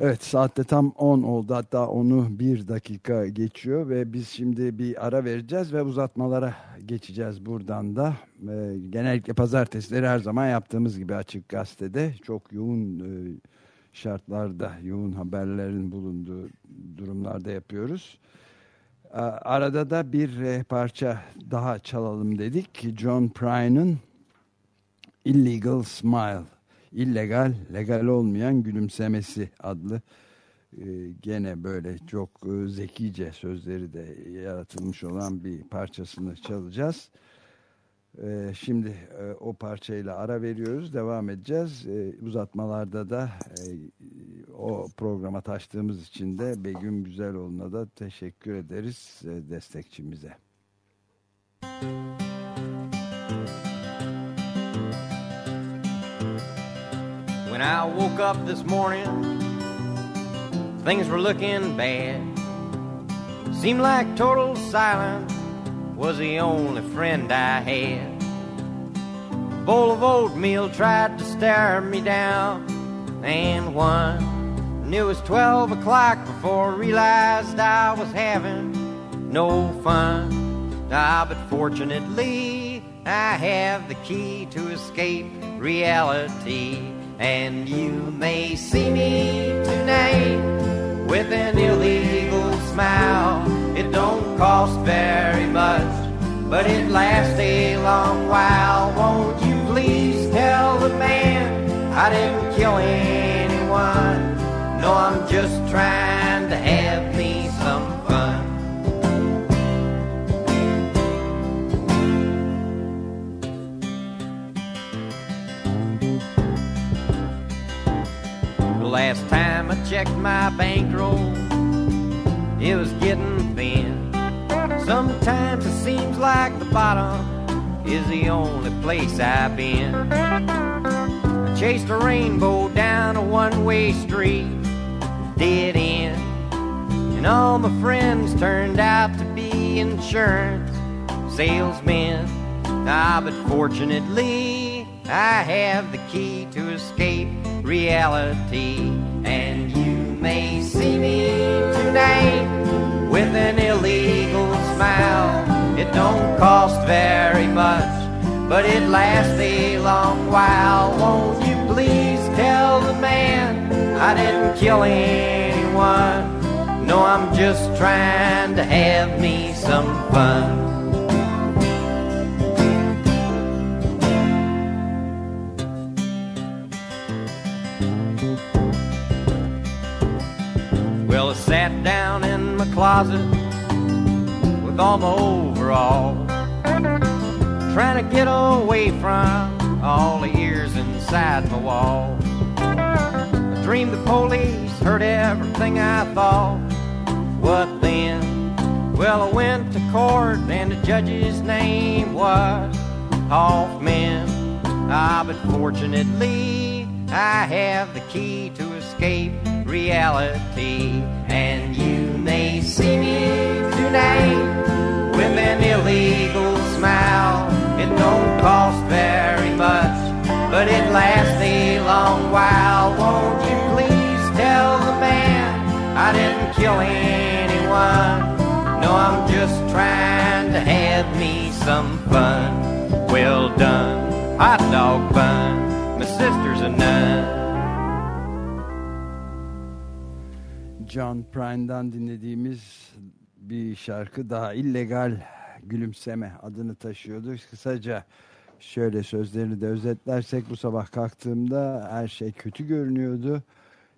Evet saatte tam 10 oldu hatta onu bir dakika geçiyor ve biz şimdi bir ara vereceğiz ve uzatmalara geçeceğiz buradan da. Ee, genellikle pazartesileri her zaman yaptığımız gibi açık gazetede çok yoğun e, şartlarda yoğun haberlerin bulunduğu durumlarda yapıyoruz. A- Arada da bir e, parça daha çalalım dedik. John Prine Illegal Smile illegal, legal olmayan gülümsemesi adlı e, gene böyle çok e, zekice sözleri de yaratılmış olan bir parçasını çalacağız. E, şimdi e, o parçayla ara veriyoruz, devam edeceğiz. Uzatmalarda da o programa taştığımız için de Begüm Güzeloğlu'na da teşekkür ederiz destekçimize. When I woke up this morning, things were looking bad. Seemed like total silence was the only friend I had. A bowl of oatmeal tried to stare me down, and one. And it was 12 o'clock before I realized I was having no fun. Ah, but fortunately, I have the key to escape reality. And you may see me tonight with an illegal smile. It don't cost very much, but it lasts a long while. Won't you please tell the man I didn't kill anyone? No, I'm just trying to have me last time I checked my bankroll, it was getting thin. Sometimes it seems like the bottom is the only place I've been. I chased a rainbow down a one way street, dead end. And all my friends turned out to be insurance salesmen. Ah, but fortunately, I have the key to escape reality. And you may see me tonight with an illegal smile. It don't cost very much, but it lasts a long while. Won't you please tell the man I didn't kill anyone? No, I'm just trying to have me some fun. Closet with all my overalls, trying to get away from all the ears inside my wall. I dreamed the police heard everything I thought. What then? Well, I went to court and the judge's name was Hoffman. Ah, but fortunately, I have the key to escape reality. And you may see me tonight with an illegal smile. It don't cost very much, but it lasts a long while. Won't you please tell the man I didn't kill anyone? No, I'm just trying to have me some fun. Well done, hot dog bun. My sister's a nun. John Prine'dan dinlediğimiz bir şarkı daha illegal gülümseme adını taşıyordu. Kısaca Şöyle sözlerini de özetlersek bu sabah kalktığımda her şey kötü görünüyordu.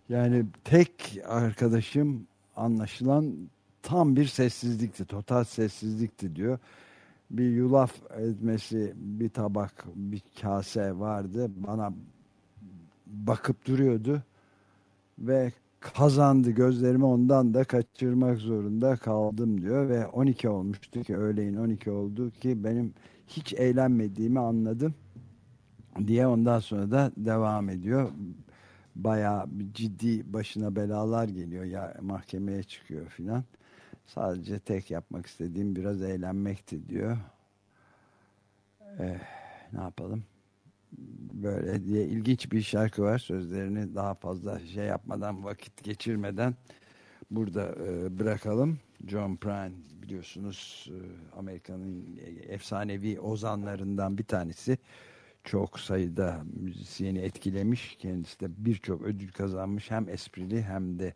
Yani tek arkadaşım anlaşılan tam bir sessizlikti, total sessizlikti diyor. Bir yulaf etmesi, bir tabak, bir kase vardı. Bana bakıp duruyordu ve kazandı gözlerimi ondan da kaçırmak zorunda kaldım diyor ve 12 olmuştu ki öğleyin 12 oldu ki benim hiç eğlenmediğimi anladım diye ondan sonra da devam ediyor. Bayağı ciddi başına belalar geliyor ya mahkemeye çıkıyor filan. Sadece tek yapmak istediğim biraz eğlenmekti diyor. Eh, ne yapalım? Böyle diye ilginç bir şarkı var. Sözlerini daha fazla şey yapmadan, vakit geçirmeden burada e, bırakalım. John Prine biliyorsunuz e, Amerika'nın efsanevi ozanlarından bir tanesi. Çok sayıda müzisyeni etkilemiş. Kendisi de birçok ödül kazanmış. Hem esprili hem de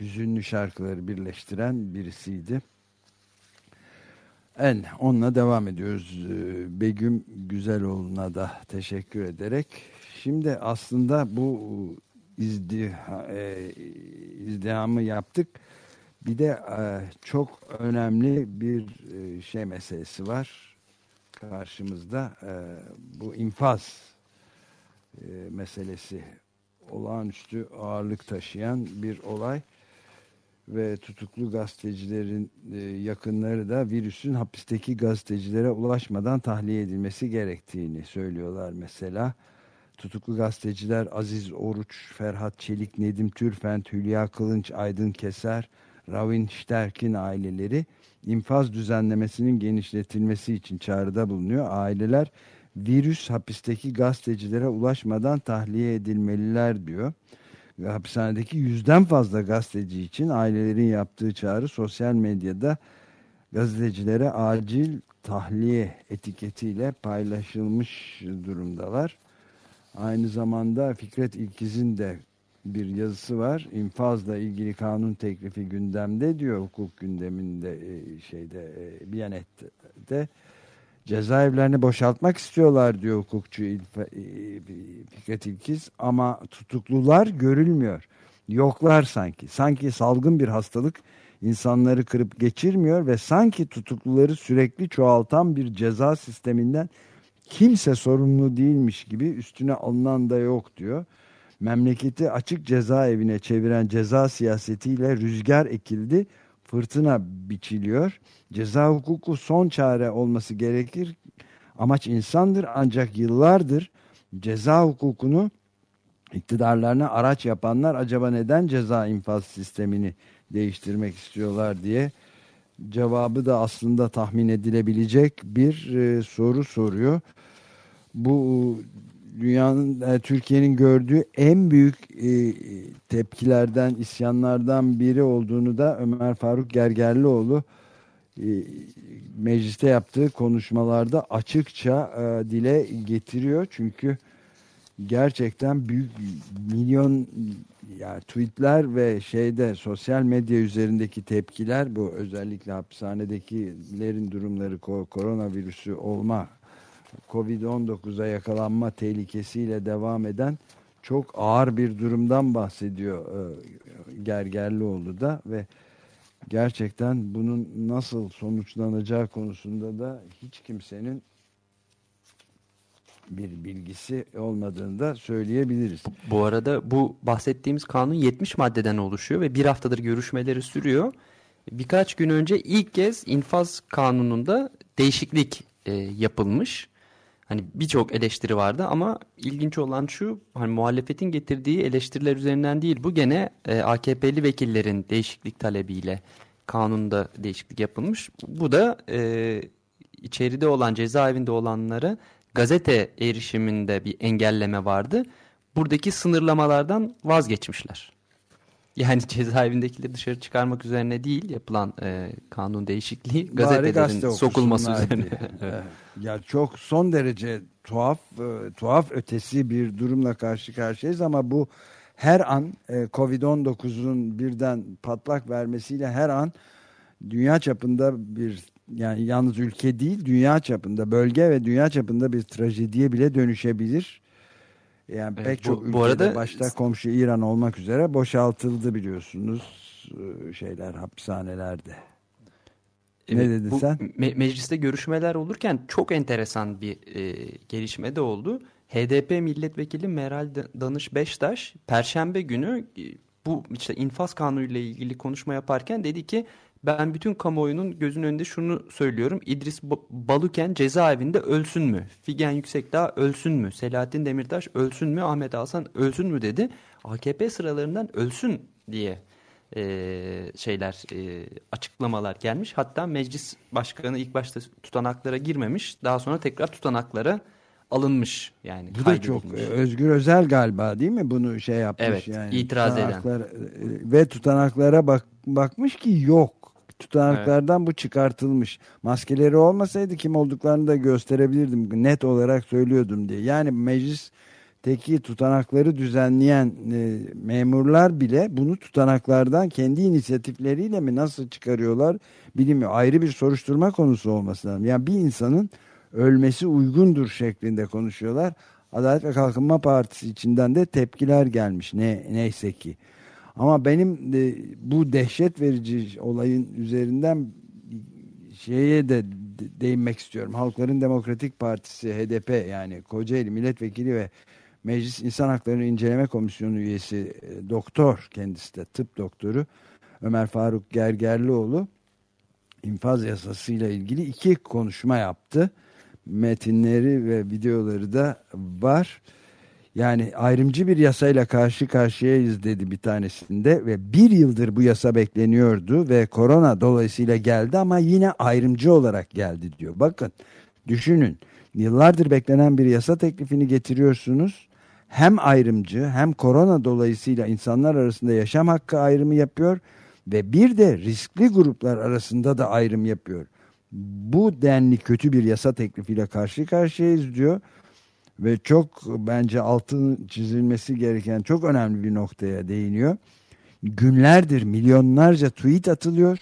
hüzünlü şarkıları birleştiren birisiydi. En onunla devam ediyoruz. Ee, Begüm Güzeloğlu'na da teşekkür ederek. Şimdi aslında bu e, izdihamı yaptık. Bir de e, çok önemli bir e, şey meselesi var karşımızda. Bu infaz meselesi olağanüstü ağırlık taşıyan bir olay ve tutuklu gazetecilerin e, yakınları da virüsün hapisteki gazetecilere ulaşmadan tahliye edilmesi gerektiğini söylüyorlar mesela. Tutuklu gazeteciler Aziz Oruç, Ferhat Çelik, Nedim Türfent, Hülya Kılınç, Aydın Keser, Ravin Şterkin aileleri infaz düzenlemesinin genişletilmesi için çağrıda bulunuyor. Aileler virüs hapisteki gazetecilere ulaşmadan tahliye edilmeliler diyor hapishanedeki yüzden fazla gazeteci için ailelerin yaptığı çağrı sosyal medyada gazetecilere acil tahliye etiketiyle paylaşılmış durumdalar. Aynı zamanda Fikret İlkiz'in de bir yazısı var. İnfazla ilgili kanun teklifi gündemde diyor hukuk gündeminde e, şeyde e, Biyanet'te cezaevlerini boşaltmak istiyorlar diyor hukukçu İlfe, Fikret İlkiz ama tutuklular görülmüyor. Yoklar sanki. Sanki salgın bir hastalık insanları kırıp geçirmiyor ve sanki tutukluları sürekli çoğaltan bir ceza sisteminden kimse sorumlu değilmiş gibi üstüne alınan da yok diyor. Memleketi açık cezaevine çeviren ceza siyasetiyle rüzgar ekildi fırtına biçiliyor. Ceza hukuku son çare olması gerekir. Amaç insandır ancak yıllardır ceza hukukunu iktidarlarına araç yapanlar acaba neden ceza infaz sistemini değiştirmek istiyorlar diye cevabı da aslında tahmin edilebilecek bir e, soru soruyor. Bu dünyanın e, Türkiye'nin gördüğü en büyük e, tepkilerden, isyanlardan biri olduğunu da Ömer Faruk Gergerlioğlu e, mecliste yaptığı konuşmalarda açıkça e, dile getiriyor. Çünkü gerçekten büyük milyon yani tweetler ve şeyde sosyal medya üzerindeki tepkiler bu özellikle hapishanedekilerin durumları koronavirüsü olma Covid-19'a yakalanma tehlikesiyle devam eden çok ağır bir durumdan bahsediyor e, Gergerlioğlu da ve gerçekten bunun nasıl sonuçlanacağı konusunda da hiç kimsenin bir bilgisi olmadığını da söyleyebiliriz. Bu arada bu bahsettiğimiz kanun 70 maddeden oluşuyor ve bir haftadır görüşmeleri sürüyor. Birkaç gün önce ilk kez infaz kanununda değişiklik e, yapılmış. Hani birçok eleştiri vardı ama ilginç olan şu hani muhalefetin getirdiği eleştiriler üzerinden değil. Bu gene e, AKP'li vekillerin değişiklik talebiyle kanunda değişiklik yapılmış. Bu da e, içeride olan cezaevinde olanlara gazete erişiminde bir engelleme vardı. Buradaki sınırlamalardan vazgeçmişler. Yani cezaevindekileri dışarı çıkarmak üzerine değil yapılan e, kanun değişikliği gazetelerin gazete sokulması üzerine. evet. Ya çok son derece tuhaf e, tuhaf ötesi bir durumla karşı karşıyayız ama bu her an e, Covid-19'un birden patlak vermesiyle her an dünya çapında bir yani yalnız ülke değil dünya çapında bölge ve dünya çapında bir trajediye bile dönüşebilir. Yani Evet, pek bu- çok bu ülkede arada- başta komşu İran olmak üzere boşaltıldı biliyorsunuz e, şeyler hapishanelerde. Ne Evet, dedin bu sen? me- mecliste görüşmeler olurken çok enteresan bir e, gelişme de oldu. HDP milletvekili Meral Da- Danış Beştaş Perşembe günü e, bu işte infaz kanunu ile ilgili konuşma yaparken dedi ki ben bütün kamuoyunun gözünün önünde şunu söylüyorum. İdris Ba- Baluken cezaevinde ölsün mü? Figen Yüksekdağ ölsün mü? Selahattin Demirtaş ölsün mü? Ahmet Hasan ölsün mü dedi. AKP sıralarından ölsün diye e, şeyler e, açıklamalar gelmiş. Hatta meclis başkanı ilk başta tutanaklara girmemiş. Daha sonra tekrar tutanaklara alınmış. Yani Bu da çok e, Özgür Özel galiba değil mi bunu şey yapmış Evet, yani. itiraz eden. tutanaklar- e, Ve tutanaklara bak bakmış ki yok. Tutanaklardan bu çıkartılmış. Maskeleri olmasaydı kim olduklarını da gösterebilirdim. Net olarak söylüyordum diye. Yani meclisteki tutanakları düzenleyen e, memurlar bile bunu tutanaklardan kendi inisiyatifleriyle mi nasıl çıkarıyorlar bilmiyor. Ayrı bir soruşturma konusu olması lazım. Yani bir insanın ölmesi uygundur şeklinde konuşuyorlar. Adalet ve Kalkınma Partisi içinden de tepkiler gelmiş ne neyse ki. Ama benim de bu dehşet verici olayın üzerinden şeye de- değinmek istiyorum. Halkların Demokratik Partisi HDP yani Kocaeli Milletvekili ve Meclis İnsan Hakları İnceleme Komisyonu üyesi e, doktor kendisi de tıp doktoru Ömer Faruk Gergerlioğlu infaz yasasıyla ilgili iki konuşma yaptı. Metinleri ve videoları da var. Yani ayrımcı bir yasayla karşı karşıyayız dedi bir tanesinde ve bir yıldır bu yasa bekleniyordu ve korona dolayısıyla geldi ama yine ayrımcı olarak geldi diyor. Bakın düşünün yıllardır beklenen bir yasa teklifini getiriyorsunuz. Hem ayrımcı hem korona dolayısıyla insanlar arasında yaşam hakkı ayrımı yapıyor ve bir de riskli gruplar arasında da ayrım yapıyor. Bu denli kötü bir yasa teklifiyle karşı karşıyayız diyor ve çok bence altın çizilmesi gereken çok önemli bir noktaya değiniyor. Günlerdir milyonlarca tweet atılıyor.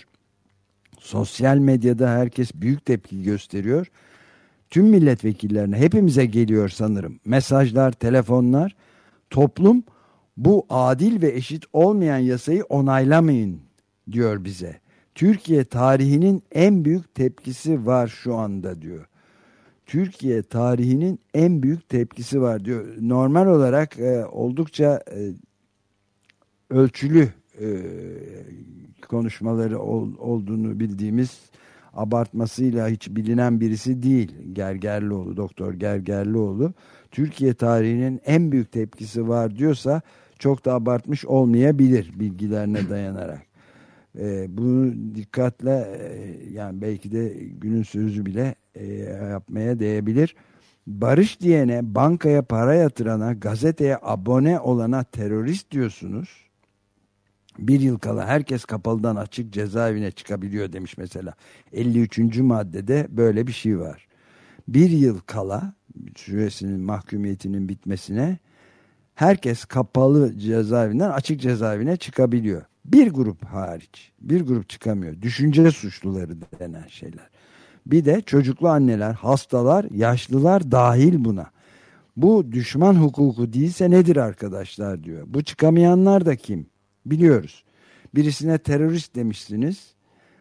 Sosyal medyada herkes büyük tepki gösteriyor. Tüm milletvekillerine hepimize geliyor sanırım. Mesajlar, telefonlar. Toplum bu adil ve eşit olmayan yasayı onaylamayın diyor bize. Türkiye tarihinin en büyük tepkisi var şu anda diyor. Türkiye tarihinin en büyük tepkisi var diyor. Normal olarak e, oldukça e, ölçülü e, konuşmaları ol, olduğunu bildiğimiz abartmasıyla hiç bilinen birisi değil Gergerlioğlu, Doktor Gergerlioğlu. Türkiye tarihinin en büyük tepkisi var diyorsa çok da abartmış olmayabilir bilgilerine [CLEARS THROAT] dayanarak. E, bunu dikkatle e, yani belki de günün sözü bile e, yapmaya değebilir. Barış diyene, bankaya para yatırana, gazeteye abone olana terörist diyorsunuz. Bir yıl kala herkes kapalıdan açık cezaevine çıkabiliyor demiş mesela. 53. maddede böyle bir şey var. Bir yıl kala süresinin mahkumiyetinin bitmesine herkes kapalı cezaevinden açık cezaevine çıkabiliyor. Bir grup hariç. Bir grup çıkamıyor. Düşünce suçluları denen şeyler. Bir de çocuklu anneler, hastalar, yaşlılar dahil buna. Bu düşman hukuku değilse nedir arkadaşlar diyor. Bu çıkamayanlar da kim? Biliyoruz. Birisine terörist demişsiniz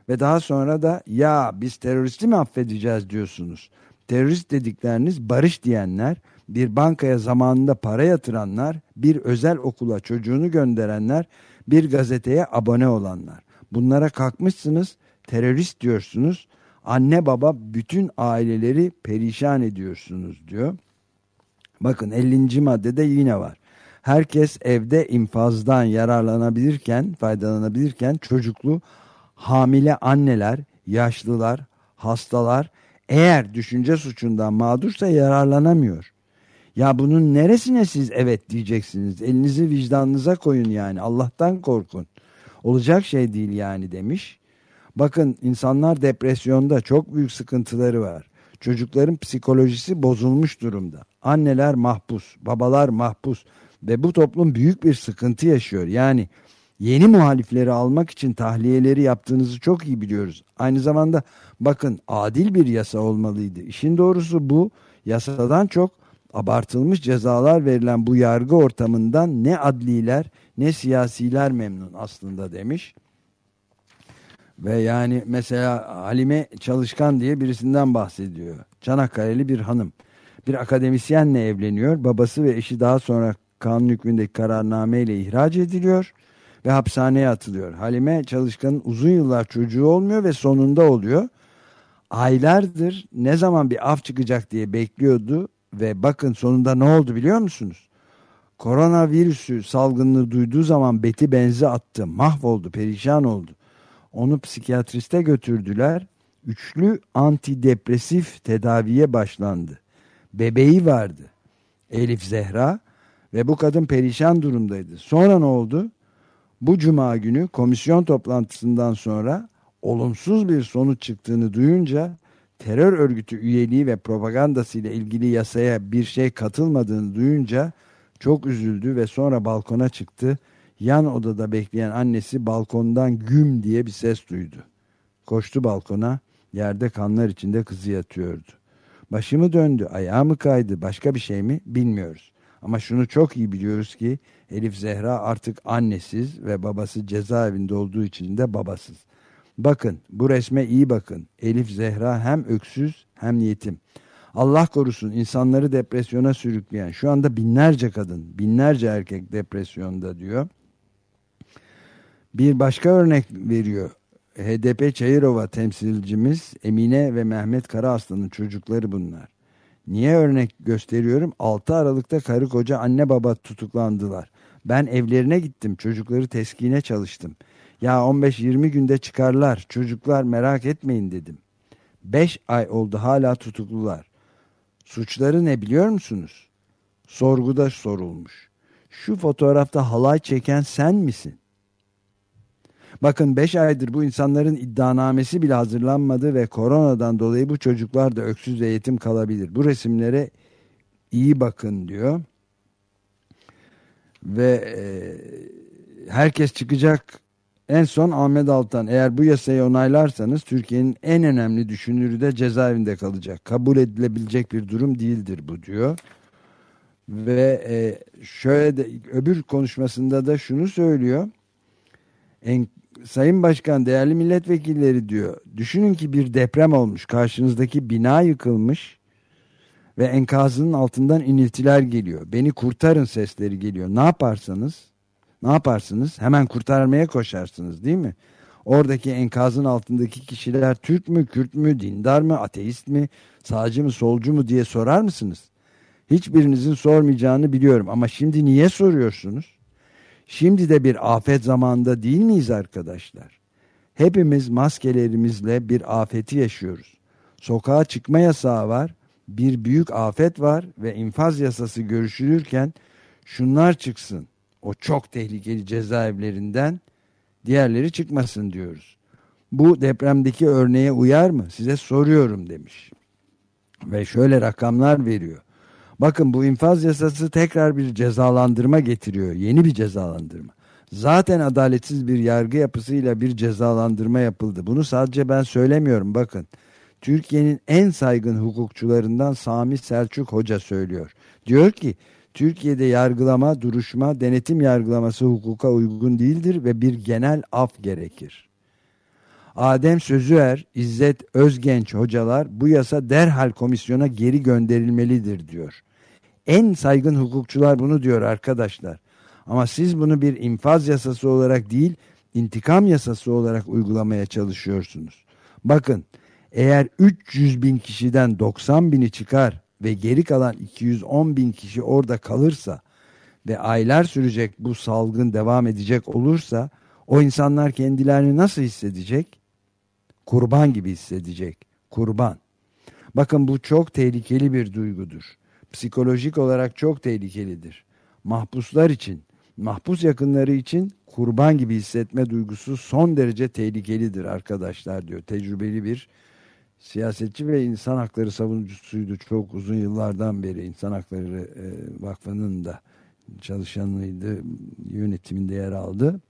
ve daha sonra da ya biz teröristi mi affedeceğiz diyorsunuz. Terörist dedikleriniz barış diyenler, bir bankaya zamanında para yatıranlar, bir özel okula çocuğunu gönderenler, bir gazeteye abone olanlar. Bunlara kalkmışsınız, terörist diyorsunuz. Anne baba bütün aileleri perişan ediyorsunuz diyor. Bakın 50. maddede yine var. Herkes evde infazdan yararlanabilirken, faydalanabilirken çocuklu, hamile anneler, yaşlılar, hastalar eğer düşünce suçundan mağdursa yararlanamıyor. Ya bunun neresine siz evet diyeceksiniz? Elinizi vicdanınıza koyun yani. Allah'tan korkun. Olacak şey değil yani demiş. Bakın insanlar depresyonda çok büyük sıkıntıları var. Çocukların psikolojisi bozulmuş durumda. Anneler mahpus, babalar mahpus ve bu toplum büyük bir sıkıntı yaşıyor. Yani Yeni muhalifleri almak için tahliyeleri yaptığınızı çok iyi biliyoruz. Aynı zamanda bakın adil bir yasa olmalıydı. İşin doğrusu bu yasadan çok abartılmış cezalar verilen bu yargı ortamından ne adliler ne siyasiler memnun aslında demiş. Ve yani mesela Halime Çalışkan diye birisinden bahsediyor. Çanakkale'li bir hanım. Bir akademisyenle evleniyor. Babası ve eşi daha sonra kanun hükmündeki kararnameyle ihraç ediliyor ve hapishaneye atılıyor. Halime Çalışkan'ın uzun yıllar çocuğu olmuyor ve sonunda oluyor. Aylardır ne zaman bir af çıkacak diye bekliyordu ve bakın sonunda ne oldu biliyor musunuz? Koronavirüsü salgınını duyduğu zaman beti benzi attı, mahvoldu, perişan oldu. Onu psikiyatriste götürdüler. Üçlü antidepresif tedaviye başlandı. Bebeği vardı. Elif Zehra ve bu kadın perişan durumdaydı. Sonra ne oldu? Bu cuma günü komisyon toplantısından sonra olumsuz bir sonuç çıktığını duyunca terör örgütü üyeliği ve propagandası ile ilgili yasaya bir şey katılmadığını duyunca çok üzüldü ve sonra balkona çıktı. Yan odada bekleyen annesi balkondan güm diye bir ses duydu. Koştu balkona, yerde kanlar içinde kızı yatıyordu. Başımı döndü, ayağı mı kaydı, başka bir şey mi bilmiyoruz. Ama şunu çok iyi biliyoruz ki Elif Zehra artık annesiz ve babası cezaevinde olduğu için de babasız. Bakın bu resme iyi bakın. Elif Zehra hem öksüz hem yetim. Allah korusun insanları depresyona sürükleyen şu anda binlerce kadın, binlerce erkek depresyonda diyor. Bir başka örnek veriyor. HDP Çayırova temsilcimiz Emine ve Mehmet Karaaslan'ın çocukları bunlar. Niye örnek gösteriyorum? 6 Aralık'ta karı koca anne baba tutuklandılar. Ben evlerine gittim. Çocukları teskine çalıştım. Ya 15-20 günde çıkarlar. Çocuklar merak etmeyin dedim. 5 ay oldu hala tutuklular. Suçları ne biliyor musunuz? Sorguda sorulmuş. Şu fotoğrafta halay çeken sen misin? Bakın 5 aydır bu insanların iddianamesi bile hazırlanmadı ve koronadan dolayı bu çocuklar da öksüz ve yetim kalabilir. Bu resimlere iyi bakın diyor. Ve e, herkes çıkacak. En son Ahmet Altan eğer bu yasayı onaylarsanız Türkiye'nin en önemli düşünürü de cezaevinde kalacak. Kabul edilebilecek bir durum değildir bu diyor. Ve e, şöyle de öbür konuşmasında da şunu söylüyor. En, Sayın Başkan, değerli milletvekilleri diyor. Düşünün ki bir deprem olmuş. Karşınızdaki bina yıkılmış ve enkazının altından iniltiler geliyor. Beni kurtarın sesleri geliyor. Ne yaparsanız, ne yaparsınız? Hemen kurtarmaya koşarsınız değil mi? Oradaki enkazın altındaki kişiler Türk mü, Kürt mü, dindar mı, ateist mi, sağcı mı, solcu mu diye sorar mısınız? Hiçbirinizin sormayacağını biliyorum ama şimdi niye soruyorsunuz? Şimdi de bir afet zamanında değil miyiz arkadaşlar? Hepimiz maskelerimizle bir afeti yaşıyoruz. Sokağa çıkma yasağı var, bir büyük afet var ve infaz yasası görüşülürken şunlar çıksın. O çok tehlikeli cezaevlerinden diğerleri çıkmasın diyoruz. Bu depremdeki örneğe uyar mı? Size soruyorum demiş. Ve şöyle rakamlar veriyor. Bakın bu infaz yasası tekrar bir cezalandırma getiriyor. Yeni bir cezalandırma. Zaten adaletsiz bir yargı yapısıyla bir cezalandırma yapıldı. Bunu sadece ben söylemiyorum bakın. Türkiye'nin en saygın hukukçularından Sami Selçuk Hoca söylüyor. Diyor ki Türkiye'de yargılama, duruşma, denetim yargılaması hukuka uygun değildir ve bir genel af gerekir. Adem Sözüer, İzzet Özgenç hocalar bu yasa derhal komisyona geri gönderilmelidir diyor. En saygın hukukçular bunu diyor arkadaşlar. Ama siz bunu bir infaz yasası olarak değil, intikam yasası olarak uygulamaya çalışıyorsunuz. Bakın, eğer 300 bin kişiden 90 bini çıkar ve geri kalan 210 bin kişi orada kalırsa ve aylar sürecek bu salgın devam edecek olursa o insanlar kendilerini nasıl hissedecek? Kurban gibi hissedecek. Kurban. Bakın bu çok tehlikeli bir duygudur. Psikolojik olarak çok tehlikelidir. Mahpuslar için, mahpus yakınları için kurban gibi hissetme duygusu son derece tehlikelidir arkadaşlar diyor. Tecrübeli bir siyasetçi ve insan hakları savunucusuydu çok uzun yıllardan beri insan hakları e, vakfının da çalışanıydı yönetiminde yer aldı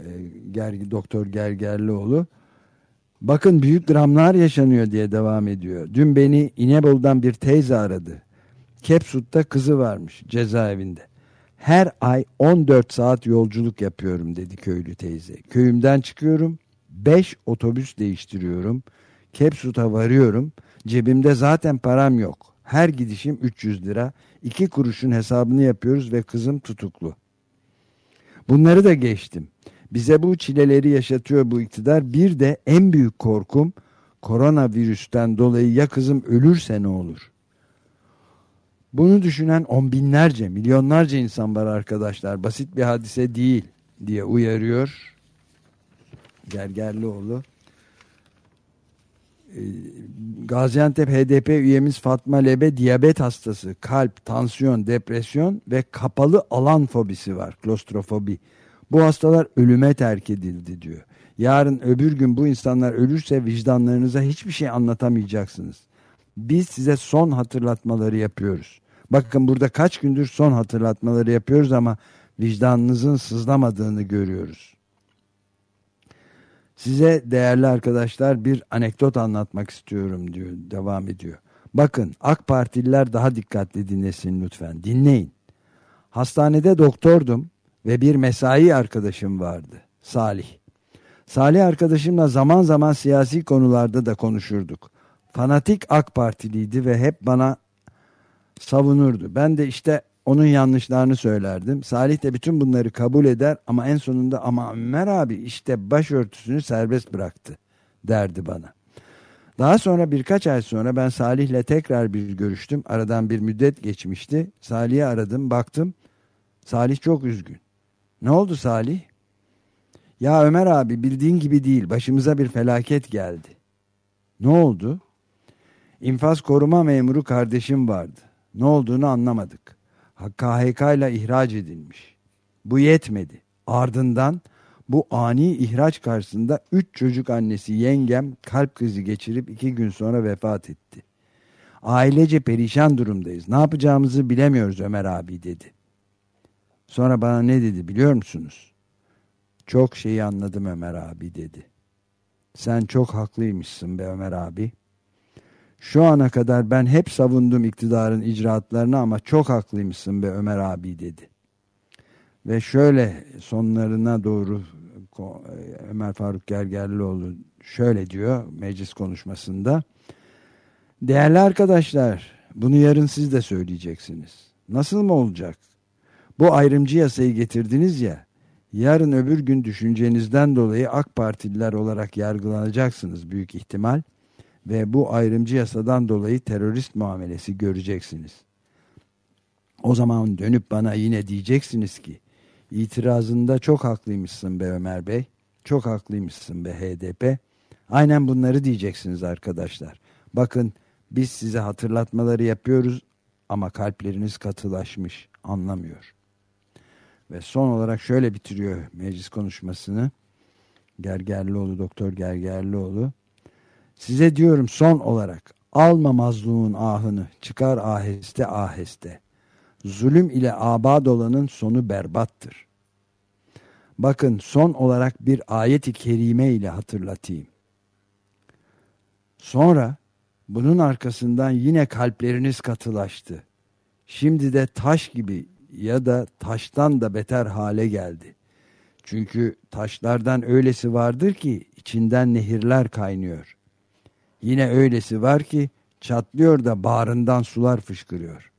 e, Ger Doktor Gergerlioğlu. Bakın büyük dramlar yaşanıyor diye devam ediyor. Dün beni İnebolu'dan bir teyze aradı. Kepsut'ta kızı varmış cezaevinde. Her ay 14 saat yolculuk yapıyorum dedi köylü teyze. Köyümden çıkıyorum, 5 otobüs değiştiriyorum. Kepsut'a varıyorum. Cebimde zaten param yok. Her gidişim 300 lira. 2 kuruşun hesabını yapıyoruz ve kızım tutuklu. Bunları da geçtim. Bize bu çileleri yaşatıyor bu iktidar. Bir de en büyük korkum koronavirüsten dolayı ya kızım ölürse ne olur? Bunu düşünen on binlerce, milyonlarca insan var arkadaşlar. Basit bir hadise değil diye uyarıyor Gergerlioğlu. Ee, Gaziantep HDP üyemiz Fatma Lebe diyabet hastası, kalp, tansiyon, depresyon ve kapalı alan fobisi var, klostrofobi. Bu hastalar ölüme terk edildi diyor. Yarın öbür gün bu insanlar ölürse vicdanlarınıza hiçbir şey anlatamayacaksınız. Biz size son hatırlatmaları yapıyoruz. Bakın burada kaç gündür son hatırlatmaları yapıyoruz ama vicdanınızın sızlamadığını görüyoruz. Size değerli arkadaşlar bir anekdot anlatmak istiyorum diyor, devam ediyor. Bakın AK Partililer daha dikkatli dinlesin lütfen. Dinleyin. Hastanede doktordum ve bir mesai arkadaşım vardı. Salih. Salih arkadaşımla zaman zaman siyasi konularda da konuşurduk. Fanatik AK Partiliydi ve hep bana savunurdu. Ben de işte onun yanlışlarını söylerdim. Salih de bütün bunları kabul eder ama en sonunda ama Ömer abi işte başörtüsünü serbest bıraktı derdi bana. Daha sonra birkaç ay sonra ben Salih'le tekrar bir görüştüm. Aradan bir müddet geçmişti. Salih'i aradım baktım. Salih çok üzgün. Ne oldu Salih? Ya Ömer abi bildiğin gibi değil. Başımıza bir felaket geldi. Ne oldu? İnfaz koruma memuru kardeşim vardı. Ne olduğunu anlamadık. KHK ile ihraç edilmiş. Bu yetmedi. Ardından bu ani ihraç karşısında üç çocuk annesi yengem kalp krizi geçirip iki gün sonra vefat etti. Ailece perişan durumdayız. Ne yapacağımızı bilemiyoruz Ömer abi dedi. Sonra bana ne dedi biliyor musunuz? Çok şeyi anladım Ömer abi dedi. Sen çok haklıymışsın be Ömer abi. Şu ana kadar ben hep savundum iktidarın icraatlarını ama çok haklıymışsın be Ömer abi dedi. Ve şöyle sonlarına doğru Ömer Faruk Gergerlioğlu şöyle diyor meclis konuşmasında. Değerli arkadaşlar bunu yarın siz de söyleyeceksiniz. Nasıl mı olacak? Bu ayrımcı yasayı getirdiniz ya yarın öbür gün düşüncenizden dolayı AK Partililer olarak yargılanacaksınız büyük ihtimal ve bu ayrımcı yasadan dolayı terörist muamelesi göreceksiniz. O zaman dönüp bana yine diyeceksiniz ki itirazında çok haklıymışsın be Ömer Bey, çok haklıymışsın be HDP. Aynen bunları diyeceksiniz arkadaşlar. Bakın biz size hatırlatmaları yapıyoruz ama kalpleriniz katılaşmış, anlamıyor. Ve son olarak şöyle bitiriyor meclis konuşmasını. Gergerlioğlu, Doktor Gergerlioğlu. Size diyorum son olarak alma mazlumun ahını çıkar aheste aheste. Zulüm ile abad olanın sonu berbattır. Bakın son olarak bir ayet-i kerime ile hatırlatayım. Sonra bunun arkasından yine kalpleriniz katılaştı. Şimdi de taş gibi ya da taştan da beter hale geldi. Çünkü taşlardan öylesi vardır ki içinden nehirler kaynıyor. Yine öylesi var ki çatlıyor da bağrından sular fışkırıyor.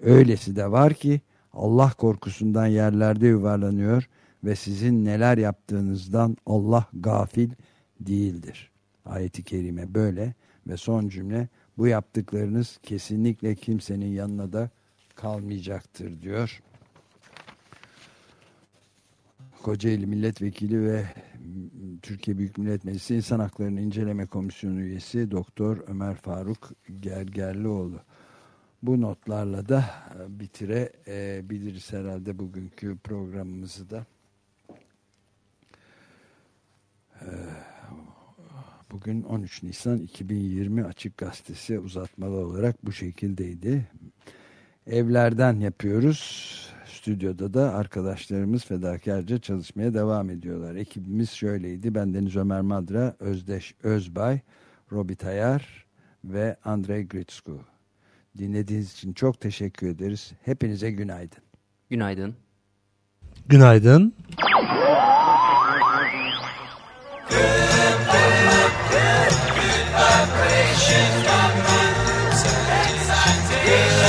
Öylesi de var ki Allah korkusundan yerlerde yuvarlanıyor ve sizin neler yaptığınızdan Allah gafil değildir. Ayeti kerime böyle ve son cümle bu yaptıklarınız kesinlikle kimsenin yanına da kalmayacaktır diyor. Kocaeli Milletvekili ve Türkiye Büyük Millet Meclisi İnsan Haklarını İnceleme Komisyonu üyesi Doktor Ömer Faruk Gergerlioğlu. Bu notlarla da bitirebiliriz herhalde bugünkü programımızı da. Bugün 13 Nisan 2020 Açık Gazetesi uzatmalı olarak bu şekildeydi evlerden yapıyoruz. Stüdyoda da arkadaşlarımız fedakarca çalışmaya devam ediyorlar. Ekibimiz şöyleydi. Ben Deniz Ömer Madra, Özdeş Özbay, Robi Tayar ve Andrei Gritsku. Dinlediğiniz için çok teşekkür ederiz. Hepinize günaydın. Günaydın. Günaydın. Good vibrations, good vibrations,